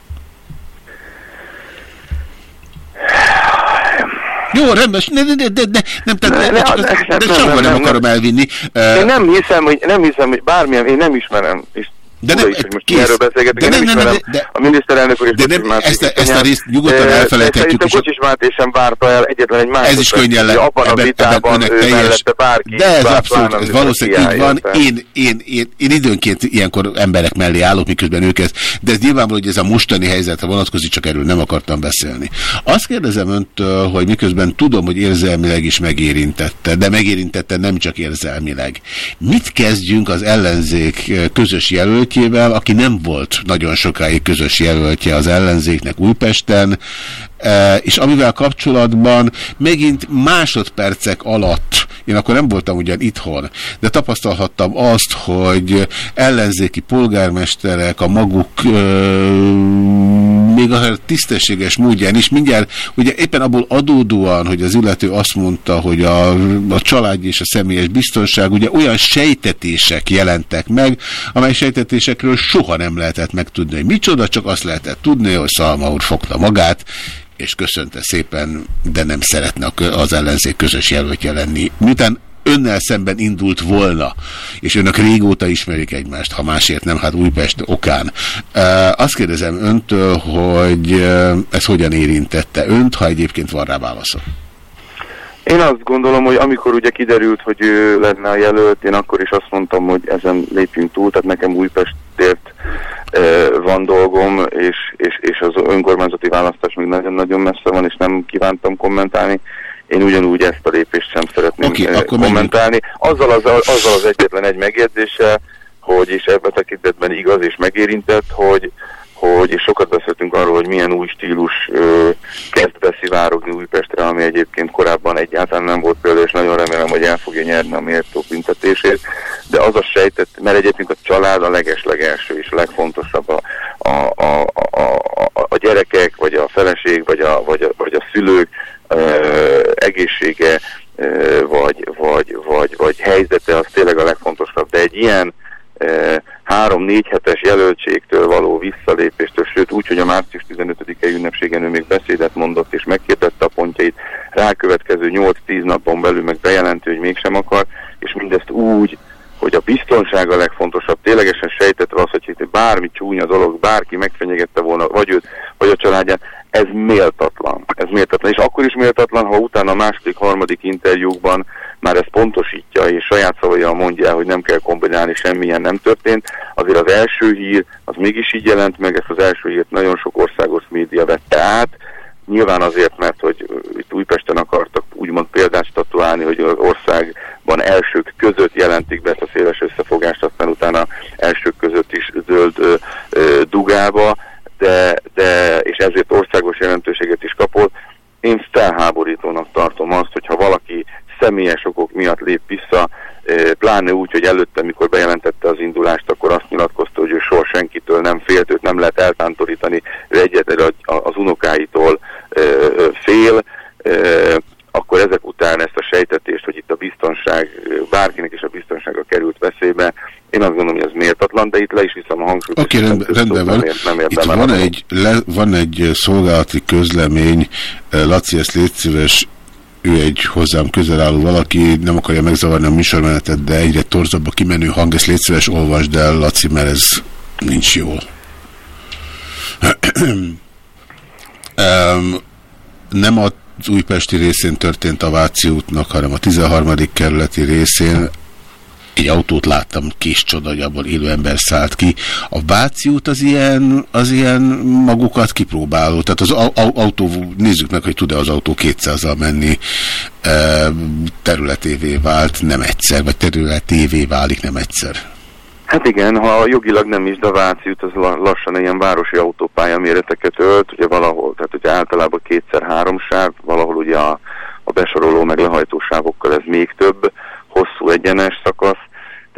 Jó, rendben, de, de, de, de nem, de, de, de, csak, de, de sehova nem akarom elvinni. Én nem hiszem, hogy, nem hiszem, hogy bármilyen, én nem ismerem, és de nem, is, hogy most kész. erről beszélgetünk, de nem, nem, nem, de, de, a miniszterelnök úr és de nem, ezt, a, ezt a részt nyugodtan elfelejthetjük. Szerintem Kocsis Máté sem várta el egyetlen egy másodperc. Ez is könnyen le. Abban a vitában ő teljes, mellette bárki. De ez abszolút, ez valószínűleg így van. Én, én, én, én időnként ilyenkor emberek mellé állok, miközben ők ezt, de ez nyilvánvaló, hogy ez a mostani helyzetre vonatkozik, csak erről nem akartam beszélni. Azt kérdezem öntől, hogy miközben tudom, hogy érzelmileg is megérintette, de megérintette nem csak érzelmileg. Mit kezdjünk az ellenzék közös jelöltjével, aki nem volt nagyon sokáig közös jelöltje az ellenzéknek Újpesten, és amivel kapcsolatban megint másodpercek alatt, én akkor nem voltam ugyan itthon, de tapasztalhattam azt, hogy ellenzéki polgármesterek a maguk még a tisztességes módján is mindjárt, ugye éppen abból adódóan, hogy az illető azt mondta, hogy a, a család és a személyes biztonság, ugye olyan sejtetések jelentek meg, amely sejtetésekről soha nem lehetett megtudni, hogy micsoda, csak azt lehetett tudni, hogy Szalma úr fogta magát, és köszönte szépen, de nem szeretne az ellenzék közös jelöltje lenni. Miután önnel szemben indult volna, és önök régóta ismerik egymást, ha másért nem, hát Újpest okán. Azt kérdezem öntől, hogy ez hogyan érintette önt, ha egyébként van rá válasza? Én azt gondolom, hogy amikor ugye kiderült, hogy ő lenne a jelölt, én akkor is azt mondtam, hogy ezen lépjünk túl, tehát nekem Újpestért van dolgom, és, és, és az önkormányzati választás még nagyon-nagyon messze van, és nem kívántam kommentálni. Én ugyanúgy ezt a lépést sem szeretném okay, kommentálni. Azzal az, azzal az egyetlen egy megjegyzése, hogy is ebben tekintetben igaz és megérintett, hogy hogy és sokat beszéltünk arról, hogy milyen új stílus ö, kezd beszivárogni Újpestre, ami egyébként korábban egyáltalán nem volt például, és nagyon remélem, hogy el fogja nyerni a méltó büntetését, de az a sejtett, mert egyébként a család a leges-legelső és legfontosabb a, a, a, a, a, a gyerekek, vagy a feleség, vagy a, vagy a, vagy a szülők ö, egészsége, ö, vagy, vagy, vagy, vagy helyzete, az tényleg a legfontosabb, de egy ilyen három-négy hetes jelöltségtől való visszalépéstől, sőt úgy, hogy a március 15-e ünnepségen ő még beszédet mondott és megkérdezte a pontjait, rákövetkező 8-10 napon belül meg bejelentő, hogy mégsem akar, és mindezt úgy, hogy a biztonság a legfontosabb, ténylegesen sejtetve az, hogy itt bármi csúnya dolog, bárki megfenyegette volna, vagy őt, vagy a családját, ez méltatlan. Ez méltatlan. És akkor is méltatlan, ha utána a második, harmadik interjúkban már ezt pontosítja, és saját szavaival mondja, hogy nem kell kombinálni, semmilyen nem történt. Azért az első hír, az mégis így jelent meg, ezt az első hírt nagyon sok országos média vette át, Nyilván azért, mert hogy itt Újpesten akartak úgymond példát statuálni, hogy az országban elsők között jelentik be ezt a széles összefogást, aztán utána elsők között is zöld ö, ö, dugába, de, de, és ezért országos jelentőséget is kapott. Én felháborítónak tartom azt, hogyha valaki személyes okok miatt lép vissza, pláne úgy, hogy előtte, mikor bejelentette az indulást, akkor azt nyilatkozta, hogy ő soha senkitől nem félt, őt nem lehet eltántorítani, ő egyetlen az unokáitól fél, akkor ezek után ezt a sejtetést, hogy itt a biztonság, bárkinek is a biztonsága került veszélybe, én azt gondolom, hogy ez méltatlan, de itt le is hiszem a hangsúlyt. Oké, okay, rendben, rendben van. Nem, nem itt van egy, le, van egy szolgálati közlemény, Laci, ezt légy szíves, ő egy hozzám közel álló valaki, nem akarja megzavarni a műsormenetet, de egyre torzabb a kimenő hang, ezt légy szíves, olvasd el, Laci, mert ez nincs um, nem az újpesti részén történt a Váci útnak, hanem a 13. kerületi részén egy autót láttam, kis csoda, hogy abból élő ember szállt ki. A Váci út az ilyen, az ilyen magukat kipróbáló. Tehát az autó, nézzük meg, hogy tud-e az autó 200-al menni területévé vált nem egyszer, vagy területévé válik nem egyszer. Hát igen, ha jogilag nem is, de Váci út az lassan ilyen városi autópálya méreteket ölt, ugye valahol, tehát ugye általában kétszer-három sáv, valahol ugye a, a besoroló meg lehajtósávokkal ez még több, hosszú egyenes szakasz,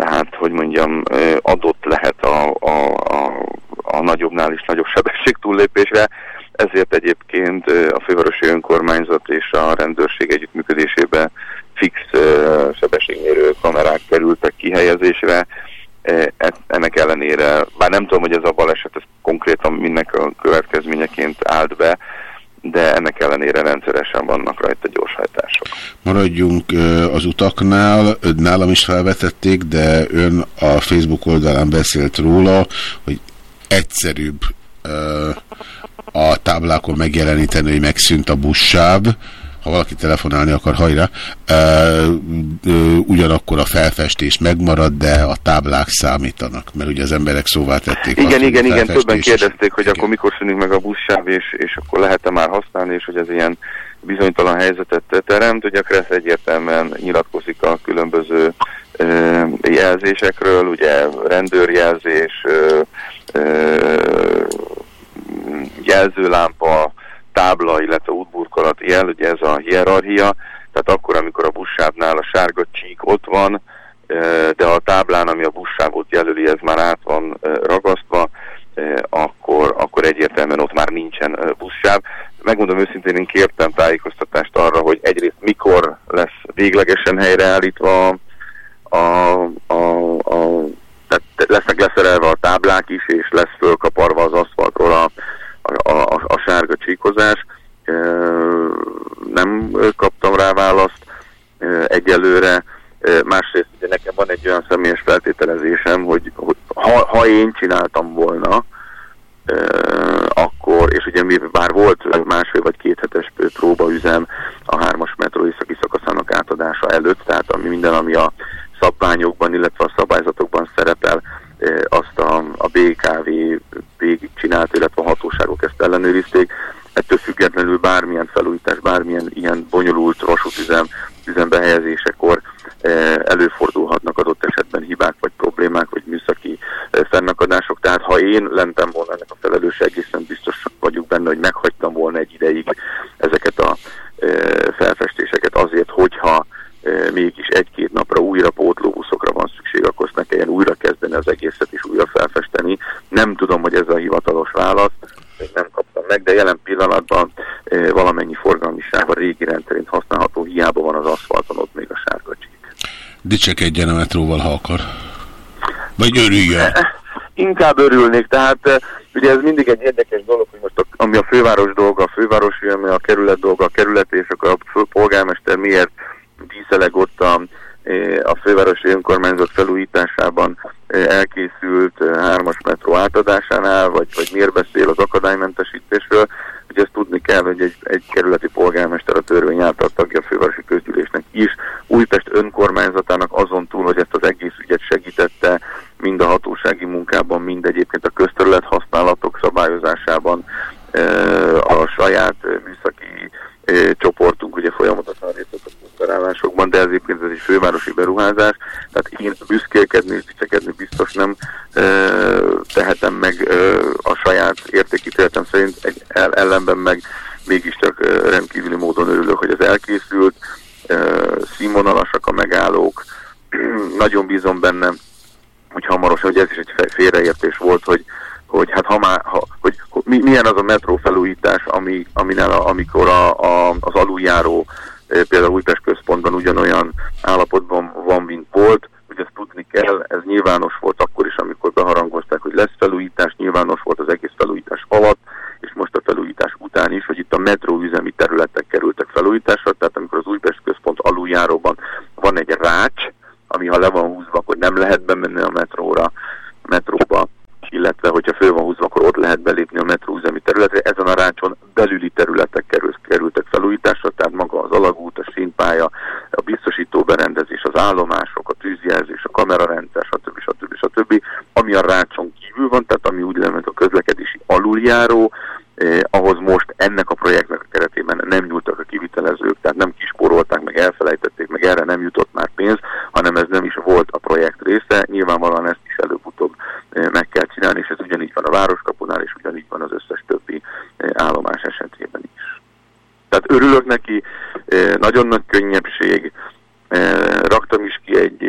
tehát, hogy mondjam, adott lehet a, a, a, a nagyobbnál is nagyobb sebesség túllépésre, ezért egyébként a fővárosi önkormányzat és a rendőrség együttműködésébe fix sebességmérő kamerák kerültek kihelyezésre, ennek ellenére, bár nem tudom, hogy ez a baleset ez konkrétan mindnek a következményeként állt be, de ennek ellenére rendszeresen vannak rajta gyorshajtások. Maradjunk az utaknál, nálam is felvetették, de ön a Facebook oldalán beszélt róla, hogy egyszerűbb a táblákon megjeleníteni, hogy megszűnt a buszsáv, ha valaki telefonálni akar, hajra, e, ugyanakkor a felfestés megmarad, de a táblák számítanak, mert ugye az emberek szóvá tették. Igen, azt, igen, igen, többen kérdezték, hogy igen. akkor mikor szűnik meg a buszsáv, és, és akkor lehet-e már használni, és hogy ez ilyen bizonytalan helyzetet teremt. Ugye a Kressz egyértelműen nyilatkozik a különböző jelzésekről, ugye rendőrjelzés, e, e, jelzőlámpa, tábla, illetve útburkolati jel, ugye ez a hierarchia, tehát akkor, amikor a buszsávnál a sárga csík ott van, de a táblán, ami a buszsávot jelöli, ez már át van ragasztva, akkor, akkor egyértelműen ott már nincsen buszsáv. Megmondom őszintén, én kértem tájékoztatást arra, hogy egyrészt mikor lesz véglegesen helyreállítva a, a, a tehát lesznek leszerelve a táblák is, és lesz fölkaparva az aszfaltról a, a, a, a sárga csíkozás. Nem kaptam rá választ egyelőre. Másrészt ugye nekem van egy olyan személyes feltételezésem, hogy, hogy ha, ha én csináltam volna, akkor, és ugye mi bár volt másfél vagy két hetes próbaüzem a hármas metró északi szakaszának átadása előtt, tehát ami minden, ami a szabványokban, illetve a szabályzatokban szerepel, azt a, a BKV végig csinált, illetve a hatóságok ezt ellenőrizték. Ettől függetlenül bármilyen felújítás, bármilyen ilyen bonyolult vasútüzem üzembe helyezésekor előfordulhatnak adott esetben hibák, vagy problémák, vagy műszaki fennakadások. Tehát ha én lentem volna ennek a felelős, egészen biztos vagyok benne, hogy meghagytam volna egy ideig ezeket a felfestéseket azért, hogyha mégis egy-két napra újra pótlóbuszokra van szükség, akkor azt ne kelljen újra kezdeni az egészet és újra felfesteni. Nem tudom, hogy ez a hivatalos válasz, még nem kaptam meg, de jelen pillanatban e, valamennyi forgalmi sáv a régi rendszerint használható, hiába van az aszfalton, ott még a sárga csík. Dicsekedjen a metróval, ha akar. Vagy örüljön. Inkább örülnék, tehát ugye ez mindig egy érdekes dolog, hogy most a, ami a főváros dolga, a fővárosi, ami a kerület dolga, a kerület, és akkor a főpolgármester miért díszeleg ott a, a fővárosi önkormányzat felújításában elkészült hármas metró átadásánál, vagy, vagy miért beszél az akadálymentesítésről. Ugye ezt tudni kell, hogy egy, egy kerületi polgármester a törvény által tagja a fővárosi közgyűlésnek is. Újpest önkormányzatának azon túl, hogy ezt az egész ügyet segítette, mind a hatósági munkában, mind egyébként a közterület használatok szabályozásában, a saját műszaki csoportunk ugye folyamatosan részt operálásokban, de ez egyébként ez egy fővárosi beruházás, tehát én büszkélkedni és dicsekedni biztos nem e, tehetem meg e, a saját értékítéletem szerint, egy ellenben meg mégiscsak rendkívüli módon örülök, hogy ez elkészült, színvonalasak a megállók. Nagyon bízom benne, hogy hamarosan, hogy ez is egy félreértés volt, hogy, hogy hát ha már, ha, hogy, hogy milyen az a metró felújítás, ami, aminél, amikor a, a, az aluljáró például Újpest központban ugyanolyan állapotban van, mint volt, hogy ezt tudni kell, ez nyilvános volt akkor is, amikor beharangozták, hogy lesz felújítás, nyilvános volt az egész felújítás alatt, és most a felújítás után is, hogy itt a metróüzemi területek kerültek felújításra, tehát amikor az Újpest központ aluljáróban van egy rács, ami ha le van húzva, akkor nem lehet bemenni a metróra, metróba, illetve hogyha föl van húzva, akkor ott lehet belépni a metróüzemi területre. Ezen a rácson belüli területek kerültek felújításra, tehát maga az alagút, a színpálya, a biztosító berendezés, az állomások, a tűzjelzés, a kamerarendszer, stb. stb. stb. Ami a rácson kívül van, tehát ami úgy lement a közlekedési aluljáró, eh, ahhoz most ennek a projektnek a keretében nem nyúltak a kivitelezők, tehát nem kisporolták, meg elfelejtették, meg erre nem jutott már pénz, hanem ez nem is volt a projekt része. Nyilvánvalóan ezt is előbb-utóbb eh, meg kell csinálni, és ez ugyanígy van a Városkapunál, és ugyanígy van az összes többi eh, állomás esetében is. Tehát örülök neki, eh, nagyon nagy könnyebbség, raktam is ki egy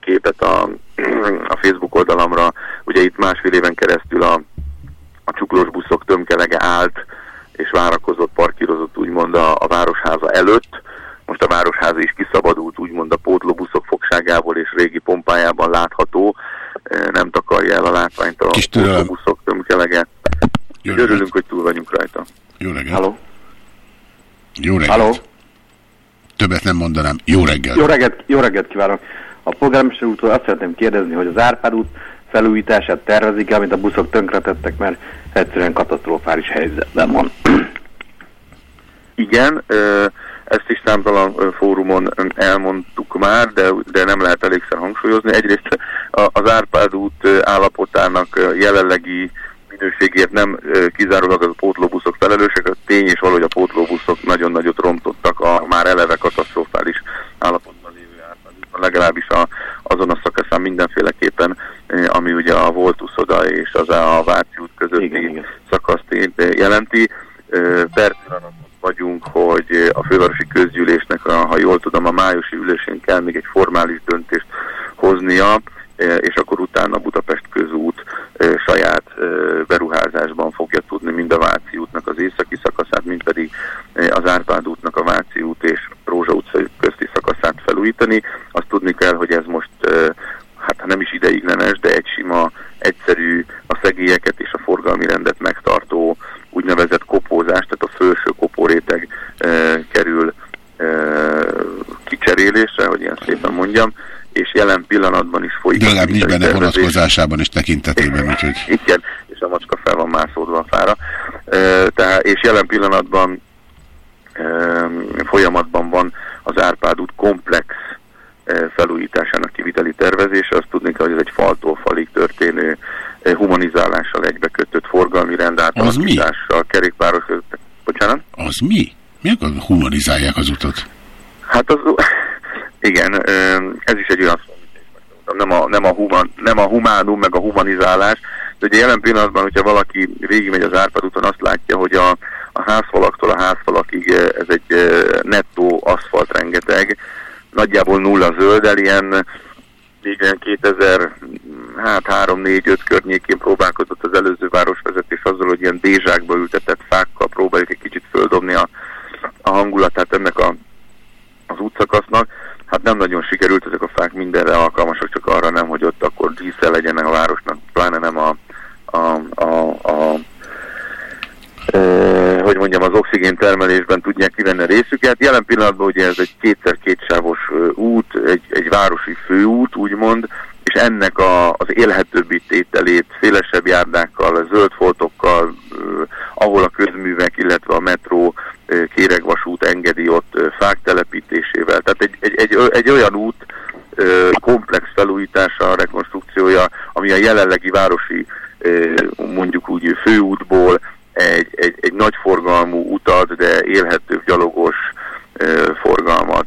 képet a, a Facebook oldalamra, ugye itt másfél éven keresztül a a csuklós buszok tömkelege állt, és várakozott, parkírozott úgymond a, a városháza előtt. Most a városháza is kiszabadult úgymond a pótlóbuszok fogságából, és régi pompájában látható. Nem takarja el a látványt a pótlóbuszok tömkelege. Örülünk, hogy túl vagyunk rajta. Jó reggelt. Halló. Jó reggelt. Halló. Többet nem mondanám. Jó reggelt. Jó reggelt, jó reggelt kívánok. A polgármester útról azt szeretném kérdezni, hogy az Árpád út felújítását tervezik -e, amit a buszok tönkretettek, mert egyszerűen katasztrofális helyzetben van. Igen, ezt is számtalan fórumon elmondtuk már, de, de nem lehet elégszer hangsúlyozni. Egyrészt az Árpád út állapotának jelenlegi minőségért nem kizárólag az a pótlóbuszok felelősek, a tény és valahogy a pótlóbuszok nagyon nagyot rontottak a már eleve katasztrofális állapotban lévő Árpád legalábbis a, azon a szakaszán mindenféleképpen, ami ugye a volt uszoda és az a Váci út közötti igen, igen. szakaszt jelenti. Per vagyunk, hogy a fővárosi közgyűlésnek, ha jól tudom, a májusi ülésén kell még egy formális döntést hoznia, és akkor utána Budapest közút saját beruházásban fogja tudni mind a Váci útnak az északi szakaszát, mind pedig az Árpád útnak a Váci út és Rózsa utca közti szakaszát felújítani. Azt tudni kell, hogy ez most hát nem is ideiglenes, de egy sima, egyszerű, a szegélyeket és a forgalmi rendet megtartó úgynevezett kopózás, tehát a felső kopóréteg e, kerül e, kicserélésre, hogy ilyen szépen mondjam, és jelen pillanatban is folyik. Legalább nincs benne vonatkozásában is tekintetében, úgyhogy... Igen, és a macska fel van mászódva a fára. E, tehát, és jelen pillanatban e, folyamatban van az Árpád út komplex felújításának kiviteli tervezése. Azt tudni kell, hogy ez egy faltól falig történő humanizálással egybekötött forgalmi rendáltalakítással, kerékpáros... Bocsánat? Az mi? Mi humanizálják az utat? Hát az... Igen, ez is egy olyan nem a, nem, a human, nem a humánum, meg a humanizálás, de ugye jelen pillanatban, hogyha valaki végigmegy az Árpád úton, azt látja, hogy a, a házfalaktól a házfalakig ez egy nettó aszfalt rengeteg, nagyjából nulla zöldel, ilyen még 2000, hát 3-4-5 környékén próbálkozott az előző városvezetés azzal, hogy ilyen dézsákba ültetett fákkal próbáljuk egy kicsit földobni a, a hangulatát ennek a, az útszakasznak. Hát nem nagyon sikerült, ezek a fák mindenre alkalmasak, csak arra nem, hogy ott akkor dísze legyen a városnak, pláne nem a, a, a, a hogy mondjam, az oxigén termelésben tudják kivenni a részüket. Jelen pillanatban ugye ez egy kétszer kétsávos út, egy, egy városi főút, úgymond, és ennek a, az élhetőbbi tételét szélesebb járdákkal, zöld foltokkal, ahol a közművek, illetve a metró kéregvasút engedi ott fák telepítésével. Tehát egy, egy, egy, egy olyan út komplex felújítása, rekonstrukciója, ami a jelenlegi városi mondjuk úgy főútból egy, egy, egy nagyforgalmú utat, de élhető gyalogos forgalmat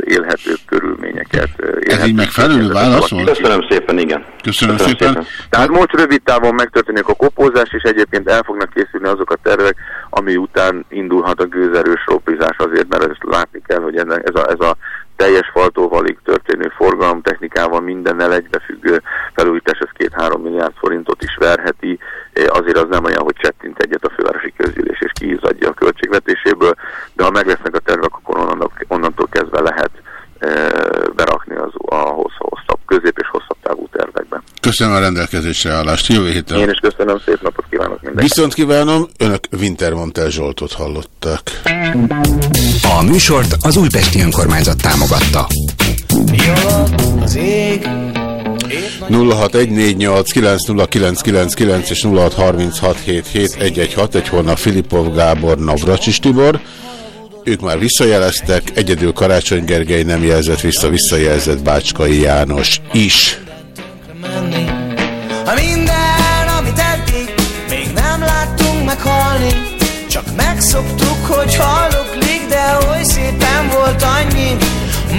élhető körülményeket. Ez így megfelelő válasz volt? Köszönöm szépen, igen. Köszönöm, Köszönöm szépen. szépen. Tehát most rövid távon megtörténik a kopózás, és egyébként el fognak készülni azok a tervek, ami után indulhat a gőzerős ropizás azért, mert ezt látni kell, hogy ez a, ez a teljes faltóvalig történő forgalom technikával mindennel egybefüggő felújítás, ez két-három milliárd forintot is verheti, azért az nem olyan, hogy csettint egyet a fővárosi közgyűlés és kiizadja a költségvetéséből, de ha meg lesznek a tervek, akkor onnantól kezdve lehet berakni az a hosszabb, közép és hosszabb távú tervekben. Köszönöm a rendelkezésre állást. Jövő héten. Én is köszönöm, szép napot kívánok mindenkinek. Viszont kívánom, önök Wintermontel Zsoltot hallották. A műsort az Újpesti Önkormányzat támogatta. az ég, 0614890999 és 0636771161, egy holnap Filipov Gábor, Navracsis Tibor. Ők már visszajeleztek, egyedül Karácsony Gergely nem jelzett vissza, visszajelzett Bácskai János is. Ha minden, amit eddig még nem láttunk meghalni, csak megszoktuk, hogy halloklik, de oly szépen volt annyi,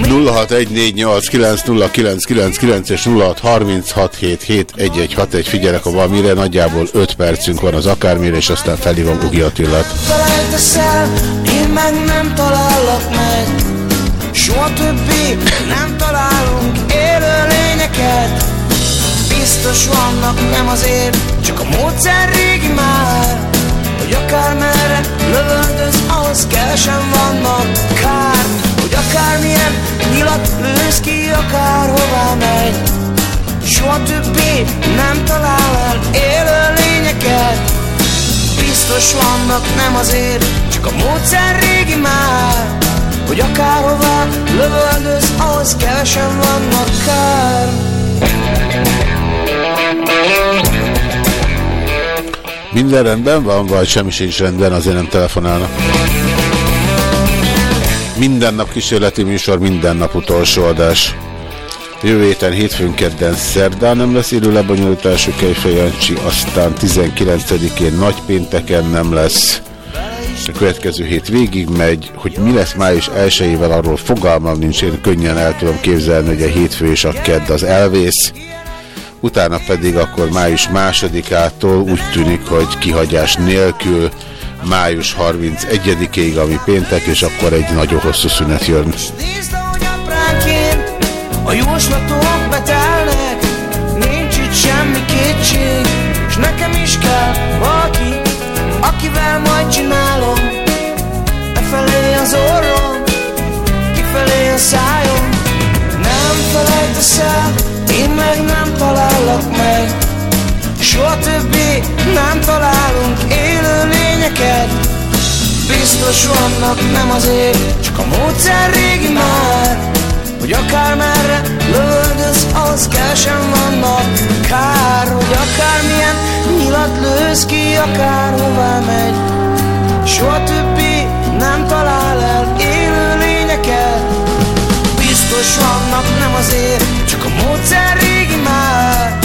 0614890999 és 0636771161 figyelek, ha valamire nagyjából 5 percünk van az akármire, és aztán felhívom Ugi Attilát. Én meg nem talállak meg. Soha többé nem találunk Biztos vannak, nem azért, csak a módszer régi már. Hogy akármerre lövöldöz, ahhoz kevesen vannak kár. Hogy akármilyen nyilat lősz ki, akárhová megy. Soha többé nem talál el élő lényeket. Biztos vannak, nem azért, csak a módszer régi már. Hogy akárhová lövöldöz, ahhoz kevesen vannak kár Minden rendben van, vagy semmi sincs rendben, azért nem telefonálnak. Minden nap kísérleti műsor, minden nap utolsó adás. Jövő héten, hétfőn, kedden, szerdán nem lesz élő lebonyolítású Kejfejancsi, aztán 19-én nagypénteken nem lesz. A következő hét végig megy, hogy mi lesz május 1 arról fogalmam nincs, én könnyen el tudom képzelni, hogy a hétfő és a kedd az elvész. Utána pedig akkor május másodikától úgy tűnik, hogy kihagyás nélkül május 31-ig, ami péntek, és akkor egy nagyon hosszú szünet jön. A jóslatok betelnek Nincs itt semmi kétség És nekem is kell valaki Akivel majd csinálom Befelé az orrom Kifelé a szájom Nem felejtesz el Én meg nem talállak meg. Soha többé nem találunk élő lényeket. Biztos vannak, nem azért, csak a módszer régi már. Hogy akármerre lövöldöz, az kevesen vannak. Kár, hogy akármilyen nyilat lősz ki, akárhová megy. Soha többé nem talál el Biztos vannak, nem azért, csak a módszer régi már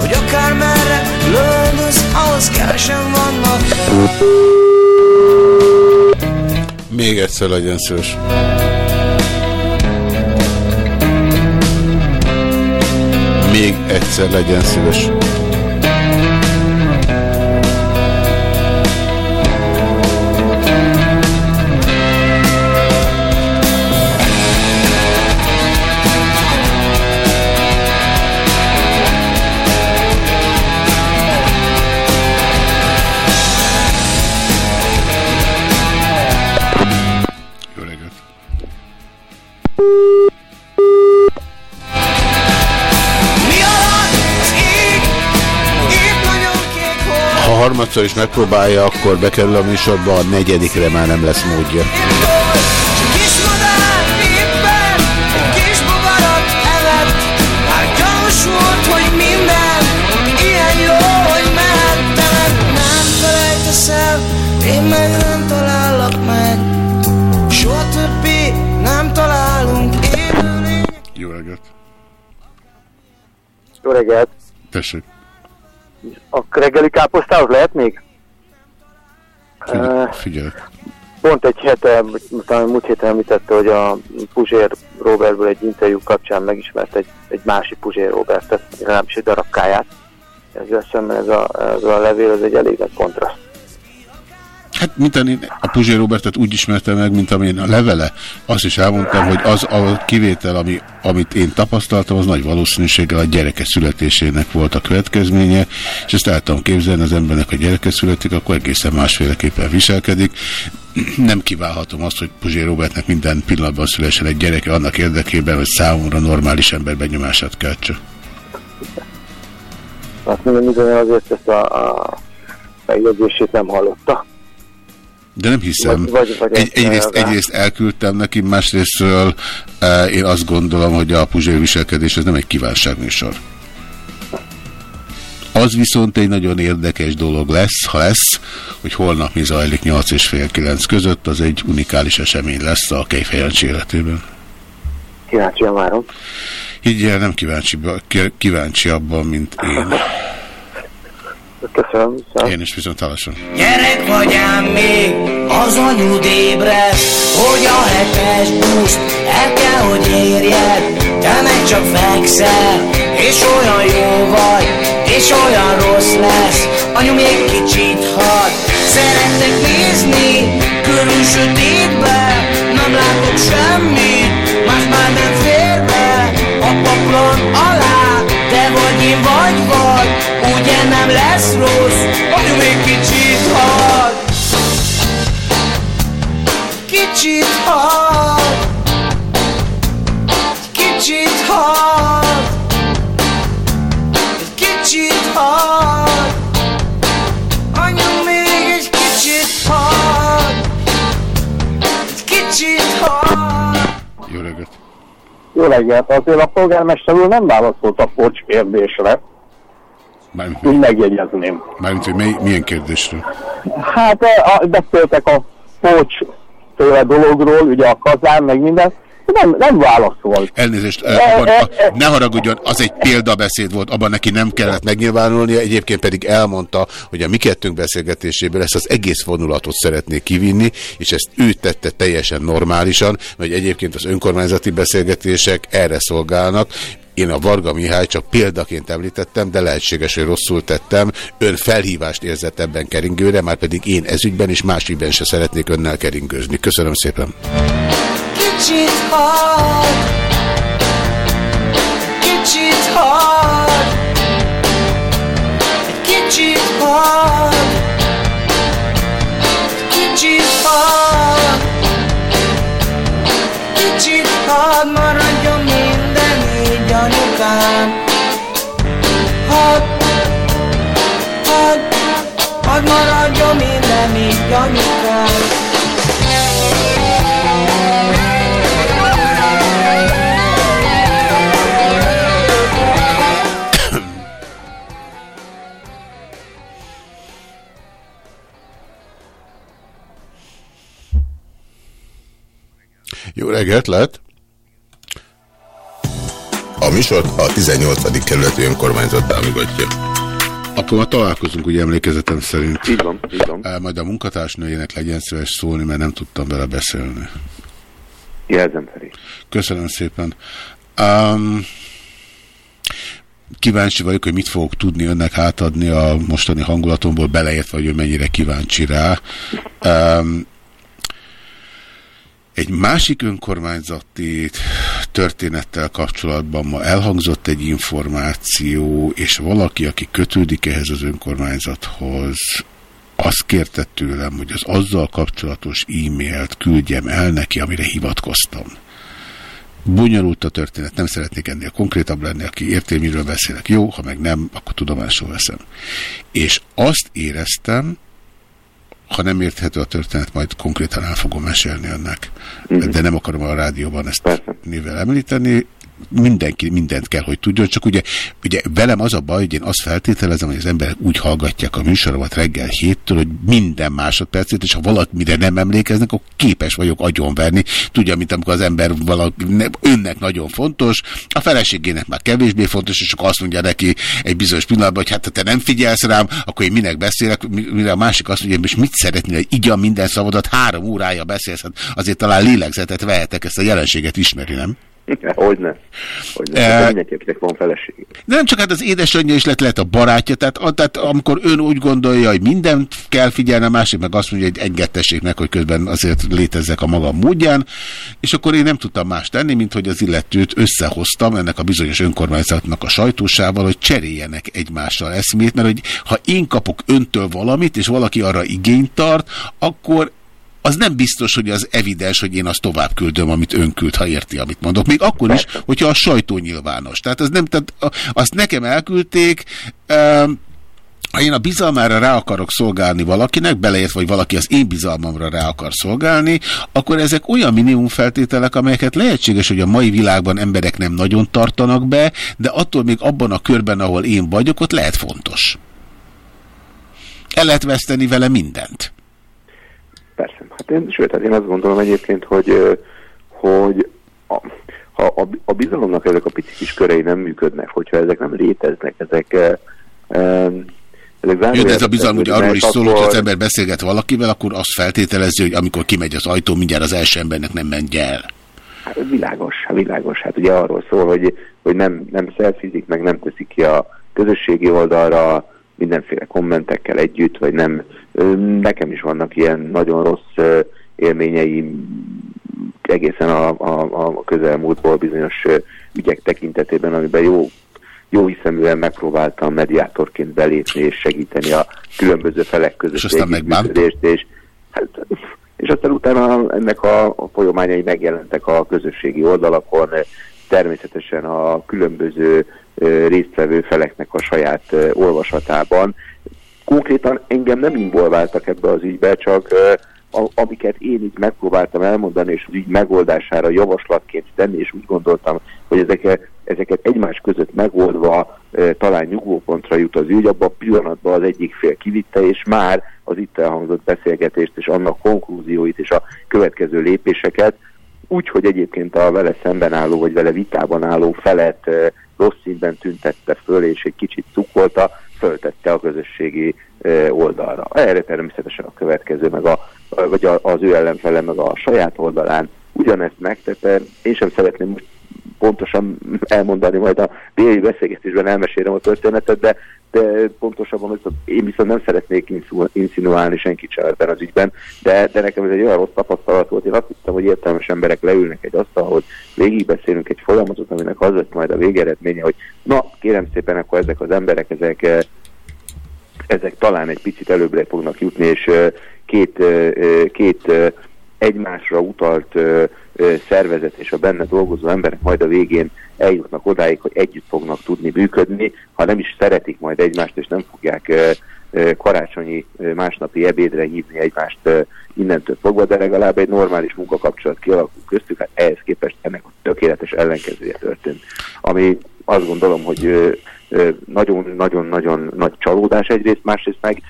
Hogy akármerre lövöldöz, ahhoz kevesen vannak Még egyszer legyen szős. Még egyszer legyen szíves. Harmadszor is megpróbálja, akkor bekerül a műsorba, a negyedikre már nem lesz módja. Én meg nem talállak meg Soha többé nem találunk Jó reggelt. Jó reggelt! Tessék. A reggeli káposztához lehet még? Figyel, figyelek. pont egy hete, talán múlt héten említette, hogy a Puzsér Robertből egy interjú kapcsán megismert egy, egy másik Puzsér Robertet, legalábbis egy darabkáját. Ezzel szemben ez a, ez a levél, ez egy elég nagy kontraszt. Hát, mint a Puzsé Robertet úgy ismertem meg, mint amilyen a levele, azt is elmondtam, hogy az a kivétel, ami, amit én tapasztaltam, az nagy valószínűséggel a gyereke születésének volt a következménye, és ezt el tudom képzelni, az embernek a gyereke születik, akkor egészen másféleképpen viselkedik. Nem kiválhatom azt, hogy Puzsé Robertnek minden pillanatban szülessen egy gyereke annak érdekében, hogy számomra normális ember benyomását keltse. Azt mondom, hogy azért ezt a, a megjegyzését nem hallotta. De nem hiszem. Vagy, vagy, vagy egy, egyrészt, egyrészt elküldtem neki, másrésztről e, én azt gondolom, hogy a Puzsér viselkedés ez nem egy kívánságműsor. Az viszont egy nagyon érdekes dolog lesz, ha lesz, hogy holnap mi zajlik 8 és fél 9 között, az egy unikális esemény lesz a Kejfejancs életében. Kíváncsian várom. Higgyel, nem kíváncsi, kíváncsi abban, mint én. Köszönöm. Szám. Én is viszont halasom. Gyerek vagy ám még, az anyud ébred, hogy a hetes buszt el kell, hogy érjed. Te meg csak fekszel, és olyan jó vagy, és olyan rossz lesz. Anyu még kicsit had, szeretek nézni, körül sötétbe, nem látok semmit, más már nem fér be, a paplon alá, te vagy én vagy vagy, ugye nem lesz rossz, anyu még kicsit had. Kicsit had, kicsit had, kicsit had, anyu még egy kicsit had, kicsit had. Jó reggelt! Jó reggelt! Azért a polgármester úr nem válaszolt a pocs kérdésre. Mármint, Úgy megjegyezném. mármint hogy mely, milyen kérdésről? Hát eh, a, beszéltek a pocs féle dologról, ugye a kazán, meg minden. Nem, nem válaszolt. Elnézést, eh, abban, a, ne haragudjon, az egy példabeszéd volt, abban neki nem kellett megnyilvánulnia, egyébként pedig elmondta, hogy a mi kettőnk beszélgetéséből ezt az egész vonulatot szeretné kivinni, és ezt ő tette teljesen normálisan, hogy egyébként az önkormányzati beszélgetések erre szolgálnak, én a Varga Mihály csak példaként említettem, de lehetséges, hogy rosszul tettem. Ön felhívást érzett ebben keringőre, már pedig én ezügyben és másikben se szeretnék önnel keringőzni. Köszönöm szépen. Kicsit had, maradjon anyukám. Had, had, had maradjon minden így anyukám. Jó reggelt, lehet? A műsort a 18. kerületi önkormányzat támogatja. Akkor ma találkozunk, ugye emlékezetem szerint. Így van, így van. Majd a munkatársnőjének legyen szíves szólni, mert nem tudtam vele beszélni. Jelzem Feri. Köszönöm szépen. Um, kíváncsi vagyok, hogy mit fogok tudni önnek átadni a mostani hangulatomból, beleértve, hogy ő mennyire kíváncsi rá. Um, egy másik önkormányzati történettel kapcsolatban ma elhangzott egy információ, és valaki, aki kötődik ehhez az önkormányzathoz, azt kérte tőlem, hogy az azzal kapcsolatos e-mailt küldjem el neki, amire hivatkoztam. Bonyolult a történet, nem szeretnék ennél konkrétabb lenni, aki érti, miről beszélek. Jó, ha meg nem, akkor tudomásul veszem. És azt éreztem, ha nem érthető a történet, majd konkrétan el fogom mesélni önnek. De nem akarom a rádióban ezt nével említeni. Mindenki mindent kell, hogy tudjon, csak ugye, ugye velem az a baj, hogy én azt feltételezem, hogy az emberek úgy hallgatják a műsoromat reggel héttől, hogy minden másodpercét, és ha valamire nem emlékeznek, akkor képes vagyok agyonverni. Tudja, mint amikor az ember valaki, önnek nagyon fontos, a feleségének már kevésbé fontos, és akkor azt mondja neki egy bizonyos pillanatban, hogy hát ha te nem figyelsz rám, akkor én minek beszélek, mire a másik azt mondja, hogy mit szeretnél, hogy így a minden szavadat három órája beszélsz, hát azért talán lélegzetet vehetek, ezt a jelenséget ismeri, nem? Hogyne. Hogyne. E... Mindenkinek van feleség. De nem csak hát az édesanyja is lett, lehet a barátja, tehát, a, tehát amikor ön úgy gondolja, hogy mindent kell figyelni, a másik meg azt mondja, hogy engedtessék meg, hogy közben azért létezzek a magam módján, és akkor én nem tudtam más tenni, mint hogy az illetőt összehoztam ennek a bizonyos önkormányzatnak a sajtósával, hogy cseréljenek egymással eszmét, mert hogy ha én kapok öntől valamit, és valaki arra igényt tart, akkor az nem biztos, hogy az evidens, hogy én azt tovább küldöm, amit ön küld, ha érti, amit mondok. Még akkor is, hogyha a sajtó nyilvános. Tehát, az nem, tehát azt nekem elküldték, um, ha én a bizalmára rá akarok szolgálni valakinek, beleért, vagy valaki az én bizalmamra rá akar szolgálni, akkor ezek olyan minimum feltételek, amelyeket lehetséges, hogy a mai világban emberek nem nagyon tartanak be, de attól még abban a körben, ahol én vagyok, ott lehet fontos. El lehet veszteni vele mindent. Persze. Hát én, sőt, hát én azt gondolom egyébként, hogy, hogy a, ha a, a bizalomnak ezek a pici kis körei nem működnek, hogyha ezek nem léteznek, ezek... E, e, ezek Jö, de ez a bizalom hogy arról is szól, akkor... hogy az ember beszélget valakivel, akkor azt feltételezi, hogy amikor kimegy az ajtó, mindjárt az első embernek nem ment el. Hát világos, hát világos. Hát ugye arról szól, hogy, hogy nem, nem szelfizik, meg nem teszik ki a közösségi oldalra mindenféle kommentekkel együtt, vagy nem. Nekem is vannak ilyen nagyon rossz élményeim egészen a, a, a közelmúltból bizonyos ügyek tekintetében, amiben jó, jó hiszeműen megpróbáltam mediátorként belépni és segíteni a különböző felek között és aztán és, hát, és aztán utána ennek a, a folyamányai megjelentek a közösségi oldalakon, természetesen a különböző résztvevő feleknek a saját olvasatában, konkrétan engem nem involváltak ebbe az ügybe, csak amiket én így megpróbáltam elmondani, és úgy megoldására javaslatként tenni, és úgy gondoltam, hogy ezeket, ezeket egymás között megoldva e, talán nyugvópontra jut az ügy, abban a pillanatban az egyik fél kivitte, és már az itt elhangzott beszélgetést, és annak konklúzióit, és a következő lépéseket, úgy, hogy egyébként a vele szemben álló, vagy vele vitában álló felet rossz színben tüntette föl, és egy kicsit cukolta, föltette a közösségi oldalra. Erre természetesen a következő, meg a, vagy az ő ellenfele, meg a saját oldalán ugyanezt megtette. Én sem szeretném most pontosan elmondani, majd a déli beszélgetésben elmesélem a történetet, de, de pontosabban hogy én viszont nem szeretnék inszinuálni senkit sem ebben az ügyben, de, de nekem ez egy olyan rossz tapasztalat volt, én azt hittem, hogy értelmes emberek leülnek egy asztalhoz, végigbeszélünk egy folyamatot, aminek az lett majd a végeredménye, hogy na, kérem szépen, akkor ezek az emberek, ezek eh, ezek talán egy picit előbbre fognak jutni, és eh, két, eh, két egymásra utalt szervezet és a benne dolgozó emberek majd a végén eljutnak odáig, hogy együtt fognak tudni működni, ha nem is szeretik majd egymást, és nem fogják karácsonyi másnapi ebédre hívni egymást innentől fogva, de legalább egy normális munkakapcsolat kialakul köztük, hát ehhez képest ennek a tökéletes ellenkezője történt. Ami azt gondolom, hogy nagyon-nagyon-nagyon nagy csalódás egyrészt, másrészt meg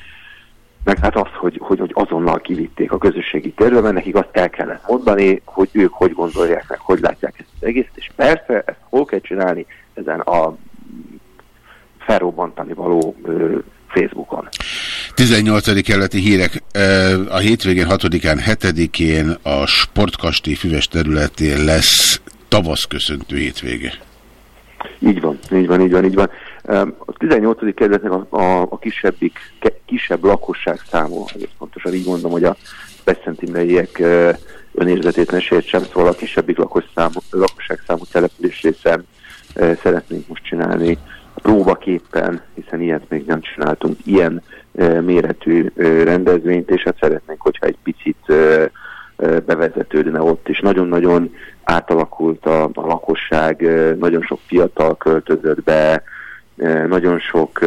meg hát az, hogy, hogy, hogy azonnal kivitték a közösségi térbe, nekik azt el kellett mondani, hogy ők hogy gondolják meg, hogy látják ezt az egészet, és persze ezt hol kell csinálni ezen a felrobbantani való ö, Facebookon. 18. keleti hírek. A hétvégén 6-án, 7-én a Sportkastély füves területén lesz tavaszköszöntő hétvége. Így van, így van, így van, így van. A 18. kerületnek a, a, a kisebbik, ke, kisebb lakosság számú, azért pontosan így mondom, hogy a Beszentindeiek önérzetét ne sértsem, szóval a kisebbik lakosságszámú, lakosságszámú település részen szeretnénk most csinálni próbaképpen, hiszen ilyet még nem csináltunk, ilyen méretű rendezvényt, és hát szeretnénk, hogyha egy picit bevezetődne ott, és nagyon-nagyon átalakult a, a lakosság, nagyon sok fiatal költözött be, nagyon sok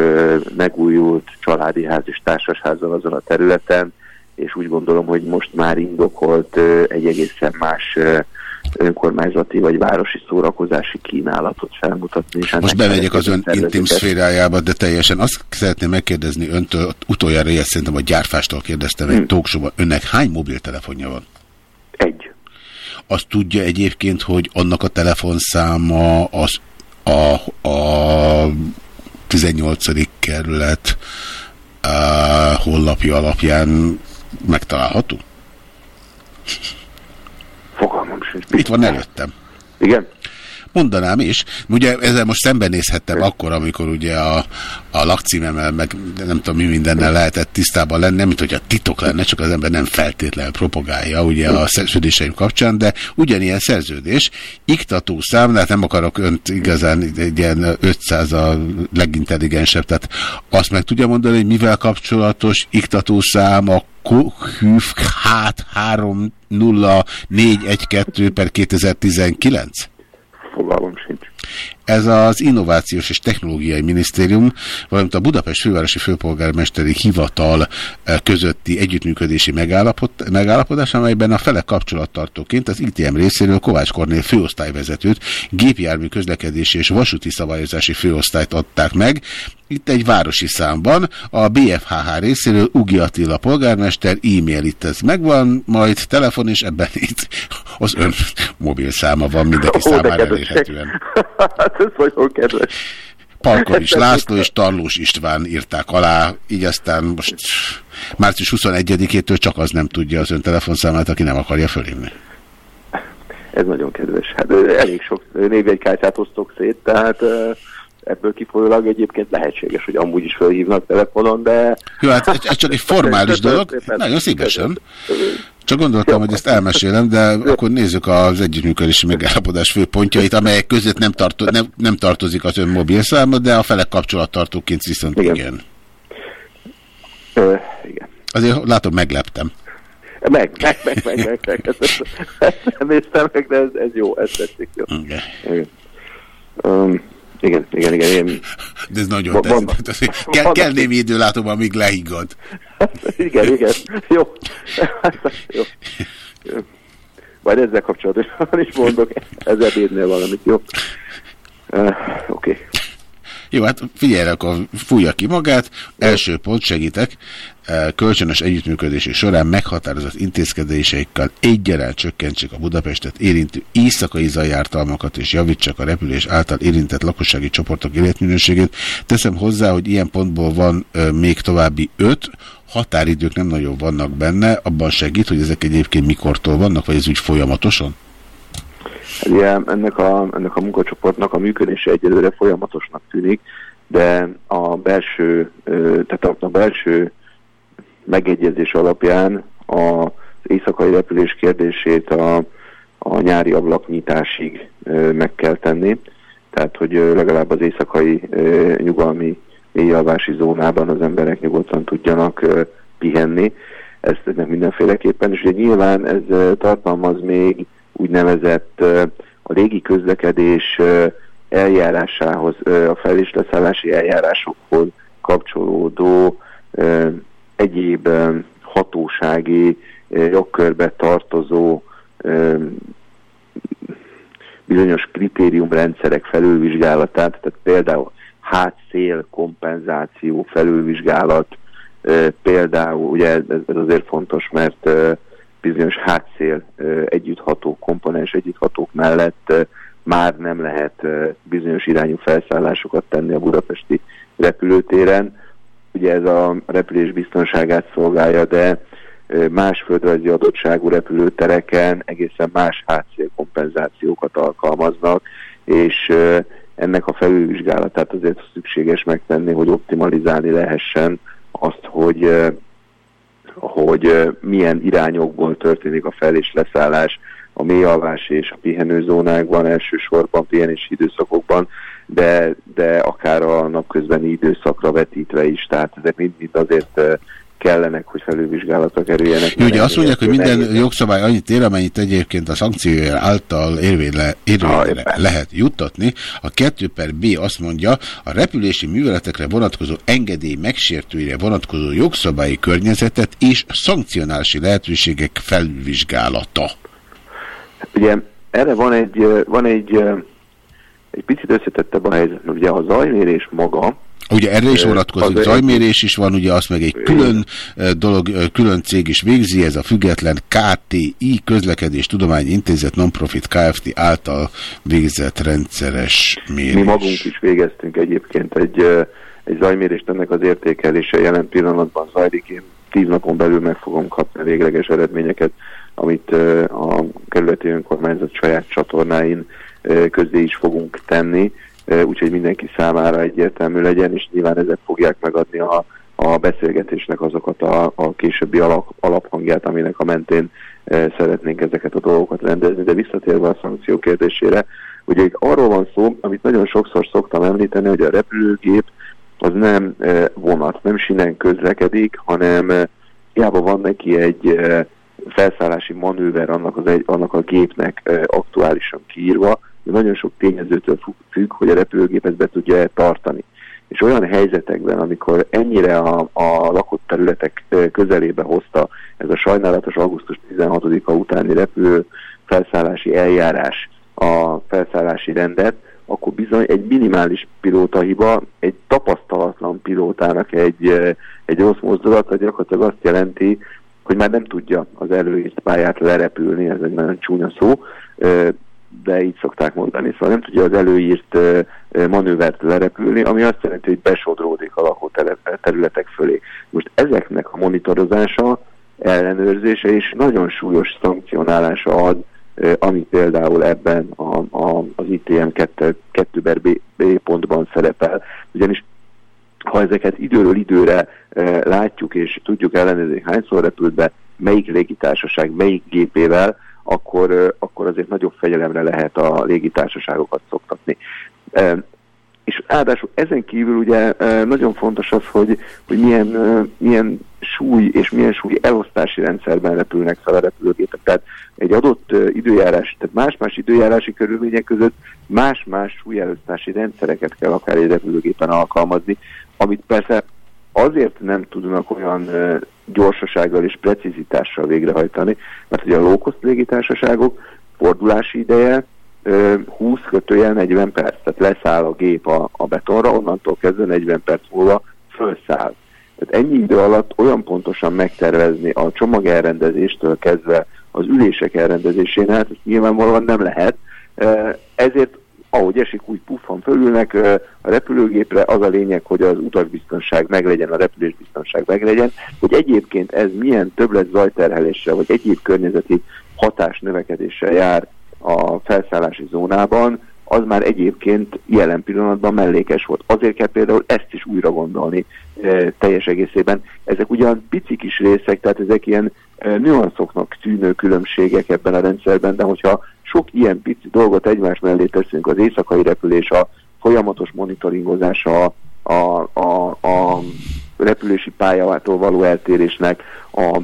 megújult családi ház és társasházzal azon a területen, és úgy gondolom, hogy most már indokolt egy egészen más önkormányzati vagy városi szórakozási kínálatot felmutatni. És Most bemegyek az ön intim szférájába, de teljesen azt szeretném megkérdezni öntől, utoljára ilyet szerintem a gyárfástól kérdeztem hmm. egy talkshow önnek hány mobiltelefonja van? Egy. Azt tudja egyébként, hogy annak a telefonszáma az a, a 18. kerület a honlapja alapján megtalálható? Fogalmam sincs. Itt van előttem. Igen? Mondanám is. Ugye ezzel most szembenézhettem akkor, amikor ugye a, a lakcímemmel, meg nem tudom mi mindennel lehetett tisztában lenni, nem mint hogy a titok lenne, csak az ember nem feltétlenül propagálja ugye a szerződéseim kapcsán, de ugyanilyen szerződés, iktató szám, hát nem akarok önt igazán egy ilyen 500 a legintelligensebb, tehát azt meg tudja mondani, hogy mivel kapcsolatos iktató szám a KÜF hát 30412 per 2019? Fogalmam sincs. Ez az Innovációs és Technológiai Minisztérium, valamint a Budapest Fővárosi Főpolgármesteri Hivatal eh, közötti együttműködési megállapodás, amelyben a felek kapcsolattartóként az ITM részéről Kovács Kornél főosztályvezetőt, gépjármű közlekedési és vasúti szabályozási főosztályt adták meg. Itt egy városi számban a BFHH részéről Ugi Attila polgármester, e-mail itt ez megvan, majd telefon, és ebben itt az ön mobil száma van mindenki számára elérhetően. hát ez nagyon kedves. Palkovics László és Tarlós István írták alá, így aztán most március 21-től csak az nem tudja az ön telefonszámát, aki nem akarja fölhívni. Ez nagyon kedves. Hát elég sok névjegykártyát osztok szét, tehát ebből kifolyólag egyébként lehetséges, hogy amúgy is felhívnak telefonon, de... Jó, hát ez csak egy formális dolog, nagyon szívesen. Csak gondoltam, hogy ezt elmesélem, de akkor nézzük az együttműködési megállapodás főpontjait, amelyek között nem, tarto nem, nem tartozik az ön mobil száma, de a felek kapcsolattartóként viszont igen. igen. Ö, igen. Azért látom, megleptem. Meg, meg, meg, meg, meg, meg. Ezt, ezt nem néztem meg, de ez, ez jó, ez tetszik. Jó. Okay. Igen. Um, igen, igen, igen. igen. De ez nagyon van, tetszik. Van, kell, van, kell némi idő, látom, amíg lehiggad. igen, igen. Jó. jó. Majd ezzel kapcsolatosan is mondok, ez ebédnél valamit, jó? Uh, Oké. Okay. Jó, hát figyelj, akkor fújja ki magát. Első pont, segítek. Kölcsönös együttműködési során meghatározott intézkedéseikkel egyaránt csökkentsék a Budapestet érintő éjszakai zajártalmakat és javítsak a repülés által érintett lakossági csoportok életminőségét. Teszem hozzá, hogy ilyen pontból van még további öt, határidők nem nagyon vannak benne, abban segít, hogy ezek egyébként mikortól vannak, vagy ez úgy folyamatosan? Ugye ennek a, ennek a munkacsoportnak a működése egyelőre folyamatosnak tűnik, de a belső, tehát a, belső megegyezés alapján az éjszakai repülés kérdését a, a nyári ablaknyitásig meg kell tenni, tehát hogy legalább az éjszakai nyugalmi éjjalvási zónában az emberek nyugodtan tudjanak pihenni. Ezt mindenféleképpen, és ugye nyilván ez tartalmaz még úgynevezett a légi közlekedés eljárásához, a fel- eljárásokhoz kapcsolódó egyéb hatósági jogkörbe tartozó bizonyos kritériumrendszerek felülvizsgálatát, tehát például hátszél kompenzáció felülvizsgálat, például, ugye ez azért fontos, mert bizonyos hátszél együttható komponens együtthatók mellett már nem lehet bizonyos irányú felszállásokat tenni a budapesti repülőtéren. Ugye ez a repülés biztonságát szolgálja, de más földrajzi adottságú repülőtereken egészen más hátszélkompenzációkat alkalmaznak, és ennek a felülvizsgálatát azért szükséges megtenni, hogy optimalizálni lehessen azt, hogy hogy milyen irányokból történik a fel- és leszállás a mélyalvás és a pihenőzónákban, elsősorban pihenési időszakokban, de, de akár a napközbeni időszakra vetítve is, tehát ezek mind-mind azért kellenek, hogy felülvizsgálatra kerüljenek. Jó, ugye azt mondják, hogy minden nehéz. jogszabály annyit ér, amennyit egyébként a szankciója által érvényre, érvényre ah, lehet juttatni. A 2 per B azt mondja, a repülési műveletekre vonatkozó engedély megsértőire vonatkozó jogszabályi környezetet és szankcionálási lehetőségek felülvizsgálata. Ugye erre van egy, van egy, egy picit összetettebb a helyzet, ugye a zajmérés maga, Ugye erre is vonatkozik, az- zajmérés is van, ugye azt meg egy külön dolog, külön cég is végzi, ez a független KTI Közlekedés Tudományi Intézet Nonprofit Kft. által végzett rendszeres mérés. Mi magunk is végeztünk egyébként egy, egy zajmérést, ennek az értékelése jelen pillanatban zajlik. Én tíz napon belül meg fogom kapni a végleges eredményeket, amit a kerületi önkormányzat saját csatornáin ö, közzé is fogunk tenni, úgyhogy mindenki számára egyértelmű legyen, és nyilván ezek fogják megadni a, a beszélgetésnek azokat a, a későbbi alap, alaphangját, aminek a mentén szeretnénk ezeket a dolgokat rendezni, de visszatérve a szankció kérdésére, ugye itt arról van szó, amit nagyon sokszor szoktam említeni, hogy a repülőgép az nem vonat, nem sinen közlekedik, hanem hiába van neki egy felszállási manőver annak, az egy, annak a gépnek aktuálisan kiírva, nagyon sok tényezőtől függ, hogy a repülőgép ezt be tudja tartani. És olyan helyzetekben, amikor ennyire a, a lakott területek közelébe hozta ez a sajnálatos augusztus 16-a utáni repülő felszállási eljárás a felszállási rendet, akkor bizony egy minimális pilótahiba, egy tapasztalatlan pilótának egy, egy rossz mozdulata gyakorlatilag azt jelenti, hogy már nem tudja az előírt pályát lerepülni, ez egy nagyon csúnya szó, de így szokták mondani, szóval nem tudja az előírt manővert lerepülni, ami azt jelenti, hogy besodródik a lakóterületek fölé. Most ezeknek a monitorozása, ellenőrzése és nagyon súlyos szankcionálása eh, ami például ebben a, a, az ITM 2, 2 B, B pontban szerepel. Ugyanis ha ezeket időről időre e, látjuk és tudjuk ellenőrizni, hányszor repült be, melyik légitársaság, melyik gépével, akkor, akkor azért nagyobb fegyelemre lehet a légitársaságokat szoktatni. És ráadásul ezen kívül ugye nagyon fontos az, hogy, hogy milyen, milyen súly és milyen súly elosztási rendszerben repülnek fel a repülőgépek. Tehát egy adott időjárás, tehát más-más időjárási körülmények között más-más súlyelosztási rendszereket kell akár egy repülőgépen alkalmazni, amit persze azért nem tudnak olyan gyorsasággal és precizitással végrehajtani, mert ugye a low-cost légitársaságok fordulási ideje ö, 20 kötőjel 40 perc, tehát leszáll a gép a, a betonra, onnantól kezdve 40 perc múlva felszáll. Tehát ennyi idő alatt olyan pontosan megtervezni a csomag elrendezéstől kezdve az ülések elrendezésén, hát nyilvánvalóan nem lehet. Ezért ahogy esik, úgy puffan fölülnek a repülőgépre, az a lényeg, hogy az utasbiztonság meglegyen, a repülésbiztonság meglegyen, hogy egyébként ez milyen többlet zajterheléssel, vagy egyéb környezeti hatás növekedéssel jár a felszállási zónában, az már egyébként jelen pillanatban mellékes volt. Azért kell például ezt is újra gondolni e, teljes egészében. Ezek ugyan pici kis részek, tehát ezek ilyen e, nüanszoknak tűnő különbségek ebben a rendszerben, de hogyha sok ilyen pici dolgot egymás mellé teszünk, az éjszakai repülés, a folyamatos monitoringozása a, a, a, a repülési pályától való eltérésnek, a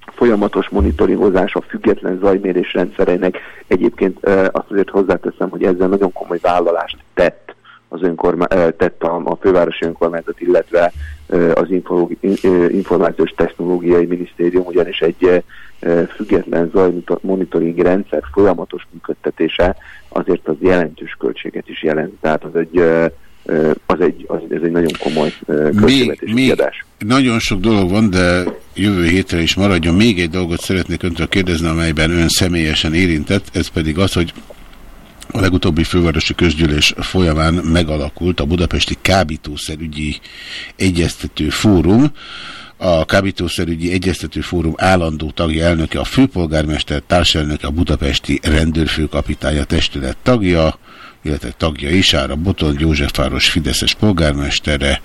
folyamatos monitoringozás a független zajmérés rendszereinek. Egyébként azt azért hozzáteszem, hogy ezzel nagyon komoly vállalást tett az önkormá- e, tett a, a fővárosi önkormányzat, illetve e, az info, in, e, információs technológiai minisztérium, ugyanis egy független zajmonitoring rendszer folyamatos működtetése azért az jelentős költséget is jelent. Tehát az egy, az egy, az, ez egy nagyon komoly költségvetési még, kiadás. Nagyon sok dolog van, de jövő hétre is maradjon. Még egy dolgot szeretnék öntől kérdezni, amelyben ön személyesen érintett, ez pedig az, hogy a legutóbbi fővárosi közgyűlés folyamán megalakult a Budapesti Kábítószerügyi Egyeztető Fórum. A Kábítószerügyi Egyeztető Fórum állandó tagja, elnöke a főpolgármester, társelnöke a Budapesti Rendőrfőkapitánya testület tagja, illetve tagja is, Ára Boton Józsefváros Fideszes polgármestere,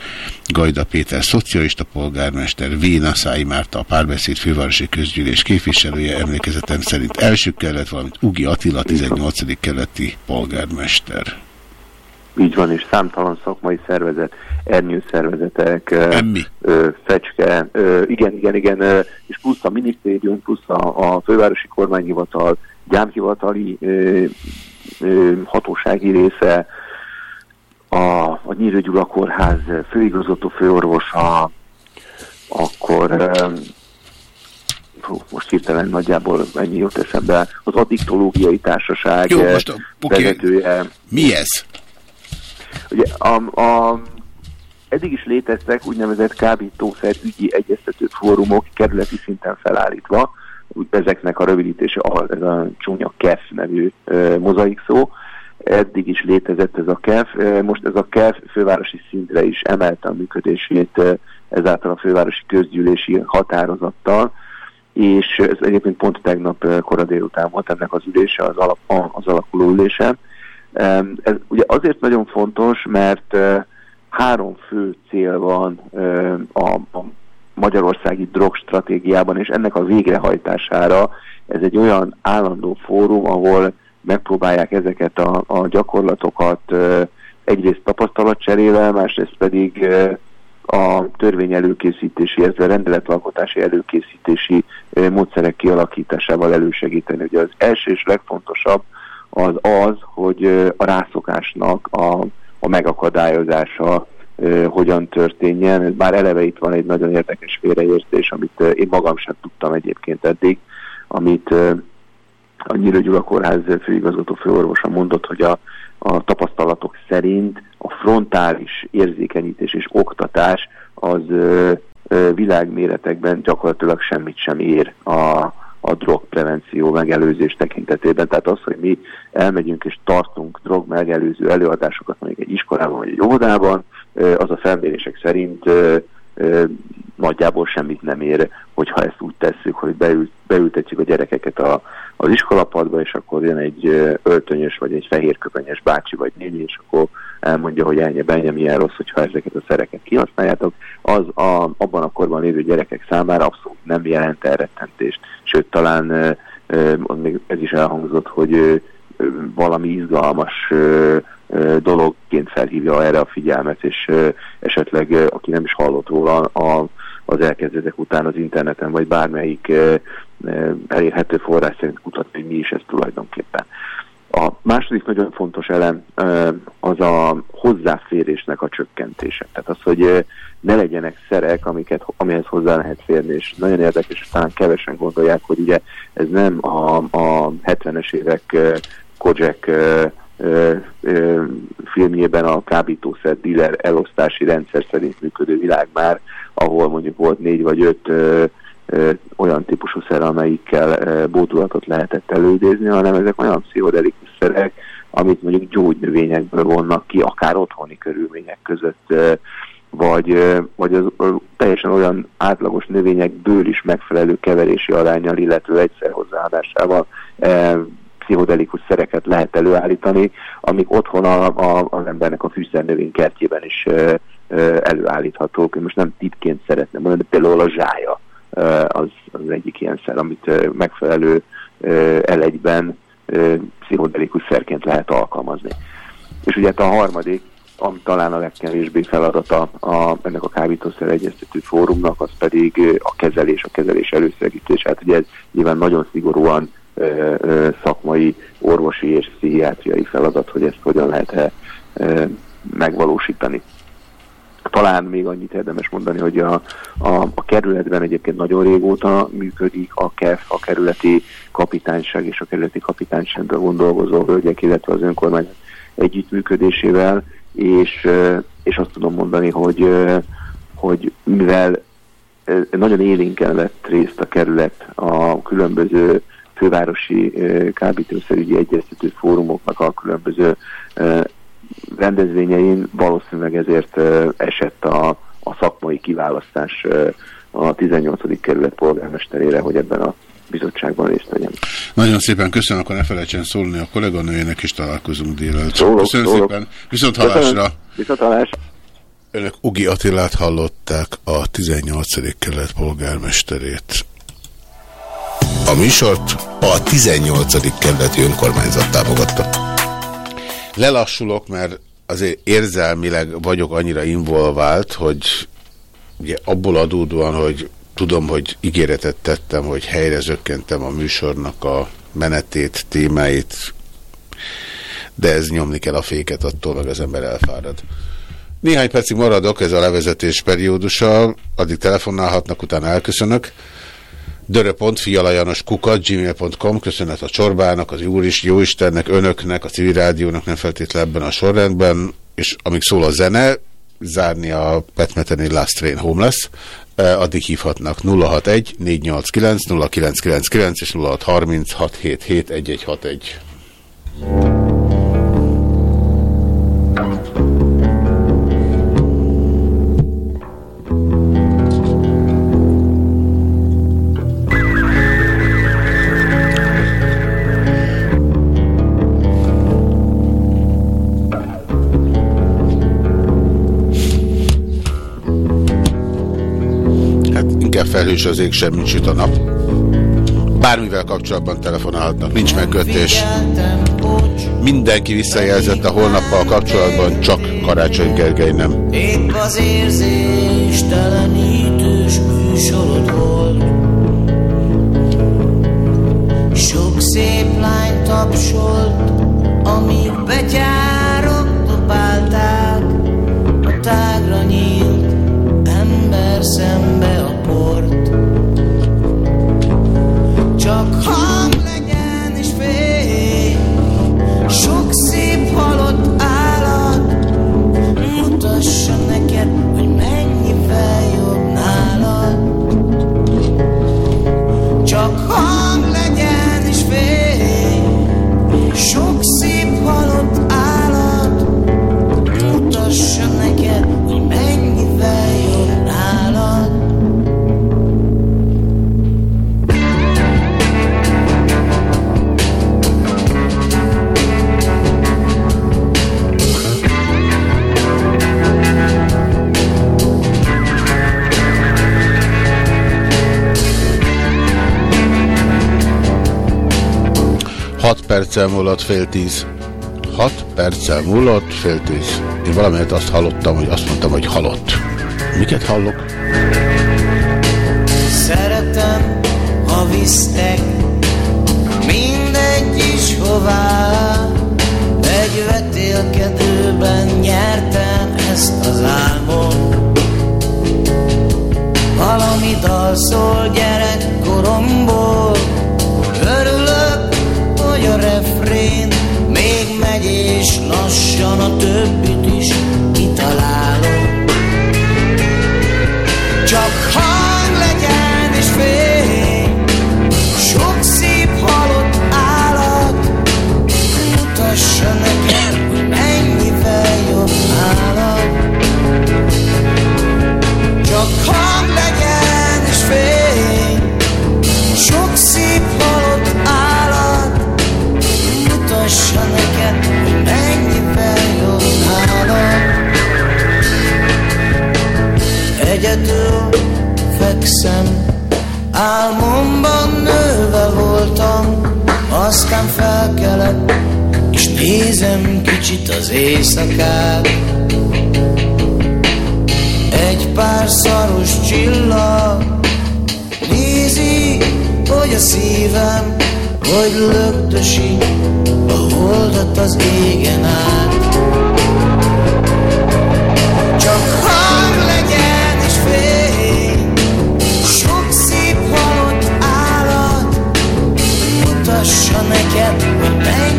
Gajda Péter szocialista polgármester, Véna Szái Márta a párbeszéd fővárosi közgyűlés képviselője, emlékezetem szerint első kellett, valamint Ugi Attila 18. keleti polgármester. Így van, és számtalan szakmai szervezet, ernyőszervezetek, Emmi. ö, fecske, ö, igen, igen, igen, ö, és plusz a minisztérium, plusz a, a fővárosi kormányhivatal, gyámhivatali ö, hatósági része, a, a Nyírő Gyula Kórház főigazgató főorvosa, akkor fú, most hirtelen nagyjából ennyi jut eszembe, az addiktológiai társaság Jó, most oké. vezetője. Mi ez? Ugye a, a, eddig is léteztek úgynevezett kábítószer ügyi egyeztető fórumok kerületi szinten felállítva, ezeknek a rövidítése a, ez a csúnya KEF nevű mozaik szó. Eddig is létezett ez a KEF, most ez a KEF fővárosi szintre is emelte a működését e, ezáltal a fővárosi közgyűlési határozattal, és ez egyébként pont tegnap kora délután volt ennek az ülése, az, alap, az alakuló ülése. Ez ugye azért nagyon fontos, mert három fő cél van a, a magyarországi drogstratégiában, és ennek a végrehajtására ez egy olyan állandó fórum, ahol megpróbálják ezeket a, a gyakorlatokat egyrészt tapasztalatcserével, másrészt pedig a törvény előkészítési, illetve rendeletalkotási előkészítési módszerek kialakításával elősegíteni. Ugye az első és legfontosabb az az, hogy a rászokásnak a, a megakadályozása hogyan történjen. Már eleve itt van egy nagyon érdekes félreértés, amit én magam sem tudtam egyébként eddig, amit a Nyílő Gyula Kórház főigazgató főorvosa mondott, hogy a, a tapasztalatok szerint a frontális érzékenyítés és oktatás az világméretekben gyakorlatilag semmit sem ér a, a drogprevenció megelőzés tekintetében. Tehát az, hogy mi elmegyünk és tartunk drog megelőző előadásokat mondjuk egy iskolában vagy egy óvodában, az a felmérések szerint nagyjából semmit nem ér, hogyha ezt úgy tesszük, hogy beült, beültetjük a gyerekeket a, az iskolapadba, és akkor jön egy öltönyös vagy egy fehérköpenyes bácsi vagy néni, és akkor elmondja, hogy ennyi, ennyi milyen rossz, hogyha ezeket a szereket kihasználjátok, az a, abban a korban lévő gyerekek számára abszolút nem jelent elrettentést. Sőt, talán még ez is elhangzott, hogy valami izgalmas dologként felhívja erre a figyelmet, és esetleg, aki nem is hallott róla, a, az elkezdődek után az interneten, vagy bármelyik elérhető forrás szerint kutatni, hogy mi is ez tulajdonképpen. A második nagyon fontos elem az a hozzáférésnek a csökkentése. Tehát az, hogy ne legyenek szerek, amiket, amihez hozzá lehet férni, és nagyon érdekes, és talán kevesen gondolják, hogy ugye ez nem a, a 70-es évek Kojak ö, filmjében a kábítószer dealer elosztási rendszer szerint működő világ már, ahol mondjuk volt négy vagy öt ö, ö, olyan típusú szer, amelyikkel ö, bódulatot lehetett előidézni, hanem ezek olyan pszichodelikus szerek, amit mondjuk gyógynövényekből vonnak ki, akár otthoni körülmények között, ö, vagy, vagy az ö, teljesen olyan átlagos növényekből is megfelelő keverési arányal, illetve egyszer hozzáadásával ö, pszichodelikus szereket lehet előállítani, amik otthon a, a, az embernek a fűszernövény kertjében is ö, ö, előállíthatók. Én most nem tipként szeretném mondani, de például a zsája ö, az, az egyik ilyen szer, amit ö, megfelelő ö, elegyben ö, pszichodelikus szerként lehet alkalmazni. És ugye hát a harmadik, ami talán a legkevésbé feladata a, ennek a kábítószer egyeztető fórumnak, az pedig a kezelés, a kezelés előszegítés. Hát ugye ez nyilván nagyon szigorúan szakmai, orvosi és pszichiátriai feladat, hogy ezt hogyan lehet -e, megvalósítani. Talán még annyit érdemes mondani, hogy a, a, a kerületben egyébként nagyon régóta működik a KEF, a kerületi kapitányság és a kerületi kapitányságban gondolkozó hölgyek, illetve az önkormányzat együttműködésével, és, és azt tudom mondani, hogy, hogy mivel nagyon élénken vett részt a kerület a különböző fővárosi kábítószerügyi egyeztető fórumoknak a különböző rendezvényein valószínűleg ezért esett a, a szakmai kiválasztás a 18. kerület polgármesterére, hogy ebben a bizottságban részt vegyen. Nagyon szépen köszönöm, akkor ne felejtsen szólni a kolléganőjének, és találkozunk délelőtt. Szólok, köszönöm szólok. szépen, viszont hallásra. Viszont hallásra. Önök Ugi Attilát hallották a 18. kerület polgármesterét. A műsort a 18. kerületi önkormányzat támogatta. Lelassulok, mert azért érzelmileg vagyok annyira involvált, hogy ugye abból adódóan, hogy tudom, hogy ígéretet tettem, hogy helyre zökkentem a műsornak a menetét, témáit, de ez nyomni kell a féket, attól meg az ember elfárad. Néhány percig maradok, ez a levezetés periódusa, addig telefonálhatnak, utána elköszönök. Kukat, gmail.com, köszönet a csorbának, az úr is, jóistennek, önöknek, a civil rádiónak nem feltétlenül ebben a sorrendben, és amíg szól a zene, zárni a Petmeteni Last Train Homeless, addig hívhatnak 061 489 0999 és 0630 felhős az ég, semmit süt a nap. Bármivel kapcsolatban telefonálhatnak, nincs megkötés. Mindenki visszajelzett a holnappal kapcsolatban, csak Karácsony Gergely nem. Épp az érzéstelenítős műsorod volt Sok szép lány tapsolt, amíg betyárok dobálták A tágra nyílt ember szembe Sok perccel múlott fél tíz. Hat perccel múlott fél tíz. Én valamelyet azt hallottam, hogy azt mondtam, hogy halott. Miket hallok? Szeretem, ha visztek Mindegy is hová Egy vetélkedőben nyertem ezt az álmot Valami dal szól gyerekkoromból és lassan a többit is kitalálom. Csak hang Egyedül fekszem. Álmomban nőve voltam Aztán felkelek És nézem kicsit az éjszakát. Egy pár szaros csillag Nézi, hogy a szívem Hogy lögdösi A holdat az égen át Mutassa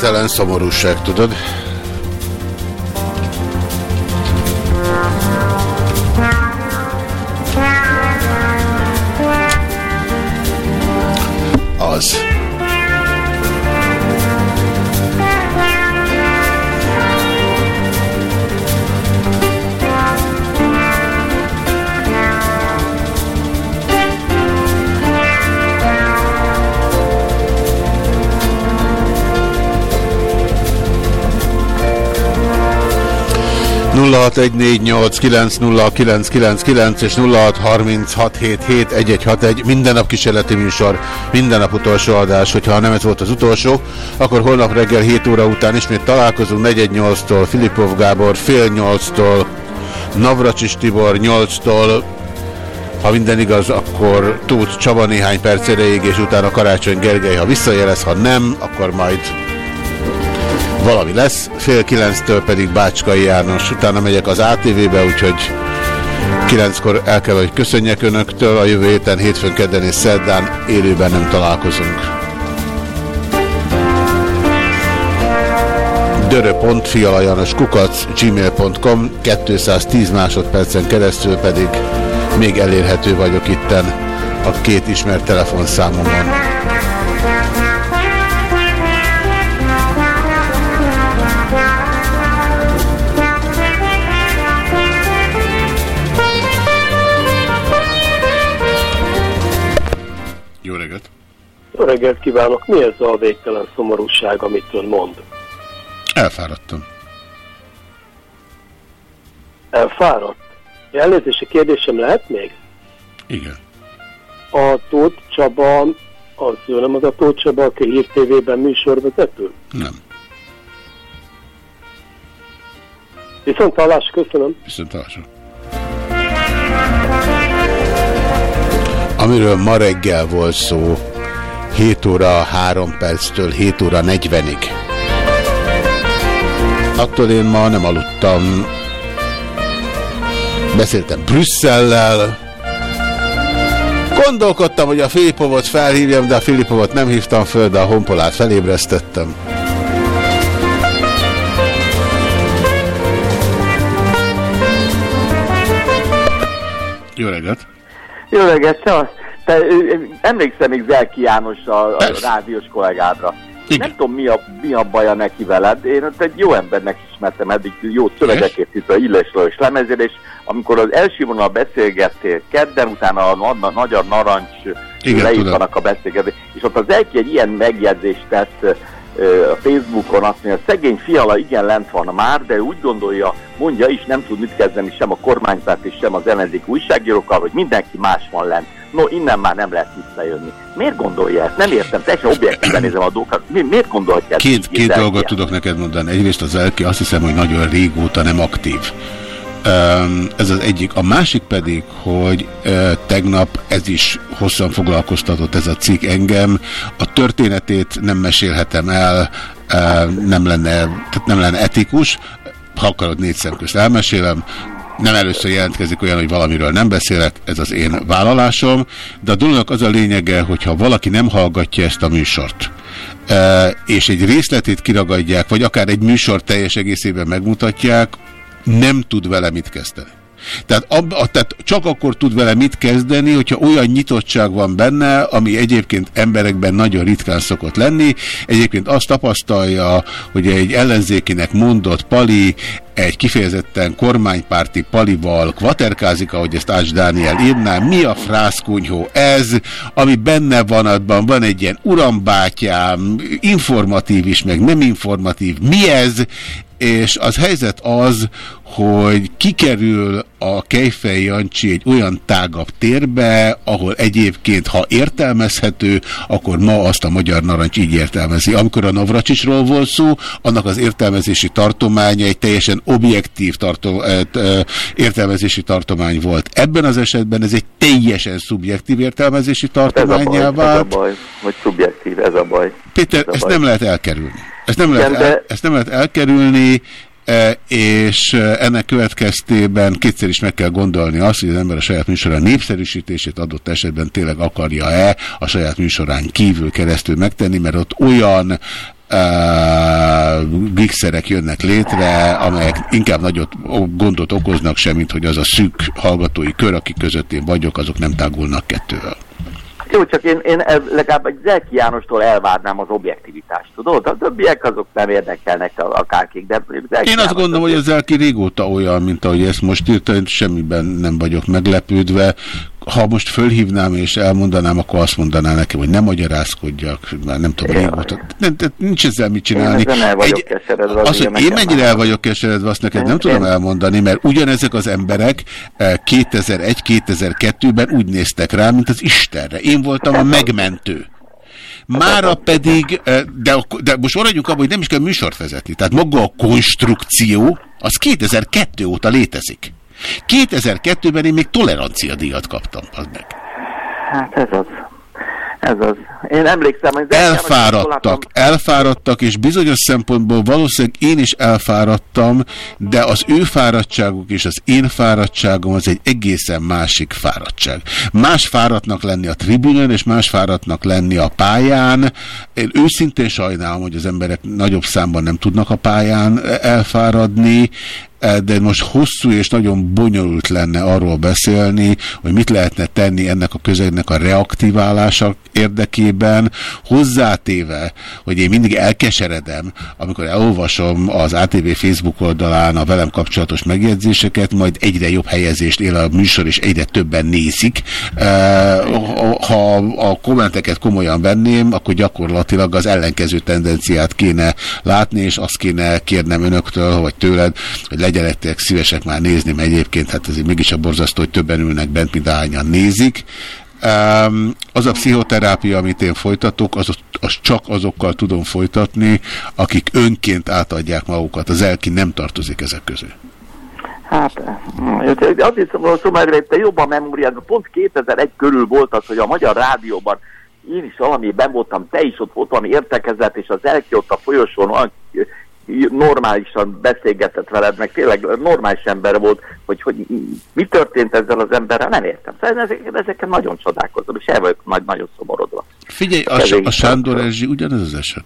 végtelen szomorúság, tudod? 0614890999 és 0636771161 minden nap kísérleti műsor, minden nap utolsó adás, hogyha nem ez volt az utolsó, akkor holnap reggel 7 óra után ismét találkozunk 418-tól, Filipov Gábor fél 8-tól, Navracsis Tibor 8-tól, ha minden igaz, akkor Tóth Csaba néhány perc erejéig, és utána Karácsony Gergely, ha visszajelez, ha nem, akkor majd valami lesz, fél kilenctől pedig Bácskai János, utána megyek az ATV-be, úgyhogy kilenckor el kell, hogy köszönjek Önöktől, a jövő héten, hétfőn, kedden és szerdán élőben nem találkozunk. dörö.fialajanos kukac gmail.com 210 másodpercen keresztül pedig még elérhető vagyok itten a két ismert telefonszámomon. Reggelt kívánok! Mi ez a végtelen szomorúság, amit ön mond? Elfáradtam. Elfáradt? Elnézést, a kérdésem lehet még? Igen. A Tóth Csaba, az ő nem az a Tóth Csaba, aki Hír TV-ben műsorvezető? Nem. Viszont hallás, köszönöm. Viszont hallásra. Amiről ma reggel volt szó, 7 óra 3 perctől 7 óra 40-ig. Attól én ma nem aludtam. Beszéltem Brüsszellel. Gondolkodtam, hogy a Filipovot felhívjam, de a Filipovot nem hívtam föl, de a honpolát felébresztettem. Jó reggelt! Jó reggelt! Te, emlékszem még Zelki János a, a rádiós kollégádra. Igen. Nem tudom, mi a, mi a baja neki veled. Én egy jó embernek ismertem eddig, jó szövegekért itt a Illesről és lemezére, és amikor az első vonal beszélgettél kedden, utána a, a Magyar Narancs Igen, leírtanak a beszélgetés, és ott az Elki egy ilyen megjegyzést tett a Facebookon, azt mondja, szegény fiala igen lent van már, de úgy gondolja, mondja is, nem tud mit kezdeni sem a kormánypárt és sem az ellenzék újságírókkal, hogy mindenki más van lent. No, innen már nem lehet visszajönni. Miért gondolja ezt? Nem értem, teljesen objektíven nézem a dolgokat. Mi, miért gondolja ezt? Két, két dolgot tudok neked mondani. Egyrészt az elki azt hiszem, hogy nagyon régóta nem aktív. Ez az egyik. A másik pedig, hogy tegnap ez is hosszan foglalkoztatott ez a cikk engem. A történetét nem mesélhetem el, nem, lenne, tehát nem lenne etikus. Ha akarod, négy szem közt elmesélem. Nem először jelentkezik olyan, hogy valamiről nem beszélek, ez az én vállalásom, de a dolognak az a lényege, hogyha valaki nem hallgatja ezt a műsort, e, és egy részletét kiragadják, vagy akár egy műsor teljes egészében megmutatják, nem tud vele mit kezdeni. Tehát, ab, a, tehát csak akkor tud vele mit kezdeni, hogyha olyan nyitottság van benne, ami egyébként emberekben nagyon ritkán szokott lenni. Egyébként azt tapasztalja, hogy egy ellenzékinek mondott Pali egy kifejezetten kormánypárti palival kvaterkázik, ahogy ezt Ács Dániel írná, mi a frászkunyhó ez, ami benne van, abban van egy ilyen urambátyám, informatív is, meg nem informatív, mi ez, és az helyzet az, hogy kikerül a Kejfej Jancsi egy olyan tágabb térbe, ahol egyébként, ha értelmezhető, akkor ma azt a Magyar Narancs így értelmezi. Amikor a Navracsicsról volt szó, annak az értelmezési tartománya egy teljesen objektív tartom, értelmezési tartomány volt. Ebben az esetben ez egy teljesen szubjektív értelmezési tartományá vált. Ez a baj, hogy szubjektív, ez a baj. Péter, ez ezt baj. nem lehet elkerülni. Ezt nem, lehet, el, ezt nem lehet elkerülni, és ennek következtében kétszer is meg kell gondolni azt, hogy az ember a saját műsorán népszerűsítését adott esetben tényleg akarja-e a saját műsorán kívül keresztül megtenni, mert ott olyan uh, gigszerek jönnek létre, amelyek inkább nagyot gondot okoznak sem, mint hogy az a szűk hallgatói kör, akik között én vagyok, azok nem tágulnak kettővel. Jó, csak én, én legalább egy Zelki Jánostól elvárnám az objektivitást, tudod? A többiek azok nem érdekelnek akárkik, de Zelki Én azt gondolom, hogy az Elki régóta olyan, mint ahogy ezt most írta, én semmiben nem vagyok meglepődve. Ha most fölhívnám és elmondanám, akkor azt mondaná nekem, hogy nem magyarázkodjak, már nem tudom, régóta. Nem, nincs ezzel mit csinálni. Én el vagyok egy, keseredve. Az, hogy én mennyire el vagyok keseredve, azt neked nem tudom elmondani, mert ugyanezek az emberek 2001-2002-ben úgy néztek rá, mint az Istenre. Én voltam a megmentő. Mára pedig, de, de most maradjunk abban, hogy nem is kell műsort vezetni. Tehát maga a konstrukció, az 2002 óta létezik. 2002-ben én még tolerancia díjat kaptam, az meg. Hát ez az. Ez az. Én emlékszem, hogy... Elfáradtak, elfáradtak, és bizonyos szempontból valószínűleg én is elfáradtam, de az ő fáradtságuk és az én fáradtságom az egy egészen másik fáradtság. Más fáradtnak lenni a tribünön, és más fáradtnak lenni a pályán. Én őszintén sajnálom, hogy az emberek nagyobb számban nem tudnak a pályán elfáradni, de most hosszú és nagyon bonyolult lenne arról beszélni, hogy mit lehetne tenni ennek a közegnek a reaktiválása érdekében, hozzátéve, hogy én mindig elkeseredem, amikor elolvasom az ATV Facebook oldalán a velem kapcsolatos megjegyzéseket, majd egyre jobb helyezést él a műsor, és egyre többen nézik. Ha a kommenteket komolyan venném, akkor gyakorlatilag az ellenkező tendenciát kéne látni, és azt kéne kérnem önöktől, vagy tőled, hogy legyenek szívesek már nézni, mert egyébként hát azért mégis a borzasztó, hogy többen ülnek bent, mint ahányan nézik. Um, az a pszichoterápia, amit én folytatok, az, az csak azokkal tudom folytatni, akik önként átadják magukat. Az elki nem tartozik ezek közé. Hát, azt hiszem, hogy szóval te jobban memóriád, pont 2001 körül volt az, hogy a Magyar Rádióban én is valami ben voltam, te is ott volt valami értekezlet, és az elki ott a folyosón normálisan beszélgetett veled, meg tényleg normális ember volt, hogy, hogy mi történt ezzel az emberrel, nem értem. Szóval ezeken, ezeken nagyon csodálkozom, és el vagyok majd nagyon szomorodva. Figyelj, a, a Sándor Erzsi ugyanez az eset.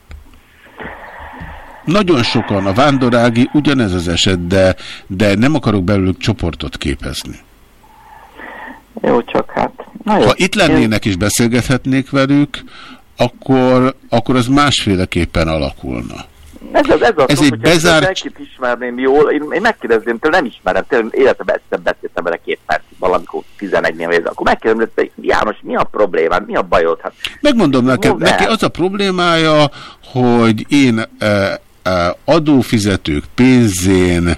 Nagyon sokan, a Vándorági ugyanez az eset, de, de nem akarok belőlük csoportot képezni. Jó, csak hát... Na jó. Ha itt lennének és beszélgethetnék velük, akkor, akkor az másféleképpen alakulna. Ez, az, ez, az, ez az, egy bezárt... Senkit ismerném jól, én, én megkérdezném, tőle nem ismerem, tőle életemben egyszer beszéltem vele két percig valamikor 11 név, akkor megkérdezem, hogy János, mi a problémád, mi a bajod? Hát, Megmondom neked, neki az a problémája, hogy én e, adófizetők pénzén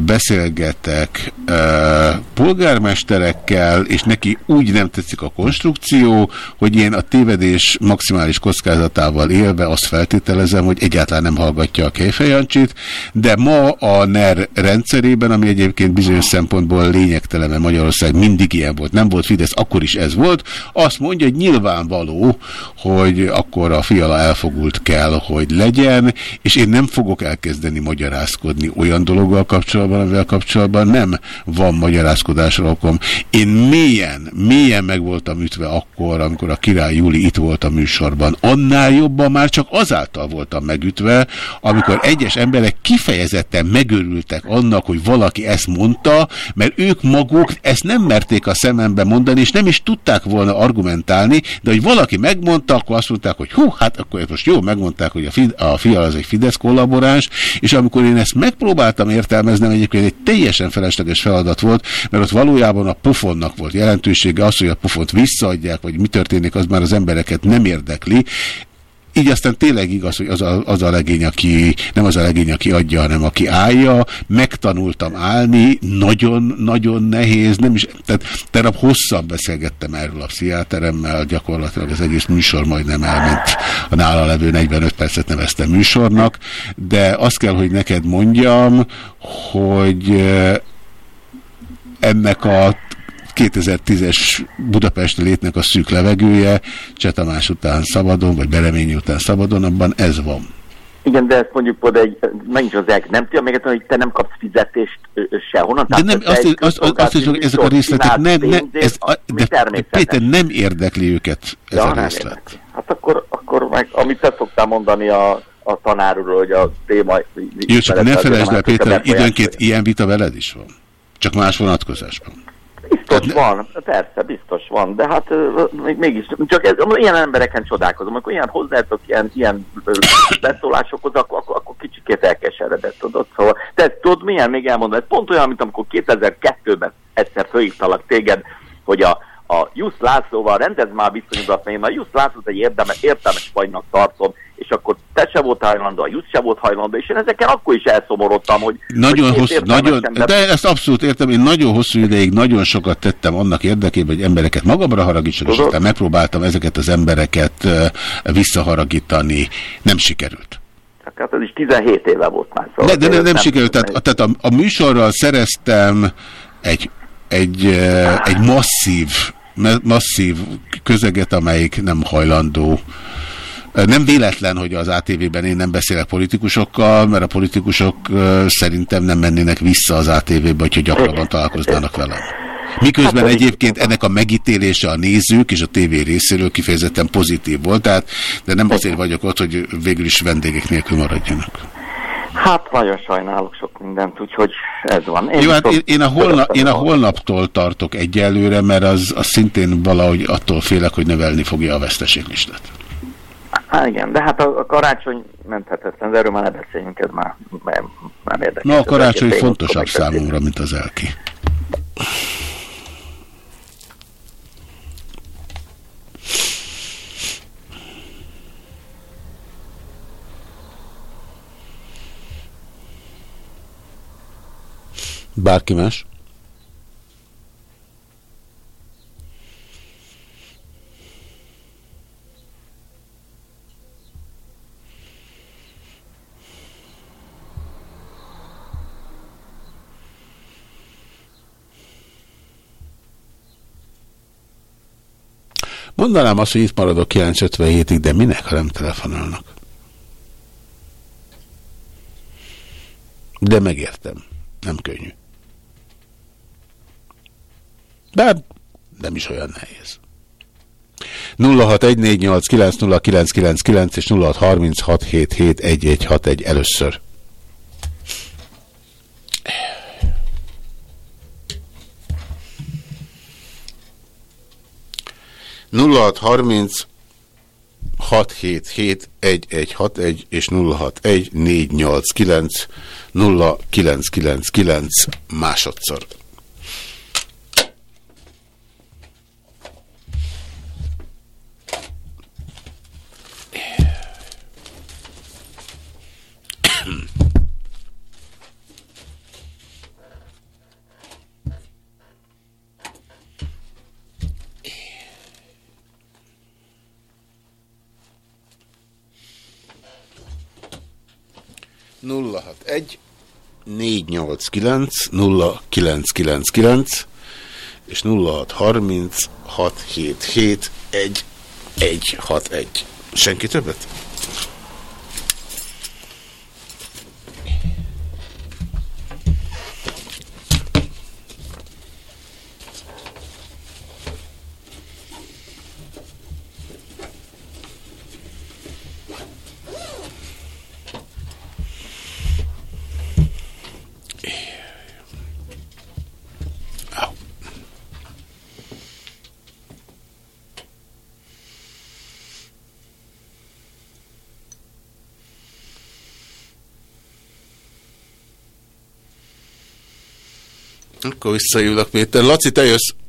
beszélgetek polgármesterekkel, és neki úgy nem tetszik a konstrukció, hogy én a tévedés maximális kockázatával élve azt feltételezem, hogy egyáltalán nem hallgatja a Kejfejancsit, de ma a NER rendszerében, ami egyébként bizonyos szempontból lényegtelen, mert Magyarország mindig ilyen volt, nem volt Fidesz, akkor is ez volt, azt mondja, hogy nyilvánvaló, hogy akkor a fiala elfogult kell, hogy legyen, és én nem fogok elkezdeni magyarázkodni olyan dologgal kapcsolatban, amivel kapcsolatban nem van magyarázkodásra okom. Én mélyen, mélyen meg voltam ütve akkor, amikor a király Júli itt volt a műsorban. Annál jobban már csak azáltal voltam megütve, amikor egyes emberek kifejezetten megörültek annak, hogy valaki ezt mondta, mert ők maguk ezt nem merték a szemembe mondani, és nem is tudták volna argumentálni, de hogy valaki megmondta, akkor azt mondták, hogy hú, hát akkor most jó, megmondták, hogy a, Fid a fial az egy Fidesz kollaboráns, és amikor én ezt megpróbáltam érte értelmeznem. Egyébként egy teljesen felesleges feladat volt, mert ott valójában a pofonnak volt jelentősége, az, hogy a pofont visszaadják, vagy mi történik, az már az embereket nem érdekli. Így aztán tényleg igaz, hogy az a, az a legény, aki nem az a legény, aki adja, hanem aki állja. Megtanultam állni, nagyon-nagyon nehéz, nem is, tehát terap hosszabb beszélgettem erről a pszichiáteremmel, gyakorlatilag az egész műsor majdnem elment a nála levő 45 percet neveztem műsornak, de azt kell, hogy neked mondjam, hogy eh, ennek a 2010-es Budapest létnek a szűk levegője, Csetamás után szabadon, vagy Bereményi után szabadon, abban ez van. Igen, de ezt mondjuk oda egy, megint az el, nem tudja még hogy te nem kapsz fizetést sehonnan. De nem, azt, azt, azt, azt is, hogy ezek a részletek nem, nem ez, a, de Péter nem érdekli őket ez ja, a részlet. Hát akkor, akkor meg, amit te szoktál mondani a, a tanárról, hogy a téma... Jó, csak ne felejtsd el, Péter, időnként ilyen vita veled is van. Csak más vonatkozásban. Biztos Tehát, van, persze, biztos van, de hát még, mégis, csak ez, ilyen embereken csodálkozom, amikor ilyen hozzátok ilyen, ilyen beszólásokhoz, akkor, akkor, akkor kicsikét elkeseredett, tudod, szóval, te tudod, milyen még elmondani, ez pont olyan, mint amikor 2002-ben egyszer fölhívtalak téged, hogy a, a Jusz Lászlóval rendez már viszonyulat, mert én a Jusz Lászlót egy érdemes, értelmes fajnak tartom, és akkor te se volt hajlandó, a Jusz se volt hajlandó, és én ezeken akkor is elszomorodtam, hogy... Nagyon hogy hosszú, nagyon, de... de ezt abszolút értem, én nagyon hosszú ideig nagyon sokat tettem annak érdekében, hogy embereket magamra haragítsak, és aztán megpróbáltam ezeket az embereket visszaharagítani. Nem sikerült. Hát ez is 17 éve volt már. Szóval de, de nem, nem, nem sikerült, tehát, tehát a, a műsorral szereztem egy egy, egy masszív, masszív közeget, amelyik nem hajlandó nem véletlen, hogy az ATV-ben én nem beszélek politikusokkal, mert a politikusok szerintem nem mennének vissza az ATV-be, hogyha gyakrabban találkoznának velem. Miközben hát, egyébként ennek a megítélése a nézők és a tévé részéről kifejezetten pozitív volt, tehát, de nem azért vagyok ott, hogy végül is vendégek nélkül maradjanak. Hát nagyon sajnálok sok mindent, úgyhogy ez van. Én Jó, hát én, én, a holnap, én a holnaptól tartok egyelőre, mert az, az szintén valahogy attól félek, hogy növelni fogja a veszteséglistát. Hát igen, de hát a, a karácsony menthetetlen, de erről már ne beszéljünk, ez már nem, nem érdekes. Na, a karácsony fontosabb számomra, mint az elki. Bárki más? Mondanám azt, hogy itt maradok 9.57-ig, de minek, ha nem telefonálnak? De megértem. Nem könnyű. De nem is olyan nehéz. 0614890999 és 0636771161 először. nulla harminc 677 és 061 489 0999 másodszor. Nulla hat egy 489 0999 és 0630 677 1161. Senki többet? Akkor visszajövök, Péter. Laci, te jössz.